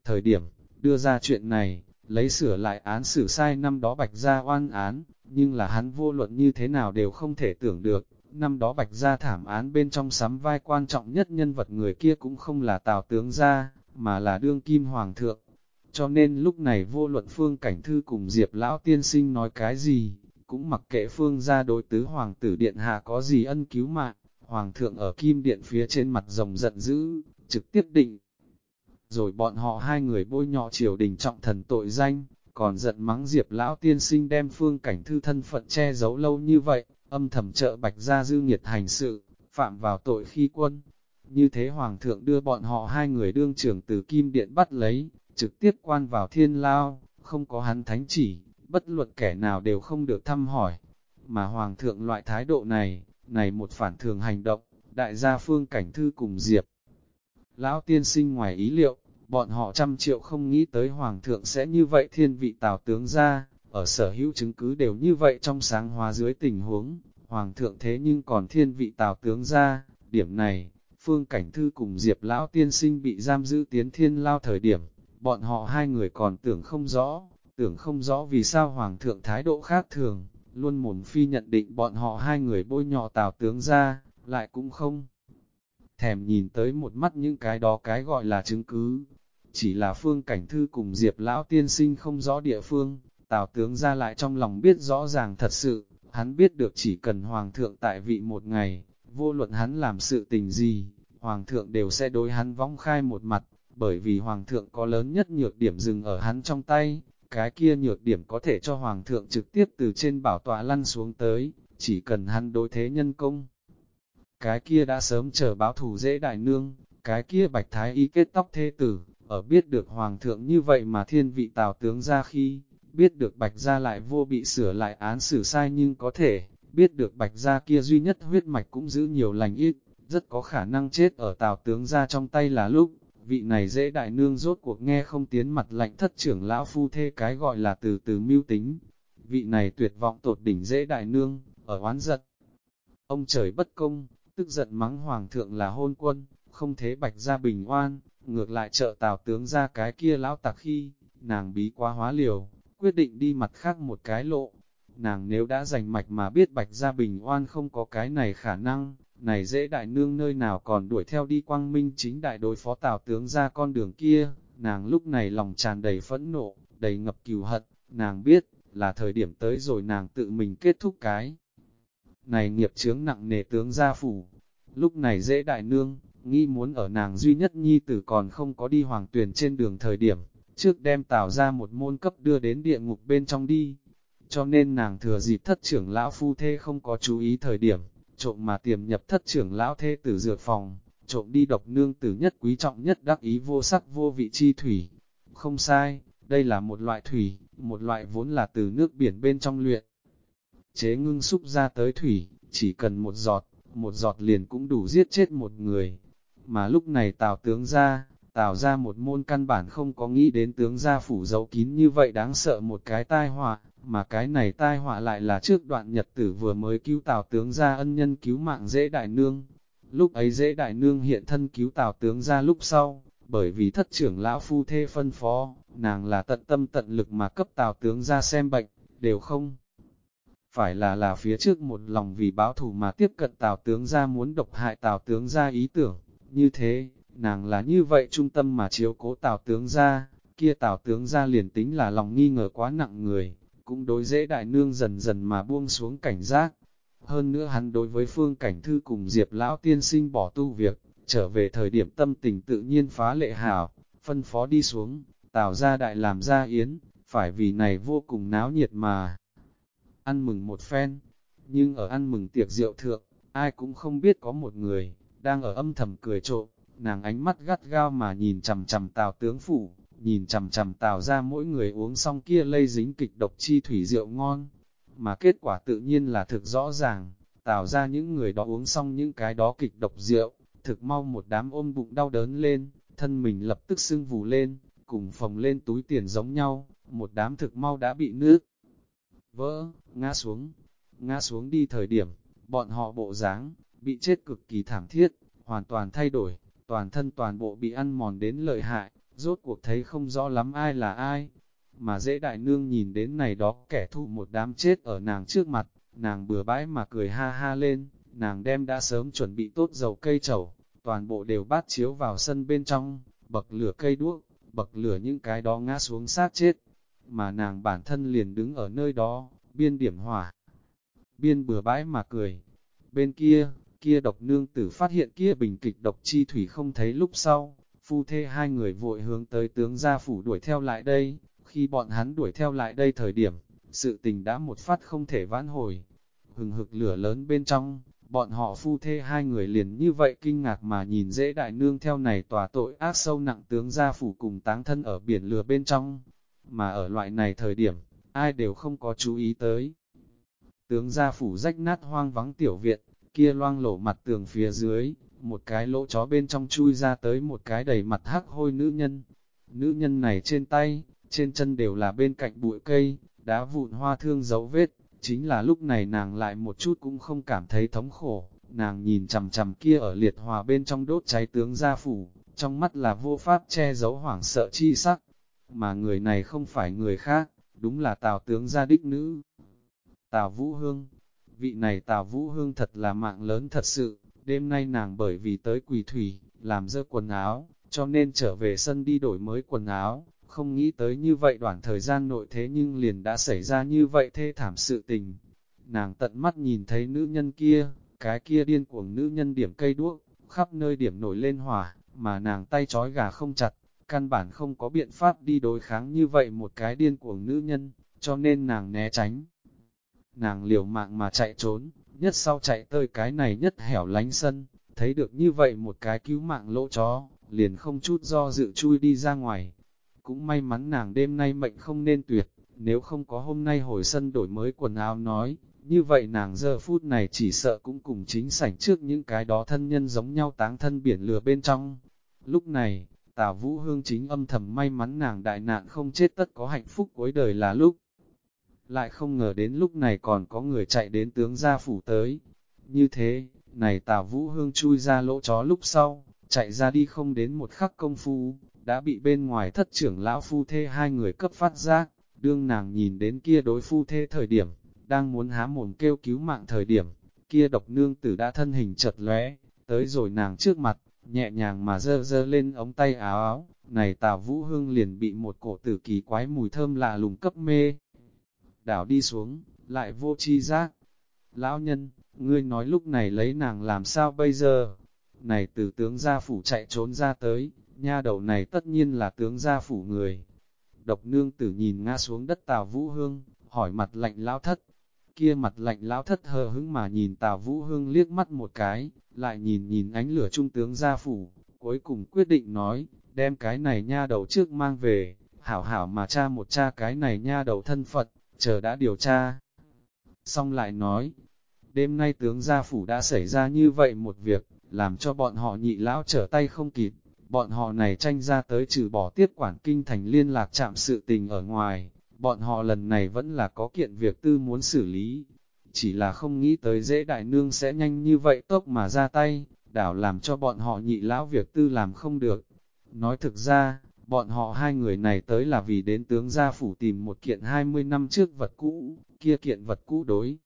Thời điểm, đưa ra chuyện này, lấy sửa lại án xử sai năm đó bạch ra oan án, nhưng là hắn vô luận như thế nào đều không thể tưởng được, năm đó bạch gia thảm án bên trong sắm vai quan trọng nhất nhân vật người kia cũng không là tào tướng gia, mà là đương kim hoàng thượng. Cho nên lúc này vô luận phương cảnh thư cùng diệp lão tiên sinh nói cái gì, cũng mặc kệ phương gia đối tứ hoàng tử điện hạ có gì ân cứu mạng, hoàng thượng ở kim điện phía trên mặt rồng giận dữ, trực tiếp định. Rồi bọn họ hai người bôi nhọ triều đình trọng thần tội danh, còn giận mắng diệp lão tiên sinh đem phương cảnh thư thân phận che giấu lâu như vậy, âm thầm trợ bạch gia dư nghiệt hành sự, phạm vào tội khi quân. Như thế hoàng thượng đưa bọn họ hai người đương trưởng từ kim điện bắt lấy, trực tiếp quan vào thiên lao, không có hắn thánh chỉ, bất luận kẻ nào đều không được thăm hỏi. Mà hoàng thượng loại thái độ này, này một phản thường hành động, đại gia phương cảnh thư cùng diệp. Lão tiên sinh ngoài ý liệu, bọn họ trăm triệu không nghĩ tới hoàng thượng sẽ như vậy thiên vị tào tướng ra, ở sở hữu chứng cứ đều như vậy trong sáng hóa dưới tình huống, hoàng thượng thế nhưng còn thiên vị tào tướng ra, điểm này, phương cảnh thư cùng diệp lão tiên sinh bị giam giữ tiến thiên lao thời điểm, bọn họ hai người còn tưởng không rõ, tưởng không rõ vì sao hoàng thượng thái độ khác thường, luôn mồm phi nhận định bọn họ hai người bôi nhọ tào tướng ra, lại cũng không thèm nhìn tới một mắt những cái đó cái gọi là chứng cứ. Chỉ là phương cảnh thư cùng diệp lão tiên sinh không rõ địa phương, tào tướng ra lại trong lòng biết rõ ràng thật sự, hắn biết được chỉ cần hoàng thượng tại vị một ngày, vô luận hắn làm sự tình gì, hoàng thượng đều sẽ đối hắn vong khai một mặt, bởi vì hoàng thượng có lớn nhất nhược điểm dừng ở hắn trong tay, cái kia nhược điểm có thể cho hoàng thượng trực tiếp từ trên bảo tọa lăn xuống tới, chỉ cần hắn đối thế nhân công. Cái kia đã sớm chờ báo thù dễ đại nương, cái kia bạch thái y kết tóc thê tử, ở biết được hoàng thượng như vậy mà thiên vị tào tướng ra khi, biết được bạch gia lại vô bị sửa lại án xử sai nhưng có thể, biết được bạch gia kia duy nhất huyết mạch cũng giữ nhiều lành ít, rất có khả năng chết ở tào tướng ra trong tay là lúc, vị này dễ đại nương rốt cuộc nghe không tiến mặt lạnh thất trưởng lão phu thê cái gọi là từ từ mưu tính. Vị này tuyệt vọng tột đỉnh dễ đại nương, ở oán giận. Ông trời bất công, tức giận mắng hoàng thượng là hôn quân, không thế bạch ra bình oan, ngược lại trợ tào tướng ra cái kia lão tặc khi, nàng bí quá hóa liều, quyết định đi mặt khác một cái lộ. Nàng nếu đã giành mạch mà biết bạch gia bình oan không có cái này khả năng, này dễ đại nương nơi nào còn đuổi theo đi quang minh chính đại đối phó tào tướng ra con đường kia, nàng lúc này lòng tràn đầy phẫn nộ, đầy ngập cừu hận, nàng biết, là thời điểm tới rồi nàng tự mình kết thúc cái. Này nghiệp chướng nặng nề tướng gia phủ, lúc này dễ đại nương, nghĩ muốn ở nàng duy nhất nhi tử còn không có đi hoàng tuyển trên đường thời điểm, trước đem tạo ra một môn cấp đưa đến địa ngục bên trong đi. Cho nên nàng thừa dịp thất trưởng lão phu thê không có chú ý thời điểm, trộm mà tiềm nhập thất trưởng lão thê tử dược phòng, trộm đi độc nương tử nhất quý trọng nhất đắc ý vô sắc vô vị chi thủy. Không sai, đây là một loại thủy, một loại vốn là từ nước biển bên trong luyện. Chế ngưng xúc ra tới thủy, chỉ cần một giọt, một giọt liền cũng đủ giết chết một người. Mà lúc này tào tướng ra, tào ra một môn căn bản không có nghĩ đến tướng gia phủ giấu kín như vậy đáng sợ một cái tai họa, mà cái này tai họa lại là trước đoạn nhật tử vừa mới cứu tào tướng ra ân nhân cứu mạng dễ đại nương. Lúc ấy dễ đại nương hiện thân cứu tào tướng ra lúc sau, bởi vì thất trưởng lão phu thê phân phó, nàng là tận tâm tận lực mà cấp tào tướng ra xem bệnh, đều không. Phải là là phía trước một lòng vì báo thù mà tiếp cận tào tướng ra muốn độc hại tào tướng ra ý tưởng, như thế, nàng là như vậy trung tâm mà chiếu cố tào tướng ra, kia tào tướng ra liền tính là lòng nghi ngờ quá nặng người, cũng đối dễ đại nương dần dần mà buông xuống cảnh giác. Hơn nữa hắn đối với phương cảnh thư cùng diệp lão tiên sinh bỏ tu việc, trở về thời điểm tâm tình tự nhiên phá lệ hảo, phân phó đi xuống, tào ra đại làm ra yến, phải vì này vô cùng náo nhiệt mà. Ăn mừng một phen, nhưng ở ăn mừng tiệc rượu thượng, ai cũng không biết có một người, đang ở âm thầm cười trộm, nàng ánh mắt gắt gao mà nhìn chầm chầm tào tướng phủ, nhìn chầm chầm tào ra mỗi người uống xong kia lây dính kịch độc chi thủy rượu ngon, mà kết quả tự nhiên là thực rõ ràng, tào ra những người đó uống xong những cái đó kịch độc rượu, thực mau một đám ôm bụng đau đớn lên, thân mình lập tức sưng vù lên, cùng phồng lên túi tiền giống nhau, một đám thực mau đã bị nước vỡ, ngã xuống, ngã xuống đi thời điểm, bọn họ bộ dáng bị chết cực kỳ thảm thiết, hoàn toàn thay đổi, toàn thân toàn bộ bị ăn mòn đến lợi hại, rốt cuộc thấy không rõ lắm ai là ai. mà dễ đại nương nhìn đến này đó kẻ thù một đám chết ở nàng trước mặt, nàng bừa bãi mà cười ha ha lên, nàng đem đã sớm chuẩn bị tốt dầu cây trầu, toàn bộ đều bát chiếu vào sân bên trong, bậc lửa cây đuốc, bậc lửa những cái đó ngã xuống sát chết, mà nàng bản thân liền đứng ở nơi đó, biên điểm hỏa, biên bừa bãi mà cười. Bên kia, kia độc nương tử phát hiện kia bình kịch độc chi thủy không thấy lúc sau, phu thê hai người vội hướng tới tướng gia phủ đuổi theo lại đây, khi bọn hắn đuổi theo lại đây thời điểm, sự tình đã một phát không thể vãn hồi. Hừng hực lửa lớn bên trong, bọn họ phu thê hai người liền như vậy kinh ngạc mà nhìn dễ đại nương theo này tòa tội ác sâu nặng tướng gia phủ cùng táng thân ở biển lửa bên trong. Mà ở loại này thời điểm, ai đều không có chú ý tới. Tướng gia phủ rách nát hoang vắng tiểu viện, kia loang lổ mặt tường phía dưới, một cái lỗ chó bên trong chui ra tới một cái đầy mặt hắc hôi nữ nhân. Nữ nhân này trên tay, trên chân đều là bên cạnh bụi cây, đá vụn hoa thương dấu vết, chính là lúc này nàng lại một chút cũng không cảm thấy thống khổ, nàng nhìn chằm chằm kia ở liệt hòa bên trong đốt cháy tướng gia phủ, trong mắt là vô pháp che giấu hoảng sợ chi sắc, mà người này không phải người khác, đúng là tào tướng gia đích nữ. Tào Vũ Hương, vị này Tào Vũ Hương thật là mạng lớn thật sự, đêm nay nàng bởi vì tới quỳ thủy, làm dơ quần áo, cho nên trở về sân đi đổi mới quần áo, không nghĩ tới như vậy đoạn thời gian nội thế nhưng liền đã xảy ra như vậy thê thảm sự tình. Nàng tận mắt nhìn thấy nữ nhân kia, cái kia điên cuồng nữ nhân điểm cây đuốc, khắp nơi điểm nổi lên hỏa, mà nàng tay trói gà không chặt, căn bản không có biện pháp đi đối kháng như vậy một cái điên cuồng nữ nhân, cho nên nàng né tránh. Nàng liều mạng mà chạy trốn, nhất sau chạy tới cái này nhất hẻo lánh sân, thấy được như vậy một cái cứu mạng lỗ chó, liền không chút do dự chui đi ra ngoài. Cũng may mắn nàng đêm nay mệnh không nên tuyệt, nếu không có hôm nay hồi sân đổi mới quần áo nói, như vậy nàng giờ phút này chỉ sợ cũng cùng chính sảnh trước những cái đó thân nhân giống nhau táng thân biển lửa bên trong. Lúc này, tà Vũ Hương chính âm thầm may mắn nàng đại nạn không chết tất có hạnh phúc cuối đời là lúc. Lại không ngờ đến lúc này còn có người chạy đến tướng gia phủ tới. Như thế, này Tào Vũ Hương chui ra lỗ chó lúc sau, chạy ra đi không đến một khắc công phu, đã bị bên ngoài thất trưởng lão phu thê hai người cấp phát giác, đương nàng nhìn đến kia đối phu thê thời điểm, đang muốn há mồm kêu cứu mạng thời điểm, kia độc nương tử đã thân hình chật lóe, tới rồi nàng trước mặt, nhẹ nhàng mà dơ dơ lên ống tay áo áo, này Tào Vũ Hương liền bị một cổ tử kỳ quái mùi thơm lạ lùng cấp mê. Đảo đi xuống, lại vô chi giác. Lão nhân, ngươi nói lúc này lấy nàng làm sao bây giờ? Này từ tướng gia phủ chạy trốn ra tới, nha đầu này tất nhiên là tướng gia phủ người. Độc nương tử nhìn ngã xuống đất Tào Vũ Hương, hỏi mặt lạnh lão thất. Kia mặt lạnh lão thất hờ hững mà nhìn Tào Vũ Hương liếc mắt một cái, lại nhìn nhìn ánh lửa trung tướng gia phủ, cuối cùng quyết định nói, đem cái này nha đầu trước mang về, hảo hảo mà cha một cha cái này nha đầu thân Phật, chờ đã điều tra. Xong lại nói, đêm nay tướng gia phủ đã xảy ra như vậy một việc, làm cho bọn họ nhị lão trở tay không kịp, bọn họ này tranh ra tới trừ bỏ tiết quản kinh thành liên lạc chạm sự tình ở ngoài, bọn họ lần này vẫn là có kiện việc tư muốn xử lý, chỉ là không nghĩ tới dễ đại nương sẽ nhanh như vậy tốc mà ra tay, đảo làm cho bọn họ nhị lão việc tư làm không được. Nói thực ra, bọn họ hai người này tới là vì đến tướng gia phủ tìm một kiện 20 năm trước vật cũ, kia kiện vật cũ đối.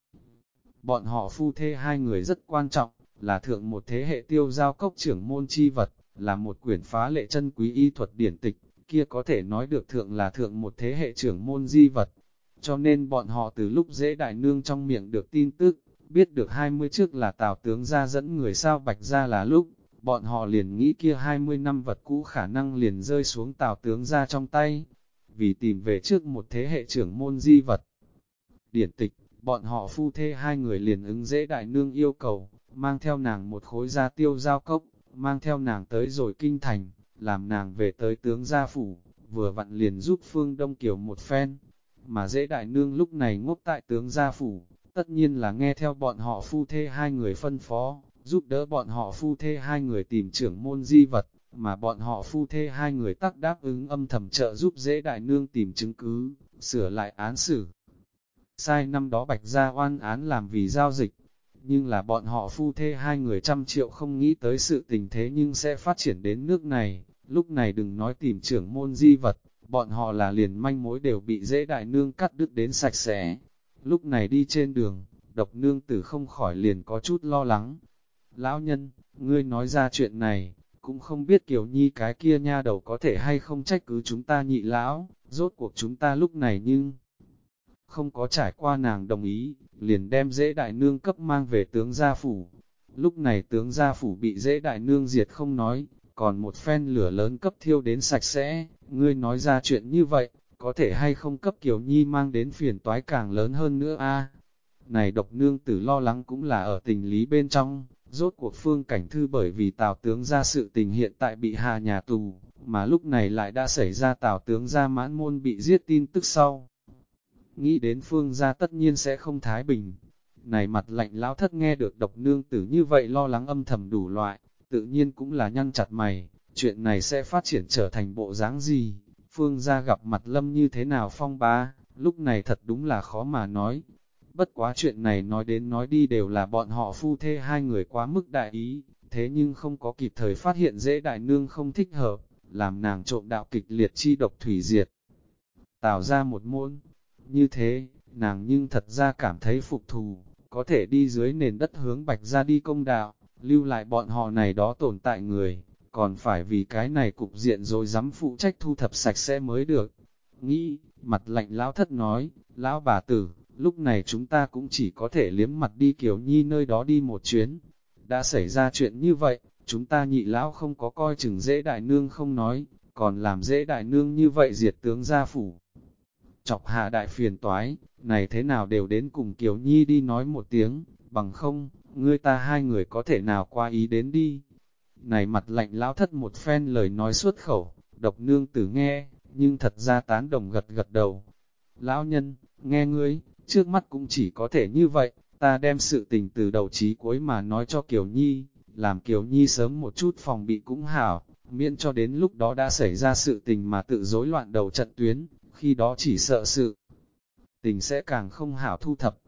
Bọn họ phu thê hai người rất quan trọng, là thượng một thế hệ tiêu giao cốc trưởng môn chi vật, là một quyển phá lệ chân quý y thuật điển tịch, kia có thể nói được thượng là thượng một thế hệ trưởng môn di vật. Cho nên bọn họ từ lúc dễ đại nương trong miệng được tin tức, biết được 20 trước là tào tướng ra dẫn người sao bạch ra là lúc, bọn họ liền nghĩ kia 20 năm vật cũ khả năng liền rơi xuống tào tướng ra trong tay, vì tìm về trước một thế hệ trưởng môn di vật. Điển tịch, bọn họ phu thê hai người liền ứng dễ đại nương yêu cầu, mang theo nàng một khối gia tiêu giao cốc, mang theo nàng tới rồi kinh thành, làm nàng về tới tướng gia phủ, vừa vặn liền giúp phương Đông Kiều một phen. Mà dễ đại nương lúc này ngốc tại tướng gia phủ, tất nhiên là nghe theo bọn họ phu thê hai người phân phó, giúp đỡ bọn họ phu thê hai người tìm trưởng môn di vật, mà bọn họ phu thê hai người tắc đáp ứng âm thầm trợ giúp dễ đại nương tìm chứng cứ, sửa lại án xử. Sai năm đó bạch ra oan án làm vì giao dịch, nhưng là bọn họ phu thê hai người trăm triệu không nghĩ tới sự tình thế nhưng sẽ phát triển đến nước này, lúc này đừng nói tìm trưởng môn di vật, bọn họ là liền manh mối đều bị dễ đại nương cắt đứt đến sạch sẽ. Lúc này đi trên đường, độc nương tử không khỏi liền có chút lo lắng. Lão nhân, ngươi nói ra chuyện này, cũng không biết kiểu nhi cái kia nha đầu có thể hay không trách cứ chúng ta nhị lão, rốt cuộc chúng ta lúc này nhưng không có trải qua nàng đồng ý, liền đem dễ đại nương cấp mang về tướng gia phủ. Lúc này tướng gia phủ bị dễ đại nương diệt không nói, còn một phen lửa lớn cấp thiêu đến sạch sẽ, ngươi nói ra chuyện như vậy, có thể hay không cấp Kiều Nhi mang đến phiền toái càng lớn hơn nữa a Này độc nương tử lo lắng cũng là ở tình lý bên trong, rốt cuộc phương cảnh thư bởi vì tào tướng ra sự tình hiện tại bị hà nhà tù, mà lúc này lại đã xảy ra tào tướng ra mãn môn bị giết tin tức sau. Nghĩ đến phương gia tất nhiên sẽ không thái bình. Này mặt lạnh lão thất nghe được độc nương tử như vậy lo lắng âm thầm đủ loại, tự nhiên cũng là nhăn chặt mày, chuyện này sẽ phát triển trở thành bộ dáng gì, phương gia gặp mặt lâm như thế nào phong ba, lúc này thật đúng là khó mà nói. Bất quá chuyện này nói đến nói đi đều là bọn họ phu thê hai người quá mức đại ý, thế nhưng không có kịp thời phát hiện dễ đại nương không thích hợp, làm nàng trộm đạo kịch liệt chi độc thủy diệt. Tạo ra một môn, như thế, nàng nhưng thật ra cảm thấy phục thù, có thể đi dưới nền đất hướng bạch ra đi công đạo, lưu lại bọn họ này đó tồn tại người, còn phải vì cái này cục diện rồi dám phụ trách thu thập sạch sẽ mới được. Nghĩ, mặt lạnh lão thất nói, lão bà tử, lúc này chúng ta cũng chỉ có thể liếm mặt đi kiểu nhi nơi đó đi một chuyến. Đã xảy ra chuyện như vậy, chúng ta nhị lão không có coi chừng dễ đại nương không nói, còn làm dễ đại nương như vậy diệt tướng gia phủ. Chọc hạ đại phiền toái, này thế nào đều đến cùng Kiều Nhi đi nói một tiếng, bằng không, ngươi ta hai người có thể nào qua ý đến đi. Này mặt lạnh lão thất một phen lời nói suốt khẩu, độc nương tử nghe, nhưng thật ra tán đồng gật gật đầu. Lão nhân, nghe ngươi, trước mắt cũng chỉ có thể như vậy, ta đem sự tình từ đầu chí cuối mà nói cho Kiều Nhi, làm Kiều Nhi sớm một chút phòng bị cũng hảo, miễn cho đến lúc đó đã xảy ra sự tình mà tự rối loạn đầu trận tuyến, khi đó chỉ sợ sự tình sẽ càng không hảo thu thập.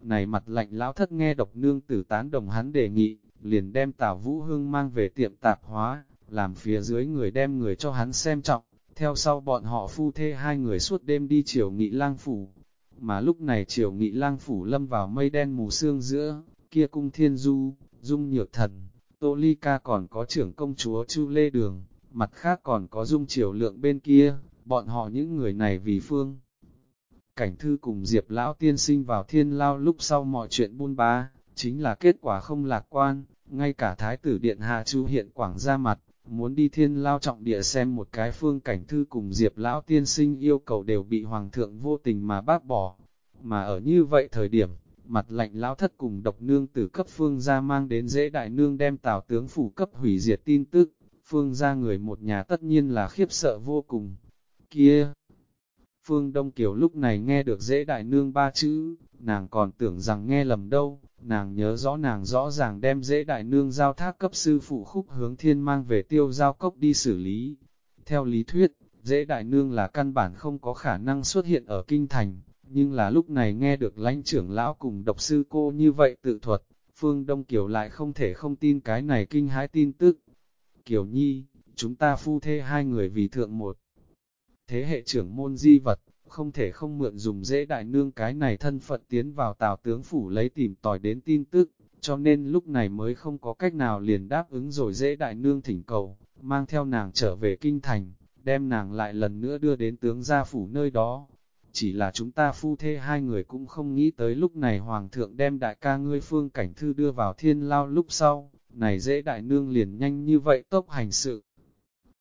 Này mặt lạnh lão thất nghe độc nương tử tán đồng hắn đề nghị, liền đem Tào Vũ Hương mang về tiệm tạp hóa, làm phía dưới người đem người cho hắn xem trọng, theo sau bọn họ phu thê hai người suốt đêm đi chiều nghị lang phủ. Mà lúc này triều nghị lang phủ lâm vào mây đen mù sương giữa, kia cung thiên du, dung nhược thần, tô ly ca còn có trưởng công chúa Chu Lê Đường, mặt khác còn có dung triều lượng bên kia, bọn họ những người này vì phương. Cảnh thư cùng Diệp Lão tiên sinh vào thiên lao lúc sau mọi chuyện buôn ba, chính là kết quả không lạc quan, ngay cả Thái tử Điện Hạ Chu hiện quảng ra mặt, muốn đi thiên lao trọng địa xem một cái phương cảnh thư cùng Diệp Lão tiên sinh yêu cầu đều bị Hoàng thượng vô tình mà bác bỏ. Mà ở như vậy thời điểm, mặt lạnh lão thất cùng độc nương từ cấp phương ra mang đến dễ đại nương đem tào tướng phủ cấp hủy diệt tin tức, phương ra người một nhà tất nhiên là khiếp sợ vô cùng. Kia! Phương Đông Kiều lúc này nghe được dễ đại nương ba chữ, nàng còn tưởng rằng nghe lầm đâu, nàng nhớ rõ nàng rõ ràng đem dễ đại nương giao thác cấp sư phụ khúc hướng thiên mang về tiêu giao cốc đi xử lý. Theo lý thuyết, dễ đại nương là căn bản không có khả năng xuất hiện ở kinh thành, nhưng là lúc này nghe được lãnh trưởng lão cùng độc sư cô như vậy tự thuật, Phương Đông Kiều lại không thể không tin cái này kinh hãi tin tức. Kiều Nhi, chúng ta phu thê hai người vì thượng một thế hệ trưởng môn di vật, không thể không mượn dùng dễ đại nương cái này thân phận tiến vào tào tướng phủ lấy tìm tòi đến tin tức, cho nên lúc này mới không có cách nào liền đáp ứng rồi dễ đại nương thỉnh cầu, mang theo nàng trở về kinh thành, đem nàng lại lần nữa đưa đến tướng gia phủ nơi đó. Chỉ là chúng ta phu thê hai người cũng không nghĩ tới lúc này hoàng thượng đem đại ca ngươi phương cảnh thư đưa vào thiên lao lúc sau, này dễ đại nương liền nhanh như vậy tốc hành sự.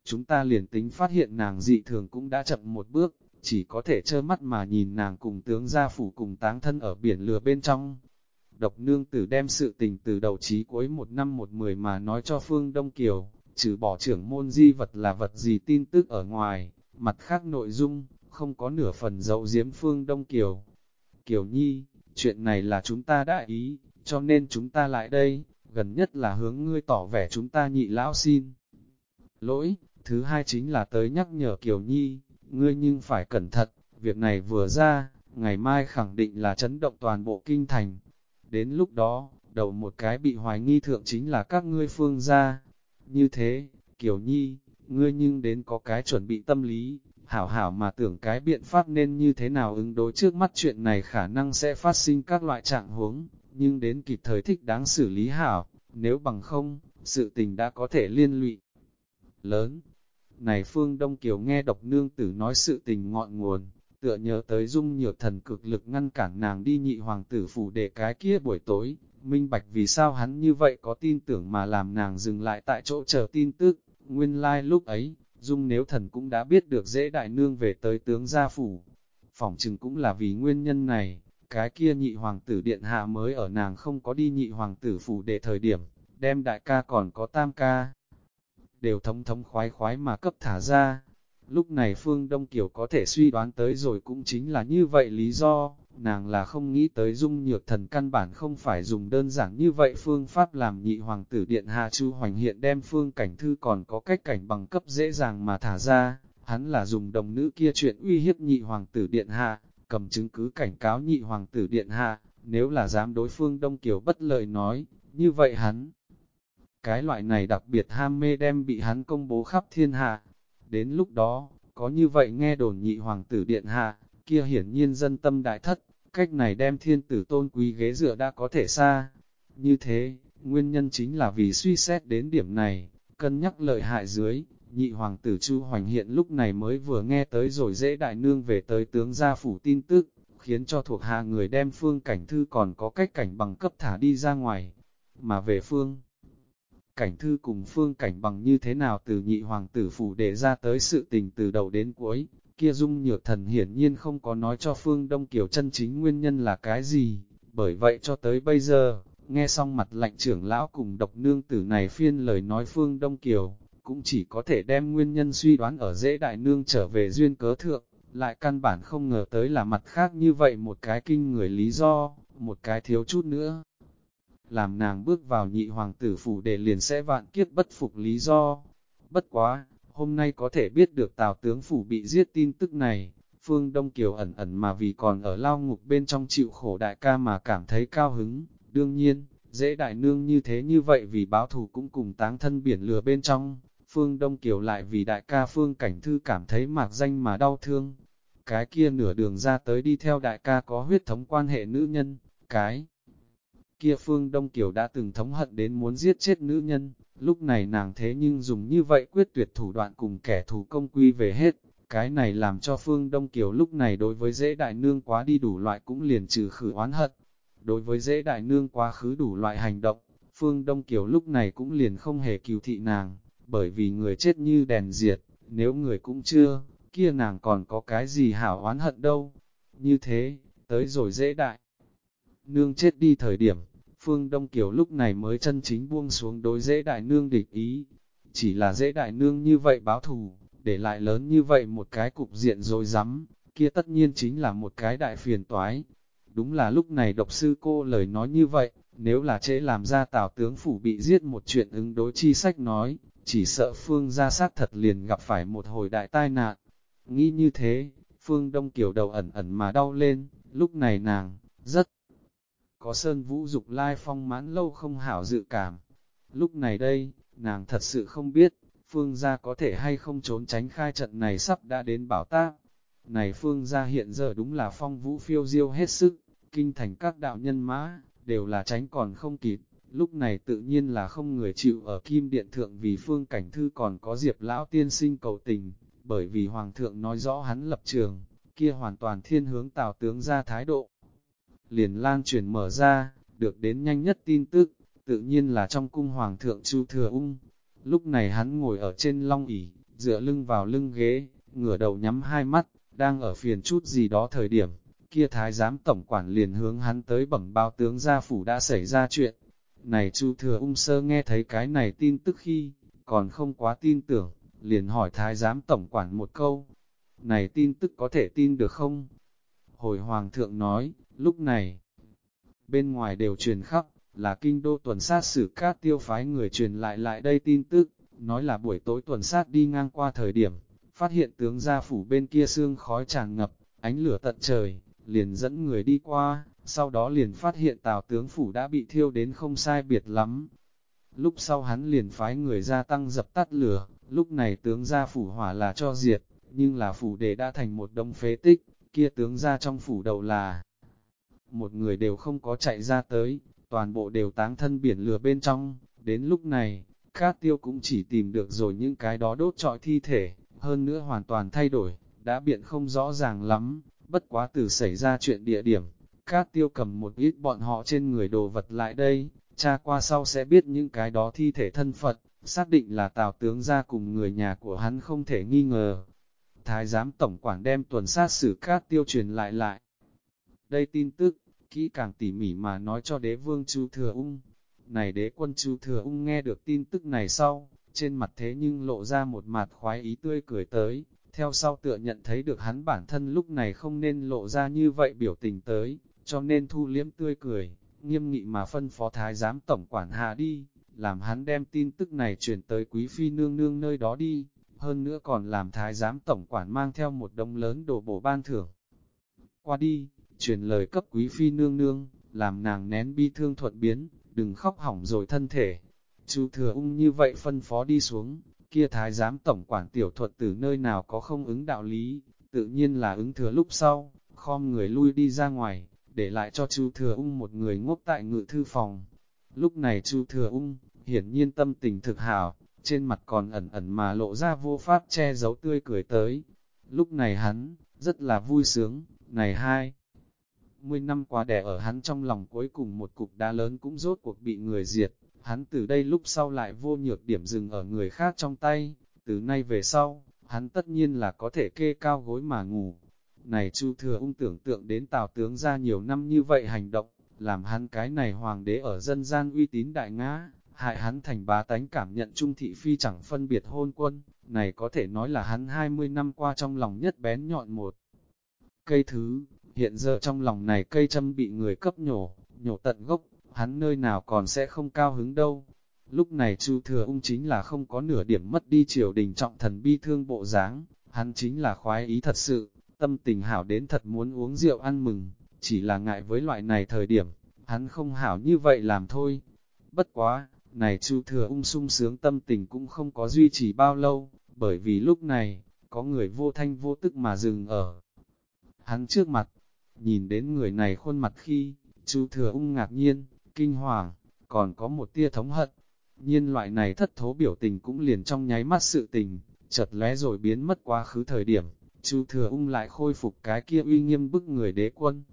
Chúng ta liền tính phát hiện nàng dị thường cũng đã chậm một bước, chỉ có thể trơ mắt mà nhìn nàng cùng tướng gia phủ cùng táng thân ở biển lửa bên trong. Độc nương tử đem sự tình từ đầu chí cuối một năm một mười mà nói cho Phương Đông Kiều, trừ bỏ trưởng môn di vật là vật gì tin tức ở ngoài, mặt khác nội dung, không có nửa phần dấu diếm Phương Đông Kiều. Kiều Nhi, chuyện này là chúng ta đã ý, cho nên chúng ta lại đây, gần nhất là hướng ngươi tỏ vẻ chúng ta nhị lão xin. Lỗi, thứ hai chính là tới nhắc nhở Kiều Nhi, ngươi nhưng phải cẩn thận, việc này vừa ra, ngày mai khẳng định là chấn động toàn bộ kinh thành. Đến lúc đó, đầu một cái bị hoài nghi thượng chính là các ngươi phương gia. Như thế, Kiều Nhi, ngươi nhưng đến có cái chuẩn bị tâm lý, hảo hảo mà tưởng cái biện pháp nên như thế nào ứng đối trước mắt chuyện này khả năng sẽ phát sinh các loại trạng huống, nhưng đến kịp thời thích đáng xử lý hảo, nếu bằng không, sự tình đã có thể liên lụy. Lớn, này Phương Đông Kiều nghe độc nương tử nói sự tình ngọn nguồn, tựa nhớ tới dung nhược thần cực lực ngăn cản nàng đi nhị hoàng tử phủ để cái kia buổi tối, minh bạch vì sao hắn như vậy có tin tưởng mà làm nàng dừng lại tại chỗ chờ tin tức, nguyên lai like lúc ấy, dung nếu thần cũng đã biết được dễ đại nương về tới tướng gia phủ. Phỏng chừng cũng là vì nguyên nhân này, cái kia nhị hoàng tử điện hạ mới ở nàng không có đi nhị hoàng tử phủ để thời điểm, đem đại ca còn có tam ca. Đều thống thống khoái khoái mà cấp thả ra. Lúc này Phương Đông Kiều có thể suy đoán tới rồi cũng chính là như vậy lý do, nàng là không nghĩ tới dung nhược thần căn bản không phải dùng đơn giản như vậy phương pháp làm nhị hoàng tử điện hạ chu hoành hiện đem phương cảnh thư còn có cách cảnh bằng cấp dễ dàng mà thả ra, hắn là dùng đồng nữ kia chuyện uy hiếp nhị hoàng tử điện hạ, cầm chứng cứ cảnh cáo nhị hoàng tử điện hạ, nếu là dám đối phương Đông Kiều bất lợi nói, như vậy hắn. Cái loại này đặc biệt ham mê đem bị hắn công bố khắp thiên hạ. Đến lúc đó, có như vậy nghe đồn nhị hoàng tử điện hạ, kia hiển nhiên dân tâm đại thất, cách này đem thiên tử tôn quý ghế dựa đã có thể xa. Như thế, nguyên nhân chính là vì suy xét đến điểm này, cân nhắc lợi hại dưới, nhị hoàng tử Chu Hoành hiện lúc này mới vừa nghe tới rồi dễ đại nương về tới tướng gia phủ tin tức, khiến cho thuộc hạ người đem phương cảnh thư còn có cách cảnh bằng cấp thả đi ra ngoài, mà về phương. Cảnh thư cùng phương cảnh bằng như thế nào từ nhị hoàng tử phủ để ra tới sự tình từ đầu đến cuối, kia dung nhược thần hiển nhiên không có nói cho phương Đông Kiều chân chính nguyên nhân là cái gì, bởi vậy cho tới bây giờ, nghe xong mặt lạnh trưởng lão cùng độc nương tử này phiên lời nói phương Đông Kiều, cũng chỉ có thể đem nguyên nhân suy đoán ở dễ đại nương trở về duyên cớ thượng, lại căn bản không ngờ tới là mặt khác như vậy một cái kinh người lý do, một cái thiếu chút nữa. Làm nàng bước vào nhị hoàng tử phủ để liền sẽ vạn kiếp bất phục lý do. Bất quá, hôm nay có thể biết được tào tướng phủ bị giết tin tức này, Phương Đông Kiều ẩn ẩn mà vì còn ở lao ngục bên trong chịu khổ đại ca mà cảm thấy cao hứng, đương nhiên, dễ đại nương như thế như vậy vì báo thù cũng cùng táng thân biển lừa bên trong, Phương Đông Kiều lại vì đại ca Phương Cảnh Thư cảm thấy mạc danh mà đau thương. Cái kia nửa đường ra tới đi theo đại ca có huyết thống quan hệ nữ nhân, cái kia Phương Đông Kiều đã từng thống hận đến muốn giết chết nữ nhân, lúc này nàng thế nhưng dùng như vậy quyết tuyệt thủ đoạn cùng kẻ thù công quy về hết. Cái này làm cho Phương Đông Kiều lúc này đối với dễ đại nương quá đi đủ loại cũng liền trừ khử oán hận. Đối với dễ đại nương quá khứ đủ loại hành động, Phương Đông Kiều lúc này cũng liền không hề cứu thị nàng, bởi vì người chết như đèn diệt, nếu người cũng chưa, kia nàng còn có cái gì hảo oán hận đâu. Như thế, tới rồi dễ đại. Nương chết đi thời điểm, Phương Đông Kiều lúc này mới chân chính buông xuống đối dễ đại nương địch ý. Chỉ là dễ đại nương như vậy báo thù, để lại lớn như vậy một cái cục diện rồi rắm kia tất nhiên chính là một cái đại phiền toái. Đúng là lúc này độc sư cô lời nói như vậy, nếu là chế làm ra tào tướng phủ bị giết một chuyện ứng đối chi sách nói, chỉ sợ Phương ra sát thật liền gặp phải một hồi đại tai nạn. Nghĩ như thế, Phương Đông Kiều đầu ẩn ẩn mà đau lên, lúc này nàng, rất có sơn vũ dục lai phong mãn lâu không hảo dự cảm. Lúc này đây, nàng thật sự không biết, Phương gia có thể hay không trốn tránh khai trận này sắp đã đến bảo tác. Này Phương gia hiện giờ đúng là phong vũ phiêu diêu hết sức, kinh thành các đạo nhân mã, đều là tránh còn không kịp. Lúc này tự nhiên là không người chịu ở kim điện thượng vì phương cảnh thư còn có diệp lão tiên sinh cầu tình, bởi vì hoàng thượng nói rõ hắn lập trường, kia hoàn toàn thiên hướng tào tướng ra thái độ. Liền lan truyền mở ra, được đến nhanh nhất tin tức, tự nhiên là trong cung hoàng thượng chu thừa ung. Lúc này hắn ngồi ở trên long ỷ dựa lưng vào lưng ghế, ngửa đầu nhắm hai mắt, đang ở phiền chút gì đó thời điểm, kia thái giám tổng quản liền hướng hắn tới bẩm báo tướng gia phủ đã xảy ra chuyện, này Chu thừa ung sơ nghe thấy cái này tin tức khi, còn không quá tin tưởng, liền hỏi thái giám tổng quản một câu. Này tin tức có thể tin được không? Hồi hoàng thượng nói, lúc này, bên ngoài đều truyền khắp, là kinh đô tuần sát xử các tiêu phái người truyền lại lại đây tin tức, nói là buổi tối tuần sát đi ngang qua thời điểm, phát hiện tướng gia phủ bên kia xương khói tràn ngập, ánh lửa tận trời, liền dẫn người đi qua, sau đó liền phát hiện tào tướng phủ đã bị thiêu đến không sai biệt lắm. Lúc sau hắn liền phái người ra tăng dập tắt lửa, lúc này tướng gia phủ hỏa là cho diệt, nhưng là phủ đề đã thành một đông phế tích, kia tướng gia trong phủ đầu là một người đều không có chạy ra tới, toàn bộ đều táng thân biển lửa bên trong, đến lúc này, Cát Tiêu cũng chỉ tìm được rồi những cái đó đốt trọi thi thể, hơn nữa hoàn toàn thay đổi, đã biện không rõ ràng lắm, bất quá từ xảy ra chuyện địa điểm, Cát Tiêu cầm một ít bọn họ trên người đồ vật lại đây, cha qua sau sẽ biết những cái đó thi thể thân Phật, xác định là Tào tướng ra cùng người nhà của hắn không thể nghi ngờ. Thái giám tổng quản đem tuần sát xử Cát Tiêu truyền lại lại. Đây tin tức, kỹ càng tỉ mỉ mà nói cho đế vương Chu Thừa Ung. Này đế quân Chu Thừa Ung nghe được tin tức này sau, trên mặt thế nhưng lộ ra một mặt khoái ý tươi cười tới, theo sau tựa nhận thấy được hắn bản thân lúc này không nên lộ ra như vậy biểu tình tới, cho nên thu liếm tươi cười, nghiêm nghị mà phân phó thái giám tổng quản hạ đi, làm hắn đem tin tức này truyền tới quý phi nương nương nơi đó đi, hơn nữa còn làm thái giám tổng quản mang theo một đông lớn đồ bổ ban thưởng. Qua đi, truyền lời cấp quý phi nương nương, làm nàng nén bi thương thuận biến, đừng khóc hỏng rồi thân thể. Chu thừa ung như vậy phân phó đi xuống, kia thái giám tổng quản tiểu thuật từ nơi nào có không ứng đạo lý, tự nhiên là ứng thừa lúc sau, khom người lui đi ra ngoài, để lại cho Chu thừa ung một người ngốc tại ngự thư phòng. Lúc này Chu thừa ung, hiển nhiên tâm tình thực hảo, trên mặt còn ẩn ẩn mà lộ ra vô pháp che giấu tươi cười tới. Lúc này hắn, rất là vui sướng, này hai. Mươi năm qua đẻ ở hắn trong lòng cuối cùng một cục đá lớn cũng rốt cuộc bị người diệt, hắn từ đây lúc sau lại vô nhược điểm dừng ở người khác trong tay, từ nay về sau, hắn tất nhiên là có thể kê cao gối mà ngủ. Này Chu Thừa ung tưởng tượng đến Tào tướng ra nhiều năm như vậy hành động, làm hắn cái này hoàng đế ở dân gian uy tín đại ngã, hại hắn thành bá tánh cảm nhận trung thị phi chẳng phân biệt hôn quân, này có thể nói là hắn 20 năm qua trong lòng nhất bén nhọn một. Cây thứ, hiện giờ trong lòng này cây châm bị người cấp nhổ, nhổ tận gốc, hắn nơi nào còn sẽ không cao hứng đâu. Lúc này Chu Thừa Ung chính là không có nửa điểm mất đi triều đình trọng thần bi thương bộ dáng, hắn chính là khoái ý thật sự, tâm tình hảo đến thật muốn uống rượu ăn mừng, chỉ là ngại với loại này thời điểm, hắn không hảo như vậy làm thôi. Bất quá, này Chu Thừa Ung sung sướng tâm tình cũng không có duy trì bao lâu, bởi vì lúc này, có người vô thanh vô tức mà dừng ở hắn trước mặt. Nhìn đến người này khuôn mặt khi, Chu Thừa Ung ngạc nhiên, kinh hoàng, còn có một tia thống hận. Nhiên loại này thất thố biểu tình cũng liền trong nháy mắt sự tình, chợt lóe rồi biến mất quá khứ thời điểm, Chu Thừa Ung lại khôi phục cái kia uy nghiêm bức người đế quân.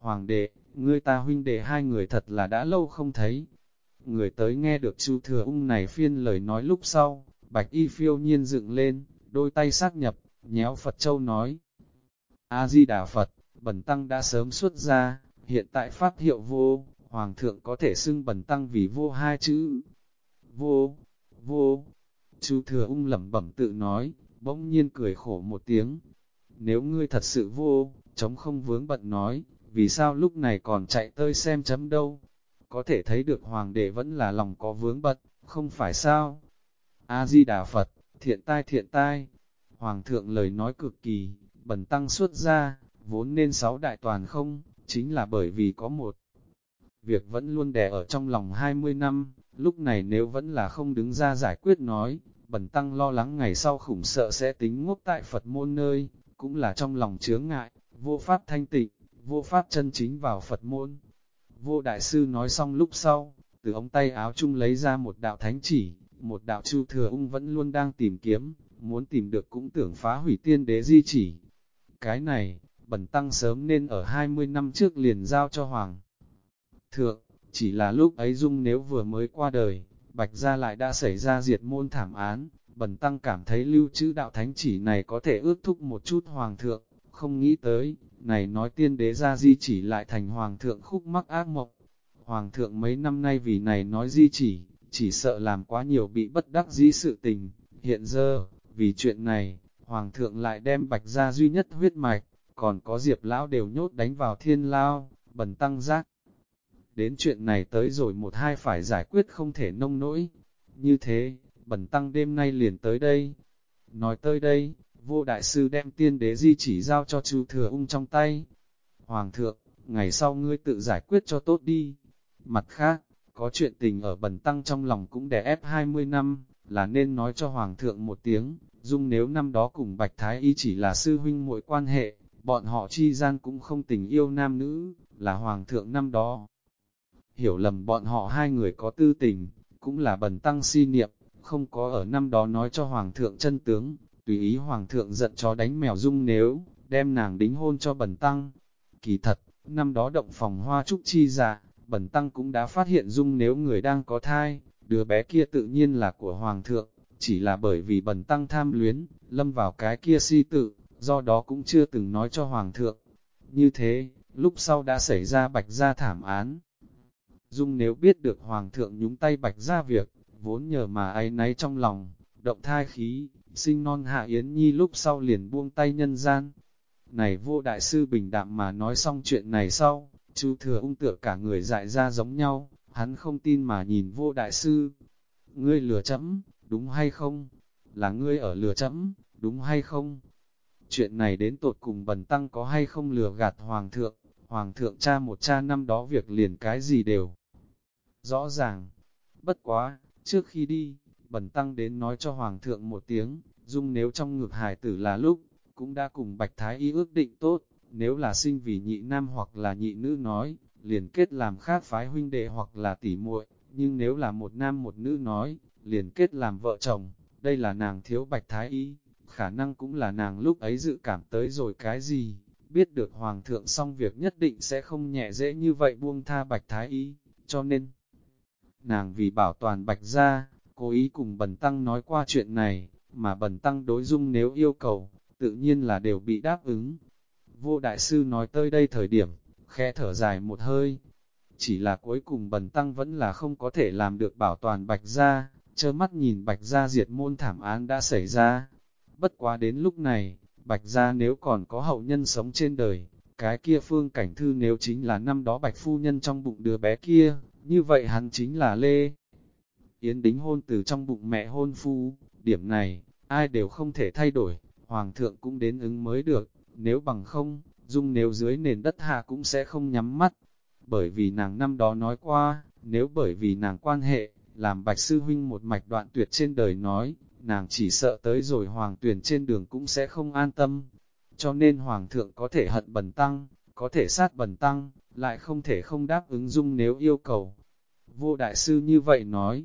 Hoàng đệ, ngươi ta huynh đệ hai người thật là đã lâu không thấy. Người tới nghe được Chu Thừa Ung này phiên lời nói lúc sau, Bạch Y phiêu nhiên dựng lên, đôi tay xác nhập, nhéo Phật Châu nói. A-di-đà Phật, Bần Tăng đã sớm xuất ra, hiện tại phát hiệu vô, Hoàng thượng có thể xưng Bần Tăng vì vô hai chữ. Vô, vô, Chú Thừa Ung lẩm bẩm tự nói, bỗng nhiên cười khổ một tiếng. Nếu ngươi thật sự vô, chống không vướng bận nói, vì sao lúc này còn chạy tơi xem chấm đâu? Có thể thấy được hoàng đệ vẫn là lòng có vướng bận, không phải sao? A-di-đà Phật, thiện tai thiện tai. Hoàng thượng lời nói cực kỳ, bần tăng xuất ra, vốn nên sáu đại toàn không, chính là bởi vì có một việc vẫn luôn đè ở trong lòng 20 năm, lúc này nếu vẫn là không đứng ra giải quyết nói, bần tăng lo lắng ngày sau khủng sợ sẽ tính ngốc tại Phật môn nơi, cũng là trong lòng chướng ngại, vô pháp thanh tịnh, vô pháp chân chính vào Phật môn. Vô đại sư nói xong lúc sau, từ ống tay áo chung lấy ra một đạo thánh chỉ, một đạo chu thừa ung vẫn luôn đang tìm kiếm, muốn tìm được cũng tưởng phá hủy tiên đế di chỉ. Cái này, bần tăng sớm nên ở 20 năm trước liền giao cho Hoàng. Thượng, chỉ là lúc ấy dung nếu vừa mới qua đời, Bạch Gia lại đã xảy ra diệt môn thảm án, bần tăng cảm thấy lưu trữ đạo thánh chỉ này có thể ước thúc một chút Hoàng thượng, không nghĩ tới, này nói tiên đế ra di chỉ lại thành Hoàng thượng khúc mắc ác mộng. Hoàng thượng mấy năm nay vì này nói di chỉ, chỉ sợ làm quá nhiều bị bất đắc dĩ sự tình, hiện giờ, vì chuyện này, Hoàng thượng lại đem bạch gia duy nhất huyết mạch, còn có diệp lão đều nhốt đánh vào thiên lao, bần tăng giác. Đến chuyện này tới rồi một hai phải giải quyết không thể nông nỗi. Như thế, bần tăng đêm nay liền tới đây. Nói tới đây, vô đại sư đem tiên đế di chỉ giao cho chú thừa ung trong tay. Hoàng thượng, ngày sau ngươi tự giải quyết cho tốt đi. Mặt khác, có chuyện tình ở bần tăng trong lòng cũng đè ép 20 năm, là nên nói cho Hoàng thượng một tiếng, Dung nếu năm đó cùng Bạch Thái Y chỉ là sư huynh muội quan hệ, bọn họ chi gian cũng không tình yêu nam nữ, là hoàng thượng năm đó. Hiểu lầm bọn họ hai người có tư tình, cũng là bần tăng si niệm, không có ở năm đó nói cho hoàng thượng chân tướng, tùy ý hoàng thượng giận chó đánh mèo dung nếu, đem nàng đính hôn cho bần tăng. Kỳ thật, năm đó động phòng hoa trúc chi dạ, bần tăng cũng đã phát hiện dung nếu người đang có thai, đứa bé kia tự nhiên là của hoàng thượng, chỉ là bởi vì bần tăng tham luyến, lâm vào cái kia si tự, do đó cũng chưa từng nói cho hoàng thượng. Như thế, lúc sau đã xảy ra bạch gia thảm án. Dung nếu biết được hoàng thượng nhúng tay bạch gia việc, vốn nhờ mà ai nấy trong lòng, động thai khí, sinh non hạ Yến Nhi lúc sau liền buông tay nhân gian. Này vô đại sư bình đạm mà nói xong chuyện này sau, chú thừa ung tựa cả người dại ra giống nhau, hắn không tin mà nhìn vô đại sư. Ngươi lừa chấm, đúng hay không? Là ngươi ở lừa chấm, đúng hay không? Chuyện này đến tột cùng bần tăng có hay không lừa gạt hoàng thượng, hoàng thượng cha một cha năm đó việc liền cái gì đều. Rõ ràng, bất quá, trước khi đi, bần tăng đến nói cho hoàng thượng một tiếng, dung nếu trong ngược hải tử là lúc, cũng đã cùng bạch thái y ước định tốt, nếu là sinh vì nhị nam hoặc là nhị nữ nói, liền kết làm khác phái huynh đệ hoặc là tỷ muội, nhưng nếu là một nam một nữ nói, liền kết làm vợ chồng, đây là nàng thiếu bạch thái y, khả năng cũng là nàng lúc ấy dự cảm tới rồi cái gì, biết được hoàng thượng xong việc nhất định sẽ không nhẹ dễ như vậy buông tha bạch thái y, cho nên, nàng vì bảo toàn bạch gia, cố ý cùng bần tăng nói qua chuyện này, mà bần tăng đối dung nếu yêu cầu, tự nhiên là đều bị đáp ứng. Vô đại sư nói tới đây thời điểm, khẽ thở dài một hơi, chỉ là cuối cùng bần tăng vẫn là không có thể làm được bảo toàn bạch gia, chơ mắt nhìn bạch gia diệt môn thảm án đã xảy ra. Bất quá đến lúc này, bạch gia nếu còn có hậu nhân sống trên đời, cái kia phương cảnh thư nếu chính là năm đó bạch phu nhân trong bụng đứa bé kia, như vậy hắn chính là Lê. Yến đính hôn từ trong bụng mẹ hôn phu, điểm này, ai đều không thể thay đổi, hoàng thượng cũng đến ứng mới được, nếu bằng không, dung nếu dưới nền đất hạ cũng sẽ không nhắm mắt. Bởi vì nàng năm đó nói qua, nếu bởi vì nàng quan hệ, làm bạch sư huynh một mạch đoạn tuyệt trên đời nói, nàng chỉ sợ tới rồi hoàng tuyển trên đường cũng sẽ không an tâm. Cho nên hoàng thượng có thể hận bần tăng, có thể sát bần tăng, lại không thể không đáp ứng dung nếu yêu cầu. Vô đại sư như vậy nói.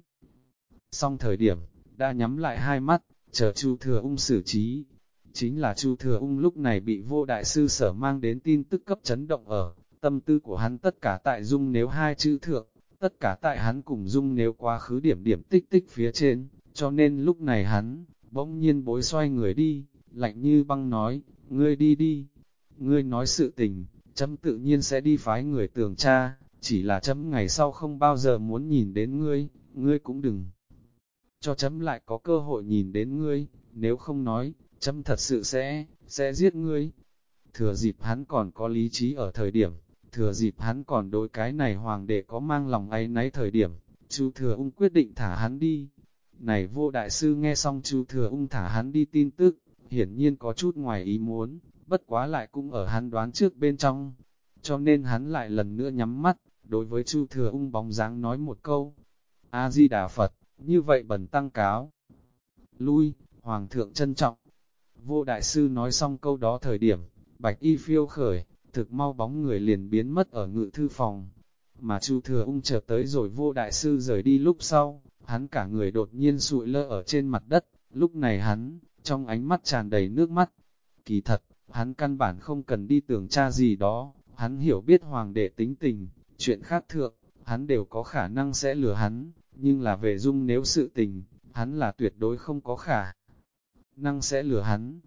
Xong thời điểm, đã nhắm lại hai mắt, chờ Chu Thừa Ung xử trí. Chính là Chu Thừa Ung lúc này bị vô đại sư sở mang đến tin tức cấp chấn động ở, tâm tư của hắn tất cả tại dung nếu hai chữ thượng, tất cả tại hắn cùng dung nếu quá khứ điểm điểm tích tích phía trên, cho nên lúc này hắn, bỗng nhiên bối xoay người đi, lạnh như băng nói, ngươi đi đi, ngươi nói sự tình, chấm tự nhiên sẽ đi phái người tường tra, chỉ là chấm ngày sau không bao giờ muốn nhìn đến ngươi, ngươi cũng đừng cho chấm lại có cơ hội nhìn đến ngươi, nếu không nói, chấm thật sự sẽ, sẽ giết ngươi. Thừa dịp hắn còn có lý trí ở thời điểm, thừa dịp hắn còn đối cái này hoàng đệ có mang lòng ấy nấy thời điểm, chú thừa ung quyết định thả hắn đi. Này vô đại sư nghe xong chú thừa ung thả hắn đi tin tức, hiển nhiên có chút ngoài ý muốn, bất quá lại cũng ở hắn đoán trước bên trong. Cho nên hắn lại lần nữa nhắm mắt, đối với chu thừa ung bóng dáng nói một câu. A-di-đà Phật, như vậy bẩn tăng cáo. Lui, Hoàng thượng trân trọng. Vô đại sư nói xong câu đó thời điểm, bạch y phiêu khởi, thực mau bóng người liền biến mất ở ngự thư phòng. Mà Chu Thừa Ung chợt tới rồi vô đại sư rời đi lúc sau, hắn cả người đột nhiên sụi lơ ở trên mặt đất, lúc này hắn, trong ánh mắt tràn đầy nước mắt. Kỳ thật, hắn căn bản không cần đi tưởng tra gì đó, hắn hiểu biết hoàng đệ tính tình, chuyện khác thượng, hắn đều có khả năng sẽ lừa hắn, nhưng là về dung nếu sự tình, hắn là tuyệt đối không có khả năng sẽ lừa hắn,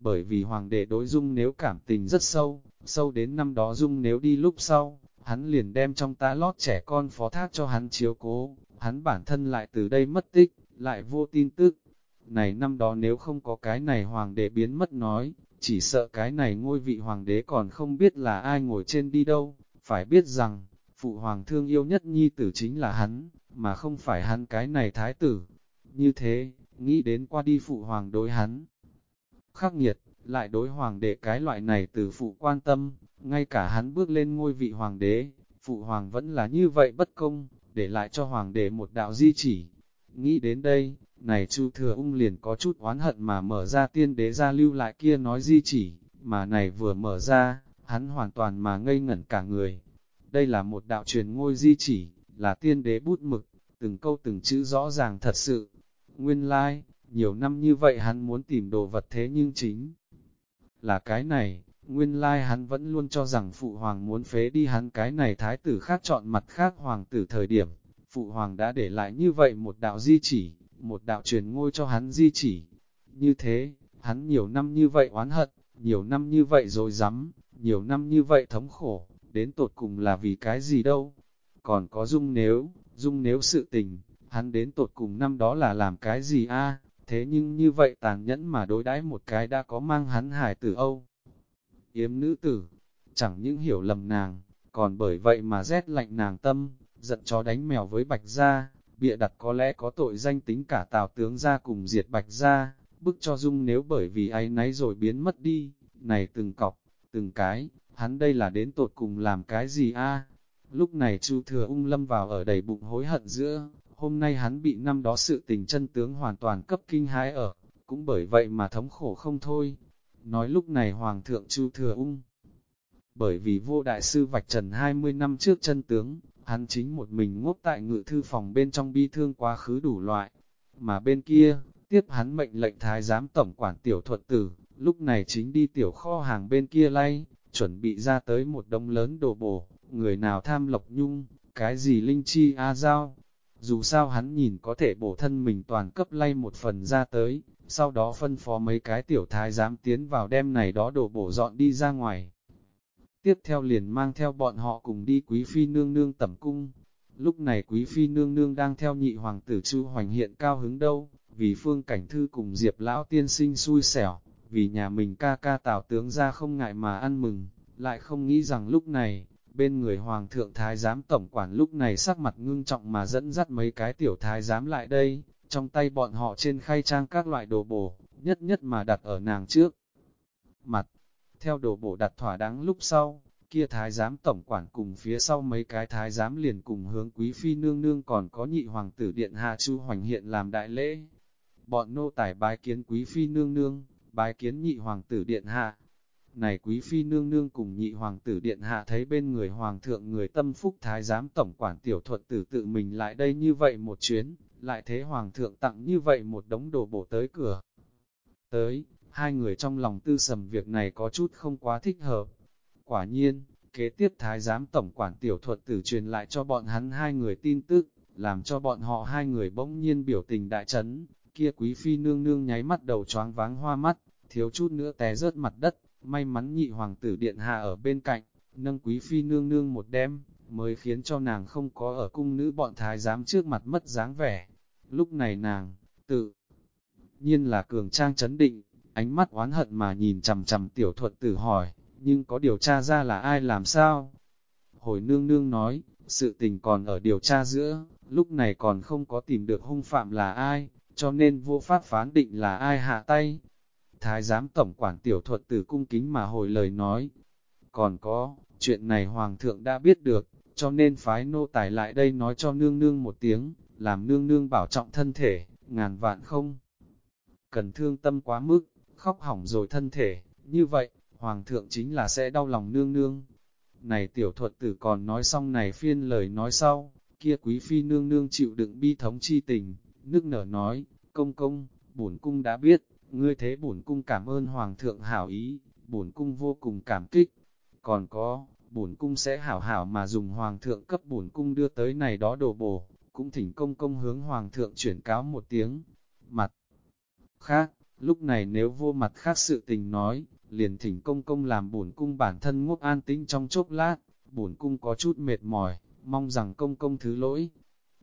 bởi vì hoàng đệ đối dung nếu cảm tình rất sâu, sâu đến năm đó dung nếu đi lúc sau, hắn liền đem trong ta lót trẻ con phó thác cho hắn chiếu cố, hắn bản thân lại từ đây mất tích, lại vô tin tức. Này năm đó nếu không có cái này hoàng đế biến mất nói, chỉ sợ cái này ngôi vị hoàng đế còn không biết là ai ngồi trên đi đâu, phải biết rằng, phụ hoàng thương yêu nhất nhi tử chính là hắn, mà không phải hắn cái này thái tử. Như thế, nghĩ đến qua đi phụ hoàng đối hắn. Khắc nghiệt, lại đối hoàng đệ cái loại này từ phụ quan tâm, ngay cả hắn bước lên ngôi vị hoàng đế, phụ hoàng vẫn là như vậy bất công, để lại cho hoàng đệ một đạo di chỉ. Nghĩ đến đây, này Chu Thừa Ung liền có chút oán hận mà mở ra tiên đế ra lưu lại kia nói di chỉ, mà này vừa mở ra, hắn hoàn toàn mà ngây ngẩn cả người. Đây là một đạo truyền ngôi di chỉ, là tiên đế bút mực, từng câu từng chữ rõ ràng thật sự. Nguyên lai, like, nhiều năm như vậy hắn muốn tìm đồ vật thế nhưng chính là cái này, nguyên lai hắn vẫn luôn cho rằng phụ hoàng muốn phế đi hắn cái này thái tử khác chọn mặt khác hoàng tử thời điểm. Phụ hoàng đã để lại như vậy một đạo di chỉ, một đạo truyền ngôi cho hắn di chỉ. Như thế, hắn nhiều năm như vậy oán hận, nhiều năm như vậy rồi dám, nhiều năm như vậy thống khổ, đến tột cùng là vì cái gì đâu. Còn có dung nếu, dung nếu sự tình, hắn đến tột cùng năm đó là làm cái gì a thế nhưng như vậy tàn nhẫn mà đối đãi một cái đã có mang hắn hải tử Âu. Yếm nữ tử, chẳng những hiểu lầm nàng, còn bởi vậy mà rét lạnh nàng tâm, giận chó đánh mèo với bạch gia, bịa đặt có lẽ có tội danh tính cả tào tướng gia cùng diệt bạch gia, bức cho dung nếu bởi vì ấy nấy rồi biến mất đi, này từng cọc, từng cái, hắn đây là đến tột cùng làm cái gì a? Lúc này Chu Thừa Ung lâm vào ở đầy bụng hối hận giữa, hôm nay hắn bị năm đó sự tình chân tướng hoàn toàn cấp kinh hãi ở, cũng bởi vậy mà thống khổ không thôi. Nói lúc này Hoàng thượng Chu Thừa Ung, bởi vì vô đại sư vạch trần 20 năm trước chân tướng, hắn chính một mình ngốc tại ngự thư phòng bên trong bi thương quá khứ đủ loại, mà bên kia, tiếp hắn mệnh lệnh thái giám tổng quản tiểu thuật tử, lúc này chính đi tiểu kho hàng bên kia lay, chuẩn bị ra tới một đông lớn đồ bổ, người nào tham lộc nhung, cái gì linh chi a giao. Dù sao hắn nhìn có thể bổ thân mình toàn cấp lay một phần ra tới, sau đó phân phó mấy cái tiểu thái giám tiến vào đem này đó đổ bổ dọn đi ra ngoài. Tiếp theo liền mang theo bọn họ cùng đi quý phi nương nương tẩm cung. Lúc này quý phi nương nương đang theo nhị hoàng tử Chu Hoành hiện cao hứng đâu, vì phương cảnh thư cùng diệp lão tiên sinh xui xẻo, vì nhà mình ca ca tào tướng ra không ngại mà ăn mừng, lại không nghĩ rằng lúc này, bên người hoàng thượng thái giám tổng quản lúc này sắc mặt ngưng trọng mà dẫn dắt mấy cái tiểu thái giám lại đây, trong tay bọn họ trên khay trang các loại đồ bổ, nhất nhất mà đặt ở nàng trước. Mặt, theo đồ bổ đặt thỏa đáng lúc sau, kia thái giám tổng quản cùng phía sau mấy cái thái giám liền cùng hướng quý phi nương nương còn có nhị hoàng tử điện hạ chu hoành hiện làm đại lễ. Bọn nô tải bái kiến quý phi nương nương, bái kiến nhị hoàng tử điện hạ. Này quý phi nương nương cùng nhị hoàng tử điện hạ thấy bên người hoàng thượng người tâm phúc thái giám tổng quản tiểu thuật tử tự mình lại đây như vậy một chuyến, lại thế hoàng thượng tặng như vậy một đống đồ bổ tới cửa. Tới, hai người trong lòng tư sầm việc này có chút không quá thích hợp. Quả nhiên, kế tiếp thái giám tổng quản tiểu thuật tử truyền lại cho bọn hắn hai người tin tức, làm cho bọn họ hai người bỗng nhiên biểu tình đại chấn, kia quý phi nương nương nháy mắt đầu choáng váng hoa mắt, thiếu chút nữa té rớt mặt đất, may mắn nhị hoàng tử điện hạ ở bên cạnh, nâng quý phi nương nương một đêm, mới khiến cho nàng không có ở cung nữ bọn thái giám trước mặt mất dáng vẻ. Lúc này nàng, tự nhiên là cường trang chấn định, ánh mắt oán hận mà nhìn chầm chầm tiểu thuật tử hỏi, nhưng có điều tra ra là ai làm sao? Hồi nương nương nói, sự tình còn ở điều tra giữa, lúc này còn không có tìm được hung phạm là ai, cho nên vô pháp phán định là ai hạ tay. Thái giám tổng quản tiểu thuật tử cung kính mà hồi lời nói. Còn có, chuyện này hoàng thượng đã biết được, cho nên phái nô tài lại đây nói cho nương nương một tiếng, làm nương nương bảo trọng thân thể, ngàn vạn không. Cần thương tâm quá mức, khóc hỏng rồi thân thể, như vậy, hoàng thượng chính là sẽ đau lòng nương nương. Này tiểu thuật tử còn nói xong này phiên lời nói sau, kia quý phi nương nương chịu đựng bi thống chi tình, nước nở nói, công công, bổn cung đã biết, ngươi thế bổn cung cảm ơn hoàng thượng hảo ý, bổn cung vô cùng cảm kích. Còn có, bổn cung sẽ hảo hảo mà dùng hoàng thượng cấp bổn cung đưa tới này đó đồ bổ, cũng thỉnh công công hướng hoàng thượng chuyển cáo một tiếng. Mặt khác, lúc này nếu vô mặt khác sự tình nói, liền thỉnh công công làm bổn cung bản thân ngốc an tĩnh trong chốc lát, bổn cung có chút mệt mỏi, mong rằng công công thứ lỗi.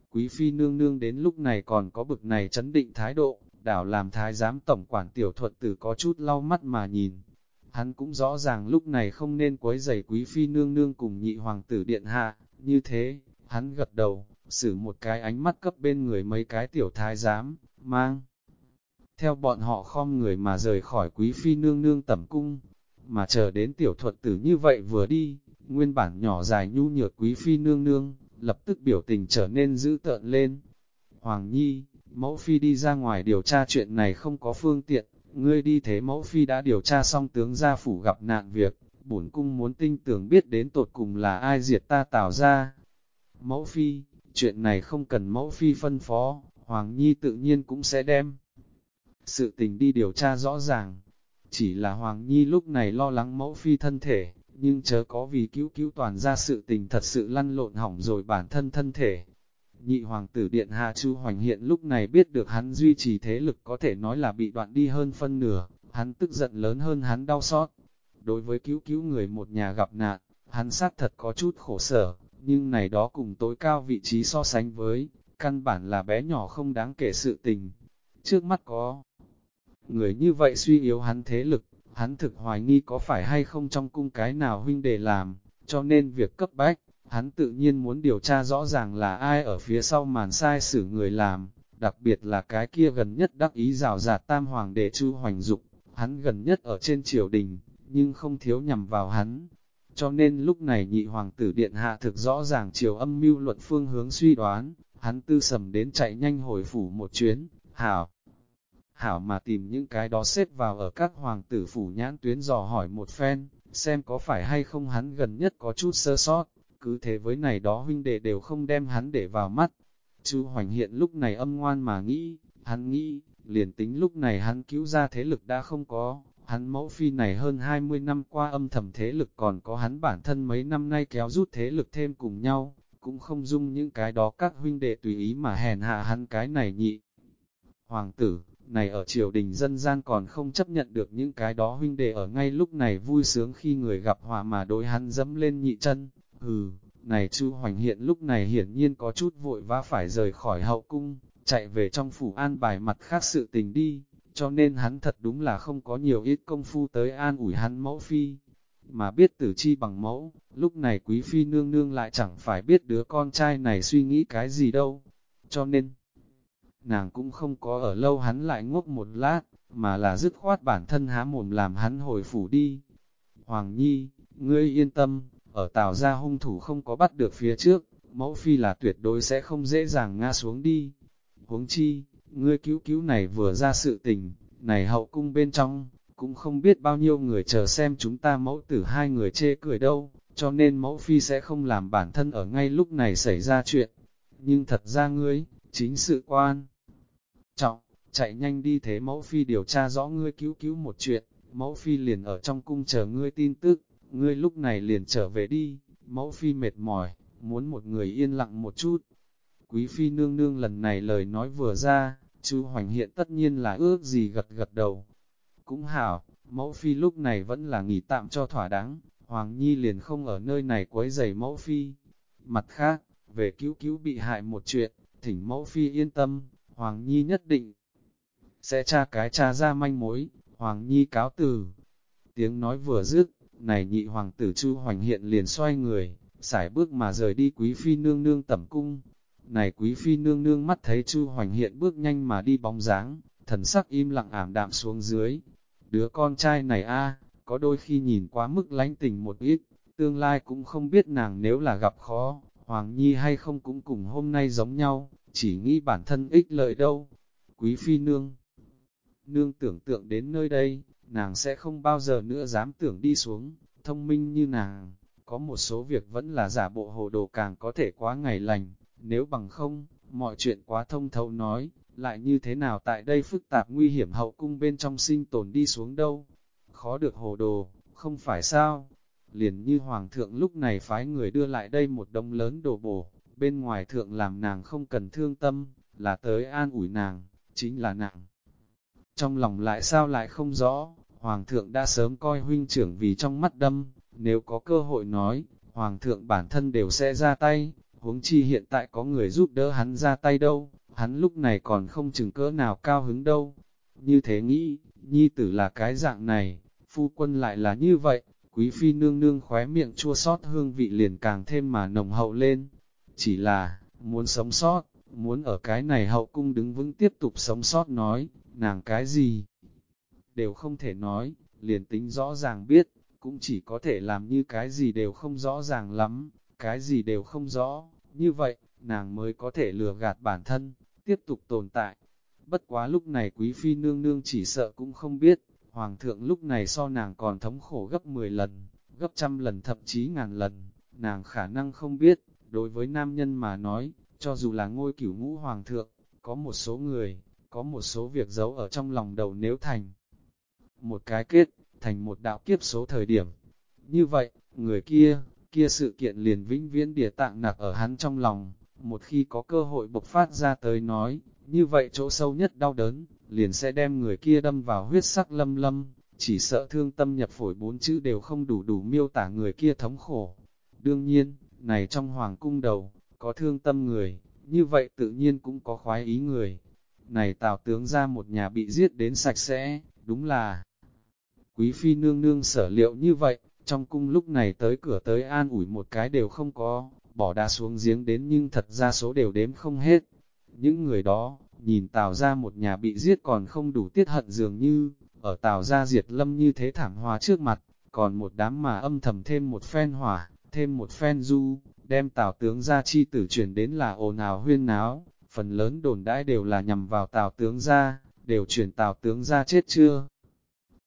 Quý phi nương nương đến lúc này còn có bực này chấn định thái độ, đảo làm thái giám tổng quản tiểu thuật tử có chút lau mắt mà nhìn. Hắn cũng rõ ràng lúc này không nên quấy rầy quý phi nương nương cùng nhị hoàng tử điện hạ, như thế, hắn gật đầu, xử một cái ánh mắt cấp bên người mấy cái tiểu thái giám, mang. Theo bọn họ khom người mà rời khỏi quý phi nương nương tẩm cung, mà chờ đến tiểu thuật tử như vậy vừa đi, nguyên bản nhỏ dài nhu nhược quý phi nương nương, lập tức biểu tình trở nên dữ tợn lên. Hoàng Nhi, mẫu phi đi ra ngoài điều tra chuyện này không có phương tiện, ngươi đi thế mẫu phi đã điều tra xong tướng gia phủ gặp nạn việc, bổn cung muốn tinh tưởng biết đến tột cùng là ai diệt ta tạo ra. Mẫu phi, chuyện này không cần mẫu phi phân phó, Hoàng Nhi tự nhiên cũng sẽ đem. Sự tình đi điều tra rõ ràng, chỉ là Hoàng Nhi lúc này lo lắng mẫu phi thân thể, nhưng chớ có vì cứu cứu toàn ra sự tình thật sự lăn lộn hỏng rồi bản thân thân thể. Nhị hoàng tử điện hạ Chu Hoành hiện lúc này biết được hắn duy trì thế lực có thể nói là bị đoạn đi hơn phân nửa, hắn tức giận lớn hơn hắn đau xót. Đối với cứu cứu người một nhà gặp nạn, hắn xác thật có chút khổ sở, nhưng này đó cùng tối cao vị trí so sánh với, căn bản là bé nhỏ không đáng kể sự tình. Trước mắt có người như vậy suy yếu hắn thế lực, hắn thực hoài nghi có phải hay không trong cung cái nào huynh để làm, cho nên việc cấp bách, hắn tự nhiên muốn điều tra rõ ràng là ai ở phía sau màn sai xử người làm, đặc biệt là cái kia gần nhất đắc ý rào rạt tam hoàng đệ chu hoành dục, hắn gần nhất ở trên triều đình, nhưng không thiếu nhằm vào hắn. Cho nên lúc này nhị hoàng tử điện hạ thực rõ ràng triều âm mưu luận phương hướng suy đoán, hắn tư sầm đến chạy nhanh hồi phủ một chuyến, hảo. Hảo mà tìm những cái đó xếp vào ở các hoàng tử phủ nhãn tuyến dò hỏi một phen, xem có phải hay không hắn gần nhất có chút sơ sót, cứ thế với này đó huynh đệ đều không đem hắn để vào mắt. Chu Hoành hiện lúc này âm ngoan mà nghĩ, hắn nghĩ, liền tính lúc này hắn cứu ra thế lực đã không có, hắn mẫu phi này hơn 20 năm qua âm thầm thế lực còn có hắn bản thân mấy năm nay kéo rút thế lực thêm cùng nhau, cũng không dung những cái đó các huynh đệ tùy ý mà hèn hạ hắn cái này nhị. Hoàng tử, này ở triều đình dân gian còn không chấp nhận được những cái đó huynh đệ ở ngay lúc này vui sướng khi người gặp họa mà đối hắn dẫm lên nhị chân, hừ, này Chu Hoành hiện lúc này hiển nhiên có chút vội vã phải rời khỏi hậu cung, chạy về trong phủ an bài mặt khác sự tình đi, cho nên hắn thật đúng là không có nhiều ít công phu tới an ủi hắn mẫu phi. Mà biết tử chi bằng mẫu, lúc này quý phi nương nương lại chẳng phải biết đứa con trai này suy nghĩ cái gì đâu. Cho nên, nàng cũng không có ở lâu hắn lại ngốc một lát, mà là dứt khoát bản thân há mồm làm hắn hồi phủ đi. Hoàng Nhi, ngươi yên tâm, ở tào ra hung thủ không có bắt được phía trước, mẫu phi là tuyệt đối sẽ không dễ dàng ngã xuống đi. Huống chi, ngươi cứu cứu này vừa ra sự tình, này hậu cung bên trong, cũng không biết bao nhiêu người chờ xem chúng ta mẫu tử hai người chê cười đâu, cho nên mẫu phi sẽ không làm bản thân ở ngay lúc này xảy ra chuyện. Nhưng thật ra ngươi, chính sự quan. Trọng, chạy nhanh đi thế mẫu phi điều tra rõ ngươi cứu cứu một chuyện, mẫu phi liền ở trong cung chờ ngươi tin tức, ngươi lúc này liền trở về đi, mẫu phi mệt mỏi, muốn một người yên lặng một chút. Quý phi nương nương lần này lời nói vừa ra, chú Hoành hiện tất nhiên là ước gì gật gật đầu. Cũng hảo, mẫu phi lúc này vẫn là nghỉ tạm cho thỏa đáng, Hoàng Nhi liền không ở nơi này quấy rầy mẫu phi. Mặt khác, về cứu cứu bị hại một chuyện, thỉnh mẫu phi yên tâm, Hoàng Nhi nhất định sẽ tra cái tra ra manh mối, Hoàng Nhi cáo từ. Tiếng nói vừa dứt, này nhị hoàng tử Chu Hoành hiện liền xoay người, xài bước mà rời đi quý phi nương nương tẩm cung. Này quý phi nương nương mắt thấy Chu Hoành hiện bước nhanh mà đi bóng dáng, thần sắc im lặng ảm đạm xuống dưới. Đứa con trai này a có đôi khi nhìn quá mức lánh tình một ít, tương lai cũng không biết nàng nếu là gặp khó, Hoàng Nhi hay không cũng cùng hôm nay giống nhau, chỉ nghĩ bản thân ích lợi đâu. Quý phi nương, nương tưởng tượng đến nơi đây, nàng sẽ không bao giờ nữa dám tưởng đi xuống, thông minh như nàng, có một số việc vẫn là giả bộ hồ đồ càng có thể quá ngày lành, nếu bằng không, mọi chuyện quá thông thấu nói, lại như thế nào tại đây phức tạp nguy hiểm hậu cung bên trong sinh tồn đi xuống đâu, khó được hồ đồ, không phải sao, liền như hoàng thượng lúc này phái người đưa lại đây một đông lớn đồ bổ, bên ngoài thượng làm nàng không cần thương tâm, là tới an ủi nàng, chính là nàng. Trong lòng lại sao lại không rõ, Hoàng thượng đã sớm coi huynh trưởng vì trong mắt đâm, nếu có cơ hội nói, Hoàng thượng bản thân đều sẽ ra tay, huống chi hiện tại có người giúp đỡ hắn ra tay đâu, hắn lúc này còn không chừng cỡ nào cao hứng đâu. Như thế nghĩ, nhi tử là cái dạng này, phu quân lại là như vậy, quý phi nương nương khóe miệng chua sót hương vị liền càng thêm mà nồng hậu lên. Chỉ là, muốn sống sót, muốn ở cái này hậu cung đứng vững tiếp tục sống sót nói, nàng cái gì? Đều không thể nói, liền tính rõ ràng biết, cũng chỉ có thể làm như cái gì đều không rõ ràng lắm, cái gì đều không rõ, như vậy, nàng mới có thể lừa gạt bản thân, tiếp tục tồn tại, Bất quá lúc này quý phi nương nương chỉ sợ cũng không biết, hoàng thượng lúc này so nàng còn thống khổ gấp 10 lần, gấp trăm lần thậm chí ngàn lần, nàng khả năng không biết, đối với nam nhân mà nói, cho dù là ngôi cửu ngũ hoàng thượng, có một số người, có một số việc giấu ở trong lòng đầu nếu thành một cái kết, thành một đạo kiếp số thời điểm. Như vậy, người kia, kia sự kiện liền vĩnh viễn địa tạng nặc ở hắn trong lòng, một khi có cơ hội bộc phát ra tới nói, như vậy chỗ sâu nhất đau đớn, liền sẽ đem người kia đâm vào huyết sắc lâm lâm, chỉ sợ thương tâm nhập phổi bốn chữ đều không đủ đủ miêu tả người kia thống khổ. Đương nhiên, này trong hoàng cung đầu, có thương tâm người, như vậy tự nhiên cũng có khoái ý người. Này tào tướng ra một nhà bị giết đến sạch sẽ, đúng là quý phi nương nương sở liệu như vậy, trong cung lúc này tới cửa tới an ủi một cái đều không có, bỏ đá xuống giếng đến nhưng thật ra số đều đếm không hết. Những người đó, nhìn Tào ra một nhà bị giết còn không đủ tiết hận dường như, ở Tào ra diệt lâm như thế thảm hòa trước mặt, còn một đám mà âm thầm thêm một phen hỏa, thêm một phen du, đem Tào tướng ra chi tử chuyển đến là ồn ào huyên náo, phần lớn đồn đãi đều là nhằm vào Tào tướng ra, đều chuyển Tào tướng ra chết chưa?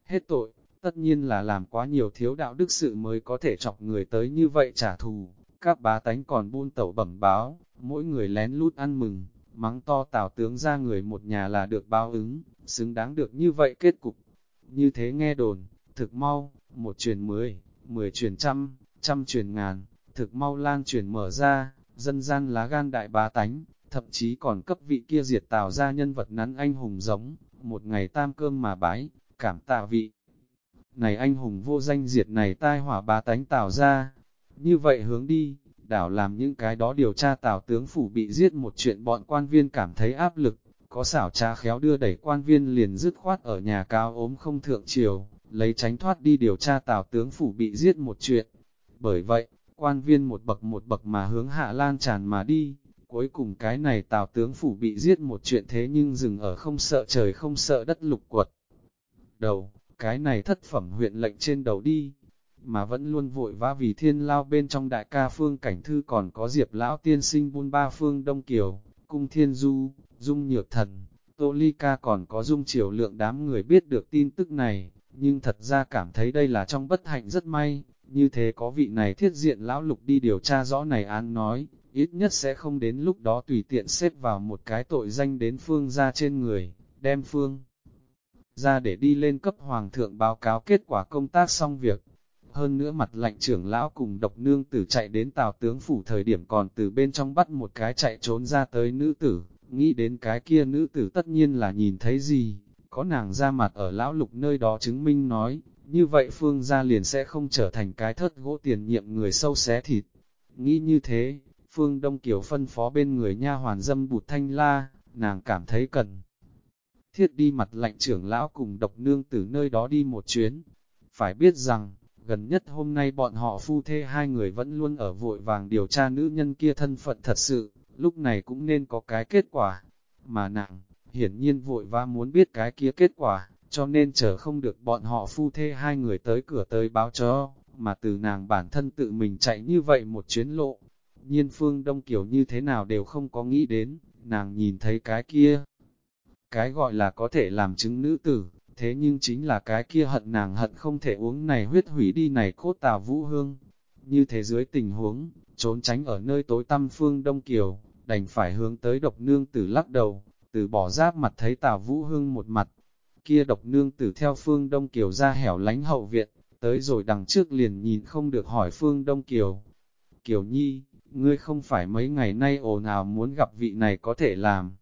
Hết tội, tất nhiên là làm quá nhiều thiếu đạo đức sự mới có thể chọc người tới như vậy trả thù. Các bá tánh còn buôn tẩu bẩm báo, mỗi người lén lút ăn mừng, mắng to tào tướng ra người một nhà là được báo ứng, xứng đáng được như vậy kết cục. Như thế nghe đồn, thực mau, một truyền mười, mười truyền trăm, trăm truyền ngàn, thực mau lan truyền mở ra, dân gian lá gan đại bá tánh, thậm chí còn cấp vị kia diệt tào ra nhân vật nắn anh hùng giống, một ngày tam cơm mà bái, cảm tạ vị. Này anh hùng vô danh diệt này tai hỏa ba tánh tào ra, như vậy hướng đi, đảo làm những cái đó điều tra tào tướng phủ bị giết một chuyện bọn quan viên cảm thấy áp lực, có xảo trá khéo đưa đẩy quan viên liền dứt khoát ở nhà cao ốm không thượng triều, lấy tránh thoát đi điều tra tào tướng phủ bị giết một chuyện. Bởi vậy, quan viên một bậc một bậc mà hướng hạ lan tràn mà đi, cuối cùng cái này tào tướng phủ bị giết một chuyện thế nhưng dừng ở không sợ trời không sợ đất lục quật. Đầu, cái này thất phẩm huyện lệnh trên đầu đi, mà vẫn luôn vội vã vì thiên lao bên trong đại ca phương cảnh thư còn có diệp lão tiên sinh buôn ba phương Đông Kiều, cung thiên du, dung nhược thần, tô ly ca còn có dung triều lượng đám người biết được tin tức này, nhưng thật ra cảm thấy đây là trong bất hạnh rất may, như thế có vị này thiết diện lão lục đi điều tra rõ này án nói, ít nhất sẽ không đến lúc đó tùy tiện xếp vào một cái tội danh đến phương ra trên người, đem phương ra để đi lên cấp hoàng thượng báo cáo kết quả công tác xong việc. Hơn nữa mặt lạnh trưởng lão cùng độc nương tử chạy đến tào tướng phủ thời điểm còn từ bên trong bắt một cái chạy trốn ra tới nữ tử, nghĩ đến cái kia nữ tử tất nhiên là nhìn thấy gì, có nàng ra mặt ở lão lục nơi đó chứng minh nói, như vậy phương gia liền sẽ không trở thành cái thất gỗ tiền nhiệm người sâu xé thịt. Nghĩ như thế, phương Đông Kiều phân phó bên người nha hoàn dâm bụt thanh la, nàng cảm thấy cần thiết đi mặt lạnh trưởng lão cùng độc nương từ nơi đó đi một chuyến. Phải biết rằng, gần nhất hôm nay bọn họ phu thê hai người vẫn luôn ở vội vàng điều tra nữ nhân kia thân phận thật sự, lúc này cũng nên có cái kết quả. Mà nặng, hiển nhiên vội và muốn biết cái kia kết quả, cho nên chờ không được bọn họ phu thê hai người tới cửa tới báo cho, mà từ nàng bản thân tự mình chạy như vậy một chuyến lộ. Nhiên phương Đông Kiều như thế nào đều không có nghĩ đến, nàng nhìn thấy cái kia, cái gọi là có thể làm chứng nữ tử, thế nhưng chính là cái kia hận nàng hận không thể uống này huyết hủy đi này cốt tào vũ hương. Như thế dưới tình huống, trốn tránh ở nơi tối tăm phương Đông Kiều, đành phải hướng tới độc nương tử lắc đầu, từ bỏ giáp mặt thấy tào vũ hương một mặt. Kia độc nương tử theo phương Đông Kiều ra hẻo lánh hậu viện, tới rồi đằng trước liền nhìn không được hỏi phương Đông Kiều. Kiều Nhi, ngươi không phải mấy ngày nay ồn nào muốn gặp vị này có thể làm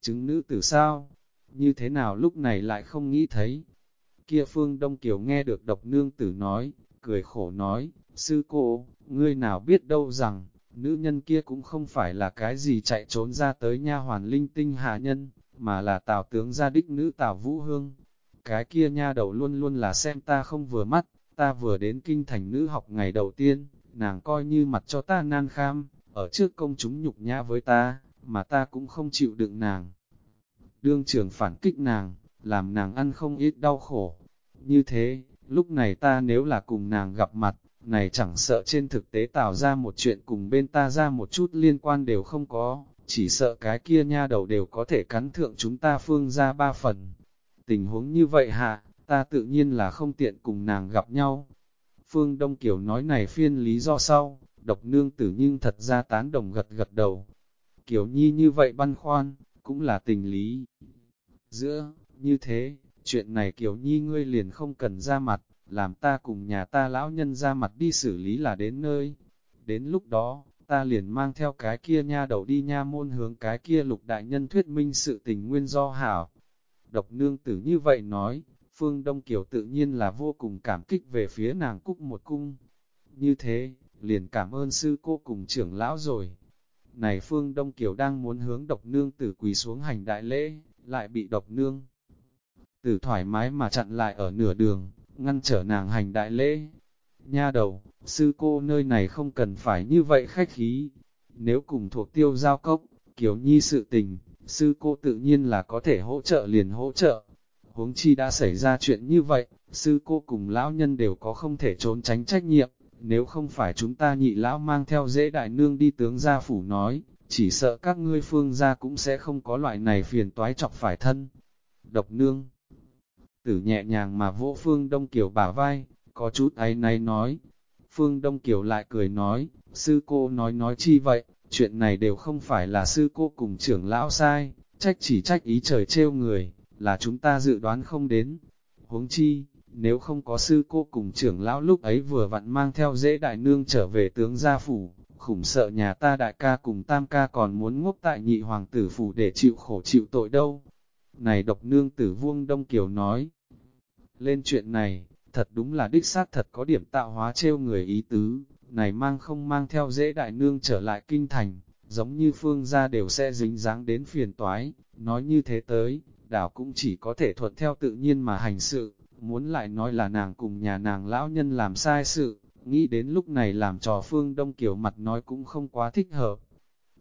chứng nữ tử sao? Như thế nào lúc này lại không nghĩ thấy? Kia phương Đông Kiều nghe được độc nương tử nói, cười khổ nói, sư cô, ngươi nào biết đâu rằng, nữ nhân kia cũng không phải là cái gì chạy trốn ra tới nha hoàn linh tinh hạ nhân, mà là tào tướng gia đích nữ tào vũ hương. Cái kia nha đầu luôn luôn là xem ta không vừa mắt, ta vừa đến kinh thành nữ học ngày đầu tiên, nàng coi như mặt cho ta nan kham, ở trước công chúng nhục nhã với ta, mà ta cũng không chịu đựng nàng đương trường phản kích nàng, làm nàng ăn không ít đau khổ. Như thế, lúc này ta nếu là cùng nàng gặp mặt, này chẳng sợ trên thực tế tạo ra một chuyện cùng bên ta ra một chút liên quan đều không có, chỉ sợ cái kia nha đầu đều có thể cắn thượng chúng ta phương ra ba phần. Tình huống như vậy hạ, ta tự nhiên là không tiện cùng nàng gặp nhau. Phương Đông Kiều nói này phiên lý do sau, độc nương tử nhưng thật ra tán đồng gật gật đầu. Kiều Nhi như vậy băn khoăn, cũng là tình lý. Giữa, như thế, chuyện này Kiều Nhi ngươi liền không cần ra mặt, làm ta cùng nhà ta lão nhân ra mặt đi xử lý là đến nơi. Đến lúc đó, ta liền mang theo cái kia nha đầu đi nha môn hướng cái kia lục đại nhân thuyết minh sự tình nguyên do hảo. Độc nương tử như vậy nói, Phương Đông Kiều tự nhiên là vô cùng cảm kích về phía nàng cúc một cung. Như thế, liền cảm ơn sư cô cùng trưởng lão rồi. Này Phương Đông Kiều đang muốn hướng độc nương tử quỳ xuống hành đại lễ, lại bị độc nương tử thoải mái mà chặn lại ở nửa đường, ngăn trở nàng hành đại lễ. Nha đầu, sư cô nơi này không cần phải như vậy khách khí. Nếu cùng thuộc tiêu giao cốc, kiểu nhi sự tình, sư cô tự nhiên là có thể hỗ trợ liền hỗ trợ. Huống chi đã xảy ra chuyện như vậy, sư cô cùng lão nhân đều có không thể trốn tránh trách nhiệm. Nếu không phải chúng ta nhị lão mang theo dễ đại nương đi tướng gia phủ nói, chỉ sợ các ngươi phương gia cũng sẽ không có loại này phiền toái chọc phải thân. Độc nương Tử nhẹ nhàng mà vỗ Phương Đông Kiều bả vai, có chút ấy này nói. Phương Đông Kiều lại cười nói, sư cô nói nói chi vậy, chuyện này đều không phải là sư cô cùng trưởng lão sai, trách chỉ trách ý trời trêu người, là chúng ta dự đoán không đến. Huống chi, nếu không có sư cô cùng trưởng lão lúc ấy vừa vặn mang theo dễ đại nương trở về tướng gia phủ, khủng sợ nhà ta đại ca cùng tam ca còn muốn ngốc tại nhị hoàng tử phủ để chịu khổ chịu tội đâu. Này độc nương tử vuông đông kiều nói, lên chuyện này, thật đúng là đích xác thật có điểm tạo hóa trêu người ý tứ, này mang không mang theo dễ đại nương trở lại kinh thành, giống như phương gia đều sẽ dính dáng đến phiền toái, nói như thế tới, đảo cũng chỉ có thể thuận theo tự nhiên mà hành sự, muốn lại nói là nàng cùng nhà nàng lão nhân làm sai sự, nghĩ đến lúc này làm trò phương đông kiểu mặt nói cũng không quá thích hợp.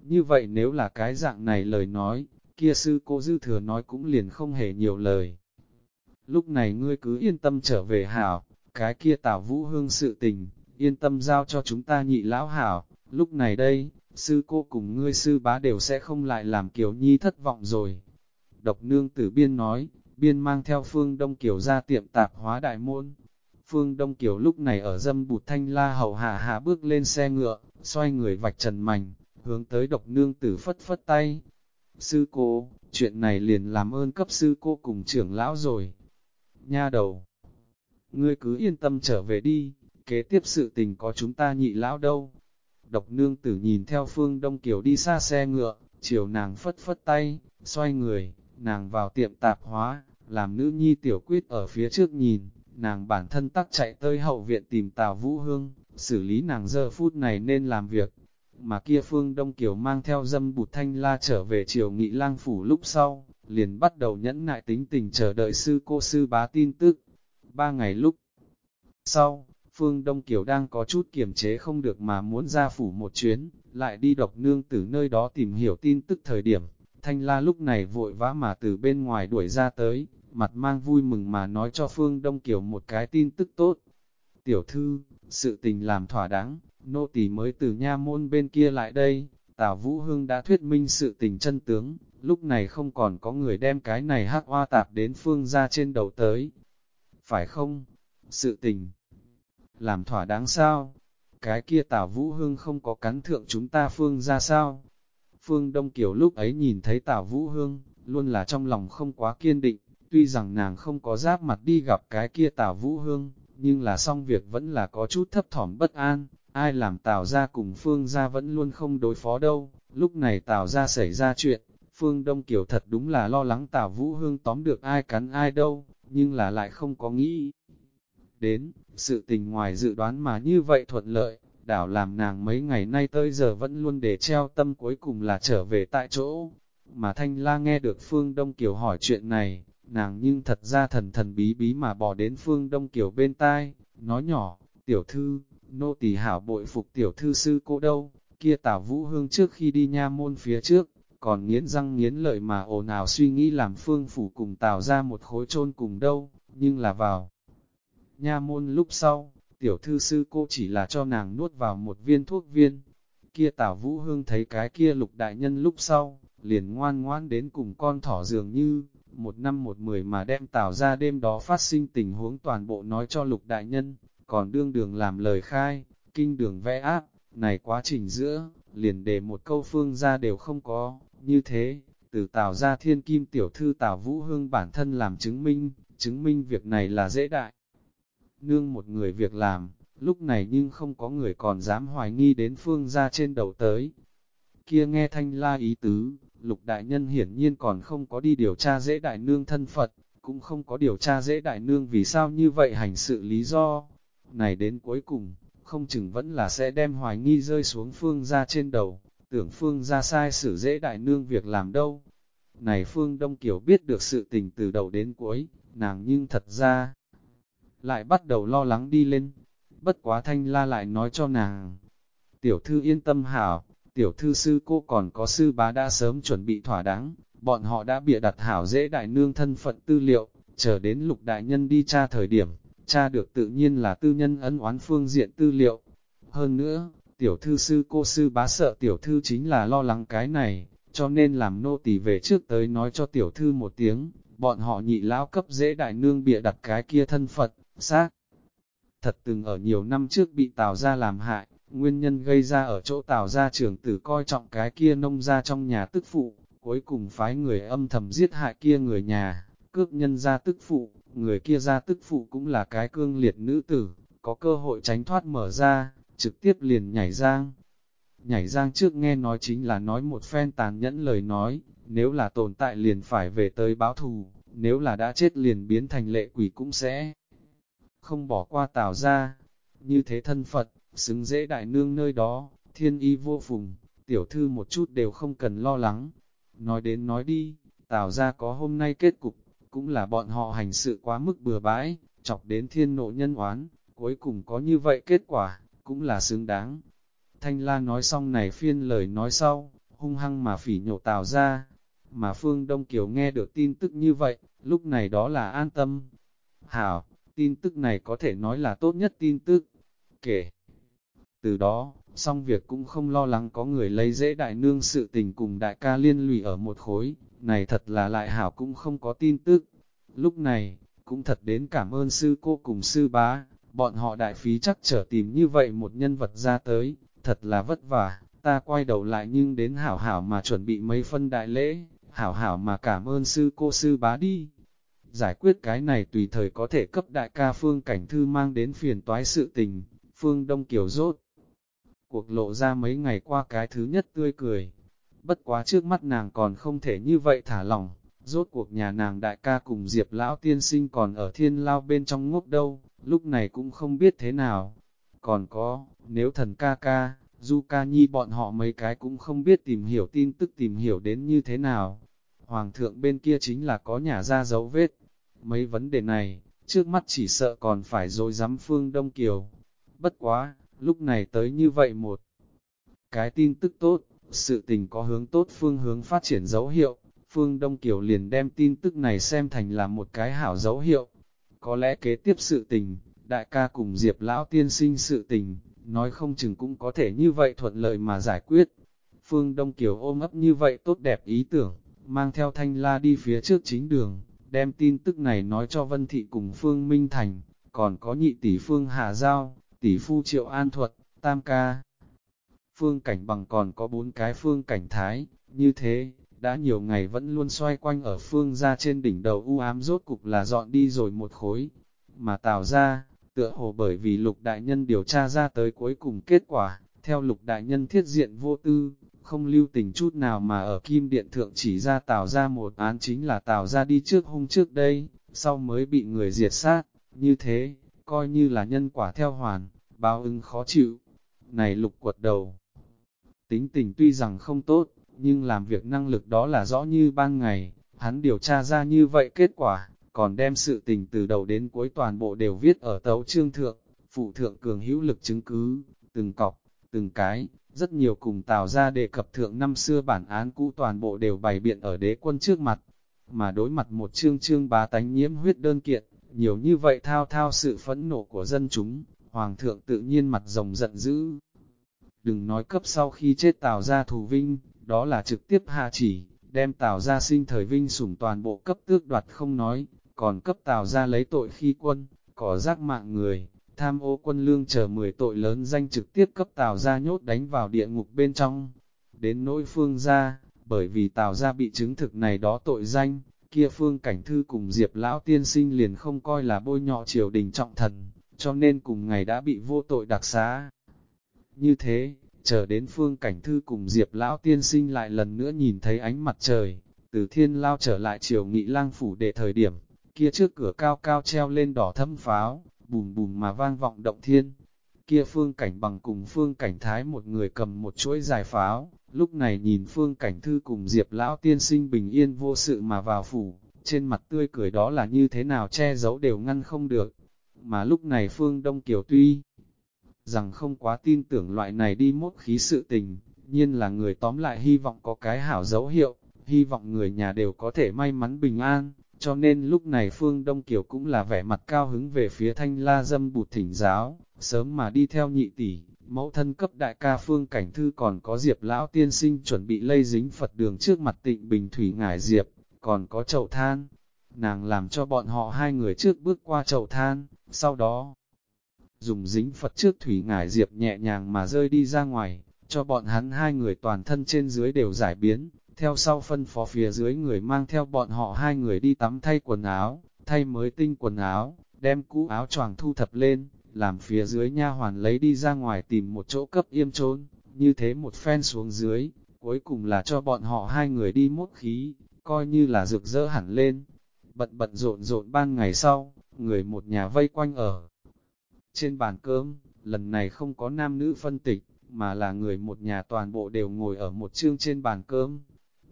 Như vậy nếu là cái dạng này lời nói, kia sư cô dư thừa nói cũng liền không hề nhiều lời. Lúc này ngươi cứ yên tâm trở về hảo, cái kia tảo vũ hương sự tình, yên tâm giao cho chúng ta nhị lão hảo, lúc này đây, sư cô cùng ngươi sư bá đều sẽ không lại làm kiểu Nhi thất vọng rồi. Độc nương tử biên nói, biên mang theo phương Đông Kiều ra tiệm tạp hóa đại môn. Phương Đông Kiều lúc này ở dâm bụt thanh la hầu hạ hạ bước lên xe ngựa, xoay người vạch trần mảnh, hướng tới độc nương tử phất phất tay. Sư cô, chuyện này liền làm ơn cấp sư cô cùng trưởng lão rồi. Nha đầu, ngươi cứ yên tâm trở về đi, kế tiếp sự tình có chúng ta nhị lão đâu. Độc nương tử nhìn theo phương Đông Kiều đi xa xe ngựa, chiều nàng phất phất tay, xoay người, nàng vào tiệm tạp hóa, làm nữ nhi tiểu quyết ở phía trước nhìn, nàng bản thân tắc chạy tới hậu viện tìm Tào Vũ Hương, xử lý nàng giờ phút này nên làm việc. Mà kia phương Đông Kiều mang theo dâm bụt thanh la trở về triều nghị lang phủ lúc sau, liền bắt đầu nhẫn nại tính tình chờ đợi sư cô sư bá tin tức. Ba ngày lúc sau, Phương Đông Kiều đang có chút kiềm chế không được mà muốn ra phủ một chuyến, lại đi độc nương từ nơi đó tìm hiểu tin tức thời điểm. Thanh la lúc này vội vã mà từ bên ngoài đuổi ra tới, mặt mang vui mừng mà nói cho Phương Đông Kiều một cái tin tức tốt. Tiểu thư, sự tình làm thỏa đáng, nô tỳ mới từ nha môn bên kia lại đây, Tào Vũ Hương đã thuyết minh sự tình chân tướng, lúc này không còn có người đem cái này hắc hoa tạp đến phương ra trên đầu tới. Phải không? Sự tình làm thỏa đáng sao? Cái kia Tào Vũ Hương không có cắn thượng chúng ta phương ra sao? Phương Đông Kiều lúc ấy nhìn thấy Tào Vũ Hương, luôn là trong lòng không quá kiên định, tuy rằng nàng không có giáp mặt đi gặp cái kia Tào Vũ Hương, nhưng là xong việc vẫn là có chút thấp thỏm bất an, ai làm Tào ra cùng Phương ra vẫn luôn không đối phó đâu, lúc này Tào ra xảy ra chuyện, Phương Đông Kiều thật đúng là lo lắng Tào Vũ Hương tóm được ai cắn ai đâu, nhưng là lại không có nghĩ. Đến, sự tình ngoài dự đoán mà như vậy thuận lợi, đảo làm nàng mấy ngày nay tới giờ vẫn luôn để treo tâm cuối cùng là trở về tại chỗ. Mà Thanh La nghe được Phương Đông Kiều hỏi chuyện này, nàng nhưng thật ra thần thần bí bí mà bỏ đến Phương Đông Kiều bên tai, nói nhỏ, tiểu thư, nô tỳ hảo bội phục tiểu thư sư cô đâu, kia Tào Vũ Hương trước khi đi nha môn phía trước, còn nghiến răng nghiến lợi mà ồn ào suy nghĩ làm phương phủ cùng Tào ra một khối chôn cùng đâu, nhưng là vào. Nha môn lúc sau, tiểu thư sư cô chỉ là cho nàng nuốt vào một viên thuốc viên. Kia Tào Vũ Hương thấy cái kia lục đại nhân lúc sau, liền ngoan ngoan đến cùng con thỏ dường như, một năm một mười mà đem Tào ra đêm đó phát sinh tình huống toàn bộ nói cho lục đại nhân, còn đương đường làm lời khai, kinh đường vẽ áp, này quá trình giữa, liền để một câu phương ra đều không có, như thế, từ Tào ra thiên kim tiểu thư Tào Vũ Hương bản thân làm chứng minh, chứng minh việc này là dễ đại. Nương một người việc làm, lúc này nhưng không có người còn dám hoài nghi đến phương ra trên đầu tới. Kia nghe thanh la ý tứ, lục đại nhân hiển nhiên còn không có đi điều tra dễ đại nương thân Phật, cũng không có điều tra dễ đại nương vì sao như vậy hành sự lý do. Này đến cuối cùng, không chừng vẫn là sẽ đem hoài nghi rơi xuống phương ra trên đầu, tưởng phương ra sai xử dễ đại nương việc làm đâu. Này phương Đông Kiều biết được sự tình từ đầu đến cuối, nàng nhưng thật ra lại bắt đầu lo lắng đi lên. Bất quá thanh la lại nói cho nàng, tiểu thư yên tâm hảo, tiểu thư sư cô còn có sư bá đã sớm chuẩn bị thỏa đáng, bọn họ đã bịa đặt hảo dễ đại nương thân phận tư liệu, chờ đến lục đại nhân đi tra thời điểm, tra được tự nhiên là tư nhân ấn oán phương diện tư liệu. Hơn nữa, tiểu thư sư cô sư bá sợ tiểu thư chính là lo lắng cái này, cho nên làm nô tỳ về trước tới nói cho tiểu thư một tiếng, bọn họ nhị lão cấp dễ đại nương bịa đặt cái kia thân phận xác. Thật từng ở nhiều năm trước bị Tào ra làm hại, nguyên nhân gây ra ở chỗ Tào ra trưởng tử coi trọng cái kia nông ra trong nhà tức phụ, cuối cùng phái người âm thầm giết hại kia người nhà, cướp nhân ra tức phụ, người kia ra tức phụ cũng là cái cương liệt nữ tử, có cơ hội tránh thoát mở ra, trực tiếp liền nhảy giang. Nhảy giang trước nghe nói chính là nói một phen tàn nhẫn lời nói, nếu là tồn tại liền phải về tới báo thù, nếu là đã chết liền biến thành lệ quỷ cũng sẽ không bỏ qua tào ra. Như thế thân Phật, xứng dễ đại nương nơi đó, thiên y vô phùng, tiểu thư một chút đều không cần lo lắng. Nói đến nói đi, tào ra có hôm nay kết cục, cũng là bọn họ hành sự quá mức bừa bãi, chọc đến thiên nộ nhân oán, cuối cùng có như vậy kết quả, cũng là xứng đáng. Thanh la nói xong này phiên lời nói sau, hung hăng mà phỉ nhổ tào ra, mà Phương Đông Kiều nghe được tin tức như vậy, lúc này đó là an tâm. Hảo, tin tức này có thể nói là tốt nhất tin tức. Kể, từ đó, xong việc cũng không lo lắng có người lấy dễ đại nương sự tình cùng đại ca liên lụy ở một khối, này thật là lại hảo cũng không có tin tức. Lúc này, cũng thật đến cảm ơn sư cô cùng sư bá, bọn họ đại phí chắc trở tìm như vậy một nhân vật ra tới, thật là vất vả, ta quay đầu lại nhưng đến hảo hảo mà chuẩn bị mấy phân đại lễ, hảo hảo mà cảm ơn sư cô sư bá đi. Giải quyết cái này tùy thời có thể cấp đại ca phương cảnh thư mang đến phiền toái sự tình, phương đông kiều rốt. Cuộc lộ ra mấy ngày qua cái thứ nhất tươi cười, bất quá trước mắt nàng còn không thể như vậy thả lỏng, rốt cuộc nhà nàng đại ca cùng diệp lão tiên sinh còn ở thiên lao bên trong ngốc đâu, lúc này cũng không biết thế nào. Còn có, nếu thần ca ca, du ca nhi bọn họ mấy cái cũng không biết tìm hiểu tin tức tìm hiểu đến như thế nào. Hoàng thượng bên kia chính là có nhà ra dấu vết. Mấy vấn đề này, trước mắt chỉ sợ còn phải dối dám phương Đông Kiều. Bất quá, lúc này tới như vậy một cái tin tức tốt, sự tình có hướng tốt phương hướng phát triển dấu hiệu, Phương Đông Kiều liền đem tin tức này xem thành là một cái hảo dấu hiệu. Có lẽ kế tiếp sự tình, đại ca cùng Diệp Lão tiên sinh sự tình, nói không chừng cũng có thể như vậy thuận lợi mà giải quyết. Phương Đông Kiều ôm ấp như vậy tốt đẹp ý tưởng, mang theo thanh la đi phía trước chính đường, đem tin tức này nói cho Vân Thị cùng Phương Minh Thành, còn có nhị tỷ Phương Hà Giao, tỷ phu Triệu An Thuật, Tam Ca. Phương Cảnh Bằng còn có bốn cái Phương Cảnh Thái, như thế, đã nhiều ngày vẫn luôn xoay quanh ở Phương ra trên đỉnh đầu u ám rốt cục là dọn đi rồi một khối, mà tạo ra, tựa hồ bởi vì lục đại nhân điều tra ra tới cuối cùng kết quả, theo lục đại nhân thiết diện vô tư, không lưu tình chút nào mà ở kim điện thượng chỉ ra tạo ra một án chính là tạo ra đi trước hôm trước đây, sau mới bị người diệt sát, như thế, coi như là nhân quả theo hoàn, báo ứng khó chịu. Này lục quật đầu, tính tình tuy rằng không tốt, nhưng làm việc năng lực đó là rõ như ban ngày, hắn điều tra ra như vậy kết quả, còn đem sự tình từ đầu đến cuối toàn bộ đều viết ở tấu trương thượng, phụ thượng cường hữu lực chứng cứ, từng cọc, từng cái, rất nhiều cùng tào ra đề cập thượng năm xưa bản án cũ toàn bộ đều bày biện ở đế quân trước mặt, mà đối mặt một chương chương bá tánh nhiễm huyết đơn kiện, nhiều như vậy thao thao sự phẫn nộ của dân chúng, hoàng thượng tự nhiên mặt rồng giận dữ. Đừng nói cấp sau khi chết Tào ra thù vinh, đó là trực tiếp hạ chỉ, đem Tào ra sinh thời vinh sủng toàn bộ cấp tước đoạt không nói, còn cấp Tào ra lấy tội khi quân, có giác mạng người, tham ô quân lương chờ 10 tội lớn danh trực tiếp cấp Tào gia nhốt đánh vào địa ngục bên trong. Đến nỗi phương gia, bởi vì Tào gia bị chứng thực này đó tội danh, kia phương cảnh thư cùng Diệp lão tiên sinh liền không coi là bôi nhọ triều đình trọng thần, cho nên cùng ngày đã bị vô tội đặc xá. Như thế, chờ đến phương cảnh thư cùng Diệp lão tiên sinh lại lần nữa nhìn thấy ánh mặt trời, từ thiên lao trở lại triều nghị lang phủ để thời điểm, kia trước cửa cao cao treo lên đỏ thâm pháo, bùm bùm mà vang vọng động thiên. Kia phương cảnh bằng cùng phương cảnh thái một người cầm một chuỗi dài pháo, lúc này nhìn phương cảnh thư cùng Diệp lão tiên sinh bình yên vô sự mà vào phủ, trên mặt tươi cười đó là như thế nào che giấu đều ngăn không được. Mà lúc này phương Đông Kiều tuy rằng không quá tin tưởng loại này đi mốt khí sự tình, nhiên là người tóm lại hy vọng có cái hảo dấu hiệu, hy vọng người nhà đều có thể may mắn bình an, cho nên lúc này Phương Đông Kiều cũng là vẻ mặt cao hứng về phía thanh la dâm bụt thỉnh giáo, sớm mà đi theo nhị tỷ, mẫu thân cấp đại ca Phương Cảnh Thư còn có Diệp Lão Tiên Sinh chuẩn bị lây dính Phật đường trước mặt tịnh bình thủy ngải Diệp, còn có chậu than. Nàng làm cho bọn họ hai người trước bước qua chậu than, sau đó dùng dính Phật trước thủy ngải Diệp nhẹ nhàng mà rơi đi ra ngoài, cho bọn hắn hai người toàn thân trên dưới đều giải biến, theo sau phân phó phía dưới người mang theo bọn họ hai người đi tắm thay quần áo, thay mới tinh quần áo, đem cũ áo choàng thu thập lên, làm phía dưới nha hoàn lấy đi ra ngoài tìm một chỗ cấp yêm trốn, như thế một phen xuống dưới, cuối cùng là cho bọn họ hai người đi mốt khí, coi như là rực rỡ hẳn lên. Bận bận rộn rộn ban ngày sau, người một nhà vây quanh ở trên bàn cơm, lần này không có nam nữ phân tịch, mà là người một nhà toàn bộ đều ngồi ở một chương trên bàn cơm,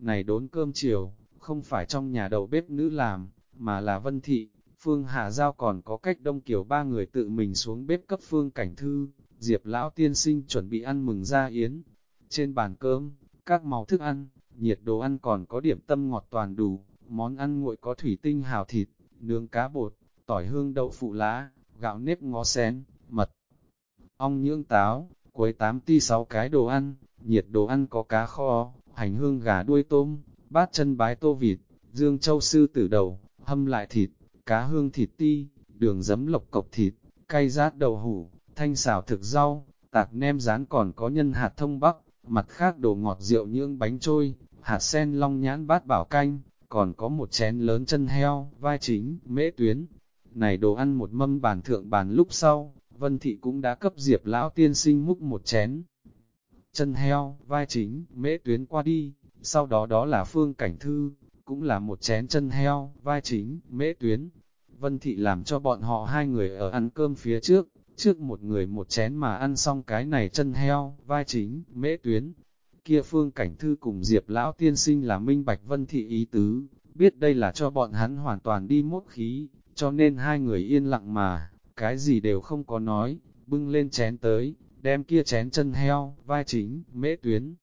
này đốn cơm chiều, không phải trong nhà đầu bếp nữ làm, mà là Vân Thị, Phương Hà Giao còn có cách đông kiểu ba người tự mình xuống bếp cấp Phương Cảnh Thư, Diệp Lão Tiên Sinh chuẩn bị ăn mừng ra yến. Trên bàn cơm, các màu thức ăn, nhiệt đồ ăn còn có điểm tâm ngọt toàn đủ, món ăn nguội có thủy tinh hào thịt, nướng cá bột, tỏi hương đậu phụ lá, gạo nếp ngó sen, mật, ong nhưỡng táo, quấy tám ti sáu cái đồ ăn, nhiệt đồ ăn có cá kho, hành hương gà đuôi tôm, bát chân bái tô vịt, dương châu sư tử đầu, hâm lại thịt, cá hương thịt ti, đường giấm lộc cộc thịt, cay rát đầu hủ, thanh xào thực rau, tạc nem rán còn có nhân hạt thông bắc, mặt khác đồ ngọt rượu nhưỡng bánh trôi, hạt sen long nhãn bát bảo canh, còn có một chén lớn chân heo, vai chính, mễ tuyến. Này đồ ăn một mâm bàn thượng bàn lúc sau, Vân Thị cũng đã cấp Diệp Lão Tiên Sinh múc một chén, chân heo, vai chính, mễ tuyến qua đi, sau đó đó là phương cảnh thư, cũng là một chén chân heo, vai chính, mễ tuyến. Vân Thị làm cho bọn họ hai người ở ăn cơm phía trước, trước một người một chén mà ăn xong cái này chân heo, vai chính, mễ tuyến. Kia phương cảnh thư cùng Diệp Lão Tiên Sinh là minh bạch Vân Thị ý tứ, biết đây là cho bọn hắn hoàn toàn đi mốt khí, cho nên hai người yên lặng mà, cái gì đều không có nói, bưng lên chén tới, đem kia chén chân heo, vai chính, mễ tuyến.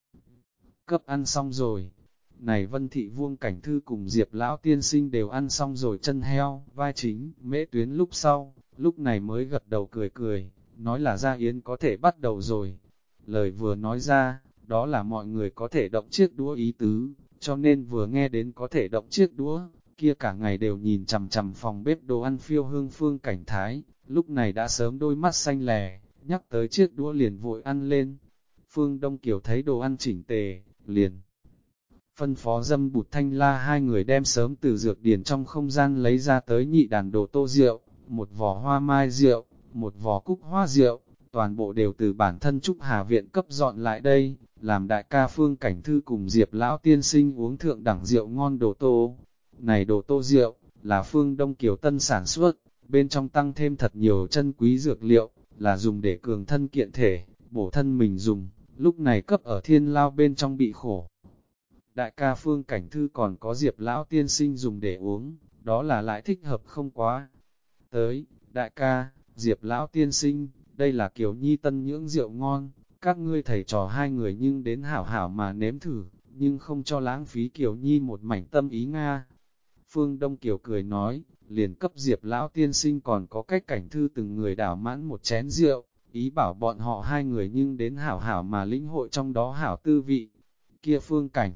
Cấp ăn xong rồi. Này Vân Thị Vuông Cảnh Thư cùng Diệp Lão Tiên Sinh đều ăn xong rồi chân heo, vai chính, mễ tuyến lúc sau, lúc này mới gật đầu cười cười, nói là gia yến có thể bắt đầu rồi. Lời vừa nói ra, đó là mọi người có thể động chiếc đũa ý tứ, cho nên vừa nghe đến có thể động chiếc đũa, kia cả ngày đều nhìn chằm chằm phòng bếp đồ ăn phiêu hương phương cảnh thái, lúc này đã sớm đôi mắt xanh lè, nhắc tới chiếc đũa liền vội ăn lên. Phương Đông Kiều thấy đồ ăn chỉnh tề, liền. Phân phó dâm bụt thanh la hai người đem sớm từ dược điển trong không gian lấy ra tới nhị đàn đồ tô rượu, một vò hoa mai rượu, một vò cúc hoa rượu, toàn bộ đều từ bản thân Trúc Hà Viện cấp dọn lại đây, làm đại ca Phương Cảnh Thư cùng Diệp Lão Tiên Sinh uống thượng đẳng rượu ngon đồ tô. Này đồ tô rượu, là Phương Đông Kiều Tân sản xuất, bên trong tăng thêm thật nhiều chân quý dược liệu, là dùng để cường thân kiện thể, bổ thân mình dùng, lúc này cấp ở thiên lao bên trong bị khổ. Đại ca phương cảnh thư còn có diệp lão tiên sinh dùng để uống, đó là lại thích hợp không quá. Tới, đại ca, diệp lão tiên sinh, đây là kiểu nhi tân nhưỡng rượu ngon, các ngươi thầy trò hai người nhưng đến hảo hảo mà nếm thử, nhưng không cho lãng phí kiểu nhi một mảnh tâm ý Nga. Phương Đông Kiều cười nói, liền cấp diệp lão tiên sinh còn có cách cảnh thư từng người đảo mãn một chén rượu, ý bảo bọn họ hai người nhưng đến hảo hảo mà lĩnh hội trong đó hảo tư vị, kia phương cảnh.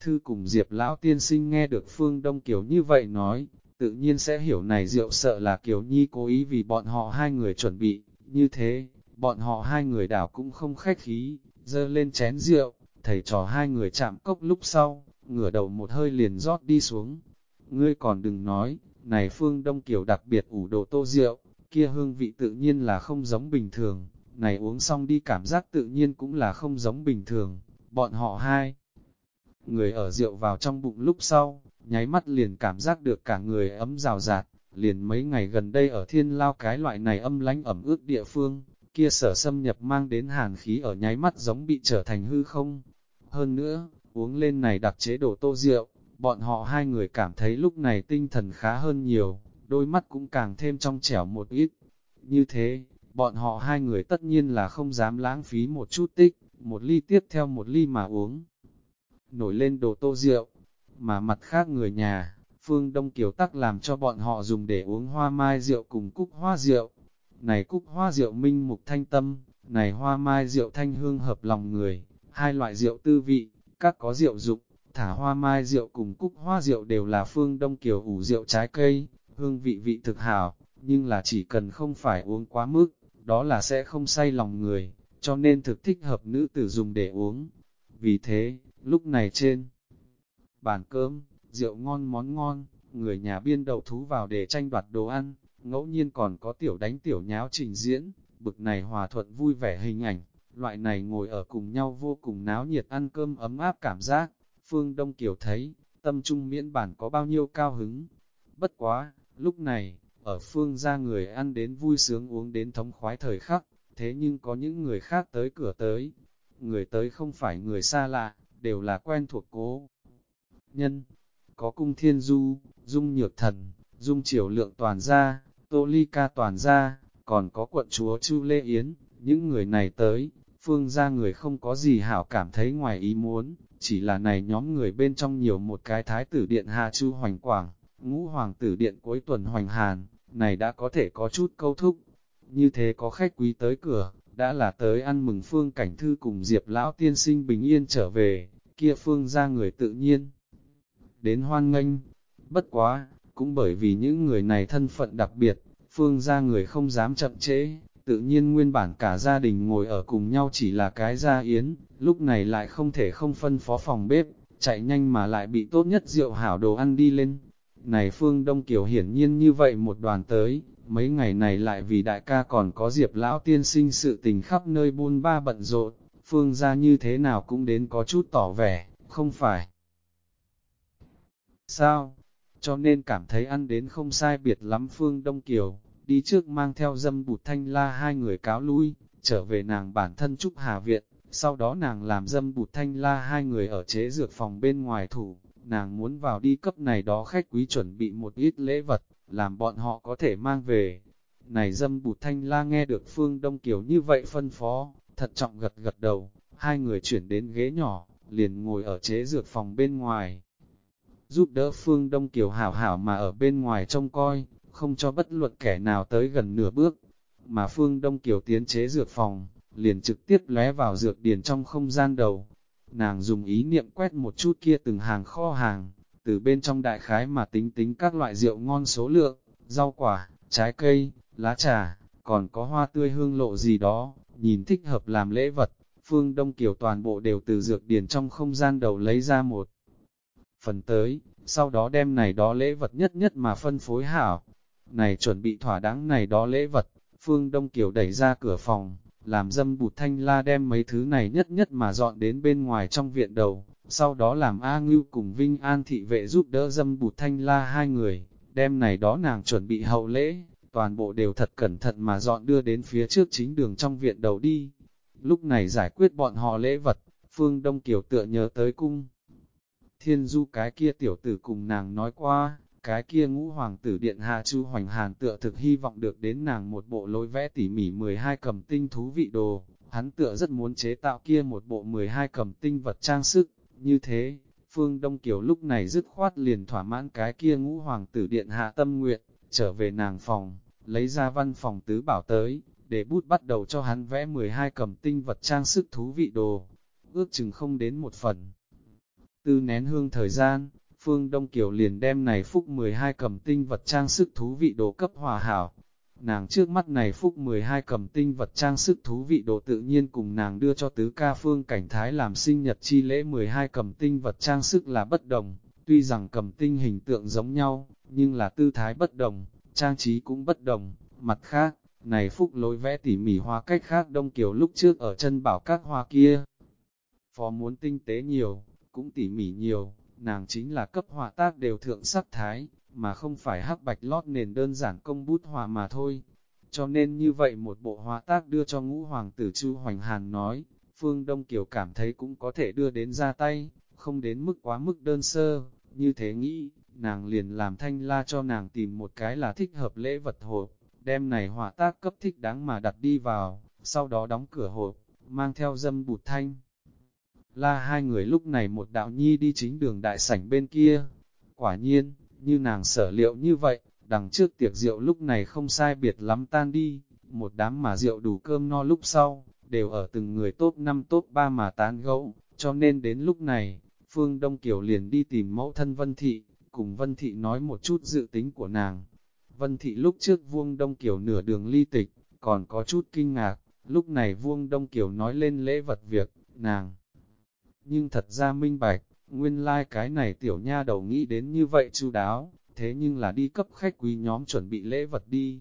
Thư cùng Diệp Lão Tiên Sinh nghe được Phương Đông Kiều như vậy nói, tự nhiên sẽ hiểu này rượu sợ là Kiều Nhi cố ý vì bọn họ hai người chuẩn bị, như thế, bọn họ hai người đảo cũng không khách khí, dơ lên chén rượu, thầy trò hai người chạm cốc lúc sau, ngửa đầu một hơi liền rót đi xuống. Ngươi còn đừng nói, này Phương Đông kiểu đặc biệt ủ đồ tô rượu, kia hương vị tự nhiên là không giống bình thường, này uống xong đi cảm giác tự nhiên cũng là không giống bình thường, bọn họ hai. Người ở rượu vào trong bụng lúc sau, nháy mắt liền cảm giác được cả người ấm rào rạt, liền mấy ngày gần đây ở thiên lao cái loại này âm lánh ẩm ướt địa phương, kia sở xâm nhập mang đến hàn khí ở nháy mắt giống bị trở thành hư không. Hơn nữa, uống lên này đặc chế đồ tô rượu, bọn họ hai người cảm thấy lúc này tinh thần khá hơn nhiều, đôi mắt cũng càng thêm trong trẻo một ít. Như thế, bọn họ hai người tất nhiên là không dám lãng phí một chút tích, một ly tiếp theo một ly mà uống. Nổi lên đồ tô rượu, mà mặt khác người nhà, phương Đông Kiều Tắc làm cho bọn họ dùng để uống hoa mai rượu cùng cúc hoa rượu. Này cúc hoa rượu minh mục thanh tâm, này hoa mai rượu thanh hương hợp lòng người, hai loại rượu tư vị, các có rượu dụng, thả hoa mai rượu cùng cúc hoa rượu đều là phương Đông Kiều ủ rượu trái cây, hương vị vị thực hảo, nhưng là chỉ cần không phải uống quá mức, đó là sẽ không say lòng người, cho nên thực thích hợp nữ tử dùng để uống. Vì thế, lúc này trên bàn cơm, rượu ngon món ngon, người nhà biên đậu thú vào để tranh đoạt đồ ăn, ngẫu nhiên còn có tiểu đánh tiểu nháo trình diễn, bực này hòa thuận vui vẻ hình ảnh, loại này ngồi ở cùng nhau vô cùng náo nhiệt ăn cơm ấm áp cảm giác, Phương Đông Kiều thấy, tâm trung miễn bản có bao nhiêu cao hứng. Bất quá, lúc này, ở phương gia người ăn đến vui sướng uống đến thống khoái thời khắc, thế nhưng có những người khác tới cửa tới. Người tới không phải người xa lạ, đều là quen thuộc cố. Nhân, có cung thiên du, dung nhược thần, dung triều lượng toàn gia, tô ly ca toàn gia, còn có quận chúa Chu Lê Yến, những người này tới, phương gia người không có gì hảo cảm thấy ngoài ý muốn, chỉ là này nhóm người bên trong nhiều một cái thái tử điện hạ Chu Hoành Quảng, ngũ hoàng tử điện cuối tuần Hoành Hàn, này đã có thể có chút câu thúc. Như thế có khách quý tới cửa, đã là tới ăn mừng phương cảnh thư cùng Diệp lão tiên sinh bình yên trở về, kia phương ra người tự nhiên. Đến hoan nghênh, bất quá, cũng bởi vì những người này thân phận đặc biệt, phương ra người không dám chậm trễ, tự nhiên nguyên bản cả gia đình ngồi ở cùng nhau chỉ là cái gia yến, lúc này lại không thể không phân phó phòng bếp, chạy nhanh mà lại bị tốt nhất rượu hảo đồ ăn đi lên. Này Phương Đông Kiều hiển nhiên như vậy một đoàn tới, mấy ngày này lại vì đại ca còn có diệp lão tiên sinh sự tình khắp nơi buôn ba bận rộn, Phương ra như thế nào cũng đến có chút tỏ vẻ, không phải. Sao? Cho nên cảm thấy ăn đến không sai biệt lắm Phương Đông Kiều, đi trước mang theo dâm bụt thanh la hai người cáo lui, trở về nàng bản thân Trúc Hà Viện, sau đó nàng làm dâm bụt thanh la hai người ở chế dược phòng bên ngoài thủ, nàng muốn vào đi cấp này đó khách quý chuẩn bị một ít lễ vật, làm bọn họ có thể mang về. Này dâm bụt thanh la nghe được Phương Đông Kiều như vậy phân phó, thật trọng gật gật đầu, hai người chuyển đến ghế nhỏ, liền ngồi ở chế dược phòng bên ngoài. Giúp đỡ Phương Đông Kiều hảo hảo mà ở bên ngoài trông coi, không cho bất luận kẻ nào tới gần nửa bước. Mà Phương Đông Kiều tiến chế dược phòng, liền trực tiếp lóe vào dược điền trong không gian đầu, Nàng dùng ý niệm quét một chút kia từng hàng kho hàng, từ bên trong đại khái mà tính tính các loại rượu ngon số lượng, rau quả, trái cây, lá trà, còn có hoa tươi hương lộ gì đó, nhìn thích hợp làm lễ vật. Phương Đông Kiều toàn bộ đều từ dược điền trong không gian đầu lấy ra một phần tới, sau đó đem này đó lễ vật nhất nhất mà phân phối hảo. Này chuẩn bị thỏa đáng này đó lễ vật, Phương Đông Kiều đẩy ra cửa phòng, làm dâm bụt thanh la đem mấy thứ này nhất nhất mà dọn đến bên ngoài trong viện đầu, sau đó làm A Ngưu cùng Vinh An thị vệ giúp đỡ dâm bụt thanh la hai người, đem này đó nàng chuẩn bị hậu lễ, toàn bộ đều thật cẩn thận mà dọn đưa đến phía trước chính đường trong viện đầu đi. Lúc này giải quyết bọn họ lễ vật, Phương Đông Kiều tựa nhớ tới cung. Thiên du cái kia tiểu tử cùng nàng nói qua, cái kia ngũ hoàng tử điện hạ chu hoành hàn tựa thực hy vọng được đến nàng một bộ lối vẽ tỉ mỉ 12 cầm tinh thú vị đồ, hắn tựa rất muốn chế tạo kia một bộ 12 cầm tinh vật trang sức, như thế, phương Đông Kiều lúc này dứt khoát liền thỏa mãn cái kia ngũ hoàng tử điện hạ tâm nguyện, trở về nàng phòng, lấy ra văn phòng tứ bảo tới, để bút bắt đầu cho hắn vẽ 12 cầm tinh vật trang sức thú vị đồ, ước chừng không đến một phần. Tư nén hương thời gian, Phương Đông Kiều liền đem này phúc 12 cầm tinh vật trang sức thú vị đồ cấp hòa hảo. Nàng trước mắt này phúc 12 cầm tinh vật trang sức thú vị đồ tự nhiên cùng nàng đưa cho tứ ca phương cảnh thái làm sinh nhật chi lễ 12 cầm tinh vật trang sức là bất đồng. Tuy rằng cầm tinh hình tượng giống nhau, nhưng là tư thái bất đồng, trang trí cũng bất đồng. Mặt khác, này phúc lối vẽ tỉ mỉ hoa cách khác Đông Kiều lúc trước ở chân bảo các hoa kia. Phó muốn tinh tế nhiều, cũng tỉ mỉ nhiều, nàng chính là cấp họa tác đều thượng sắc thái, mà không phải hắc bạch lót nền đơn giản công bút họa mà thôi. Cho nên như vậy một bộ họa tác đưa cho ngũ hoàng tử Chu Hoành Hàn nói, Phương Đông Kiều cảm thấy cũng có thể đưa đến ra tay, không đến mức quá mức đơn sơ, như thế nghĩ, nàng liền làm thanh la cho nàng tìm một cái là thích hợp lễ vật hộp, đem này họa tác cấp thích đáng mà đặt đi vào, sau đó đóng cửa hộp, mang theo dâm bụt thanh. La hai người lúc này một đạo nhi đi chính đường đại sảnh bên kia. Quả nhiên, như nàng sở liệu như vậy, đằng trước tiệc rượu lúc này không sai biệt lắm tan đi, một đám mà rượu đủ cơm no lúc sau, đều ở từng người top 5 top 3 mà tán gẫu, cho nên đến lúc này, Phương Đông Kiều liền đi tìm mẫu thân Vân Thị, cùng Vân Thị nói một chút dự tính của nàng. Vân Thị lúc trước vuông Đông Kiều nửa đường ly tịch, còn có chút kinh ngạc, lúc này vuông Đông Kiều nói lên lễ vật việc, nàng nhưng thật ra minh bạch, nguyên lai like cái này tiểu nha đầu nghĩ đến như vậy chu đáo, thế nhưng là đi cấp khách quý nhóm chuẩn bị lễ vật đi.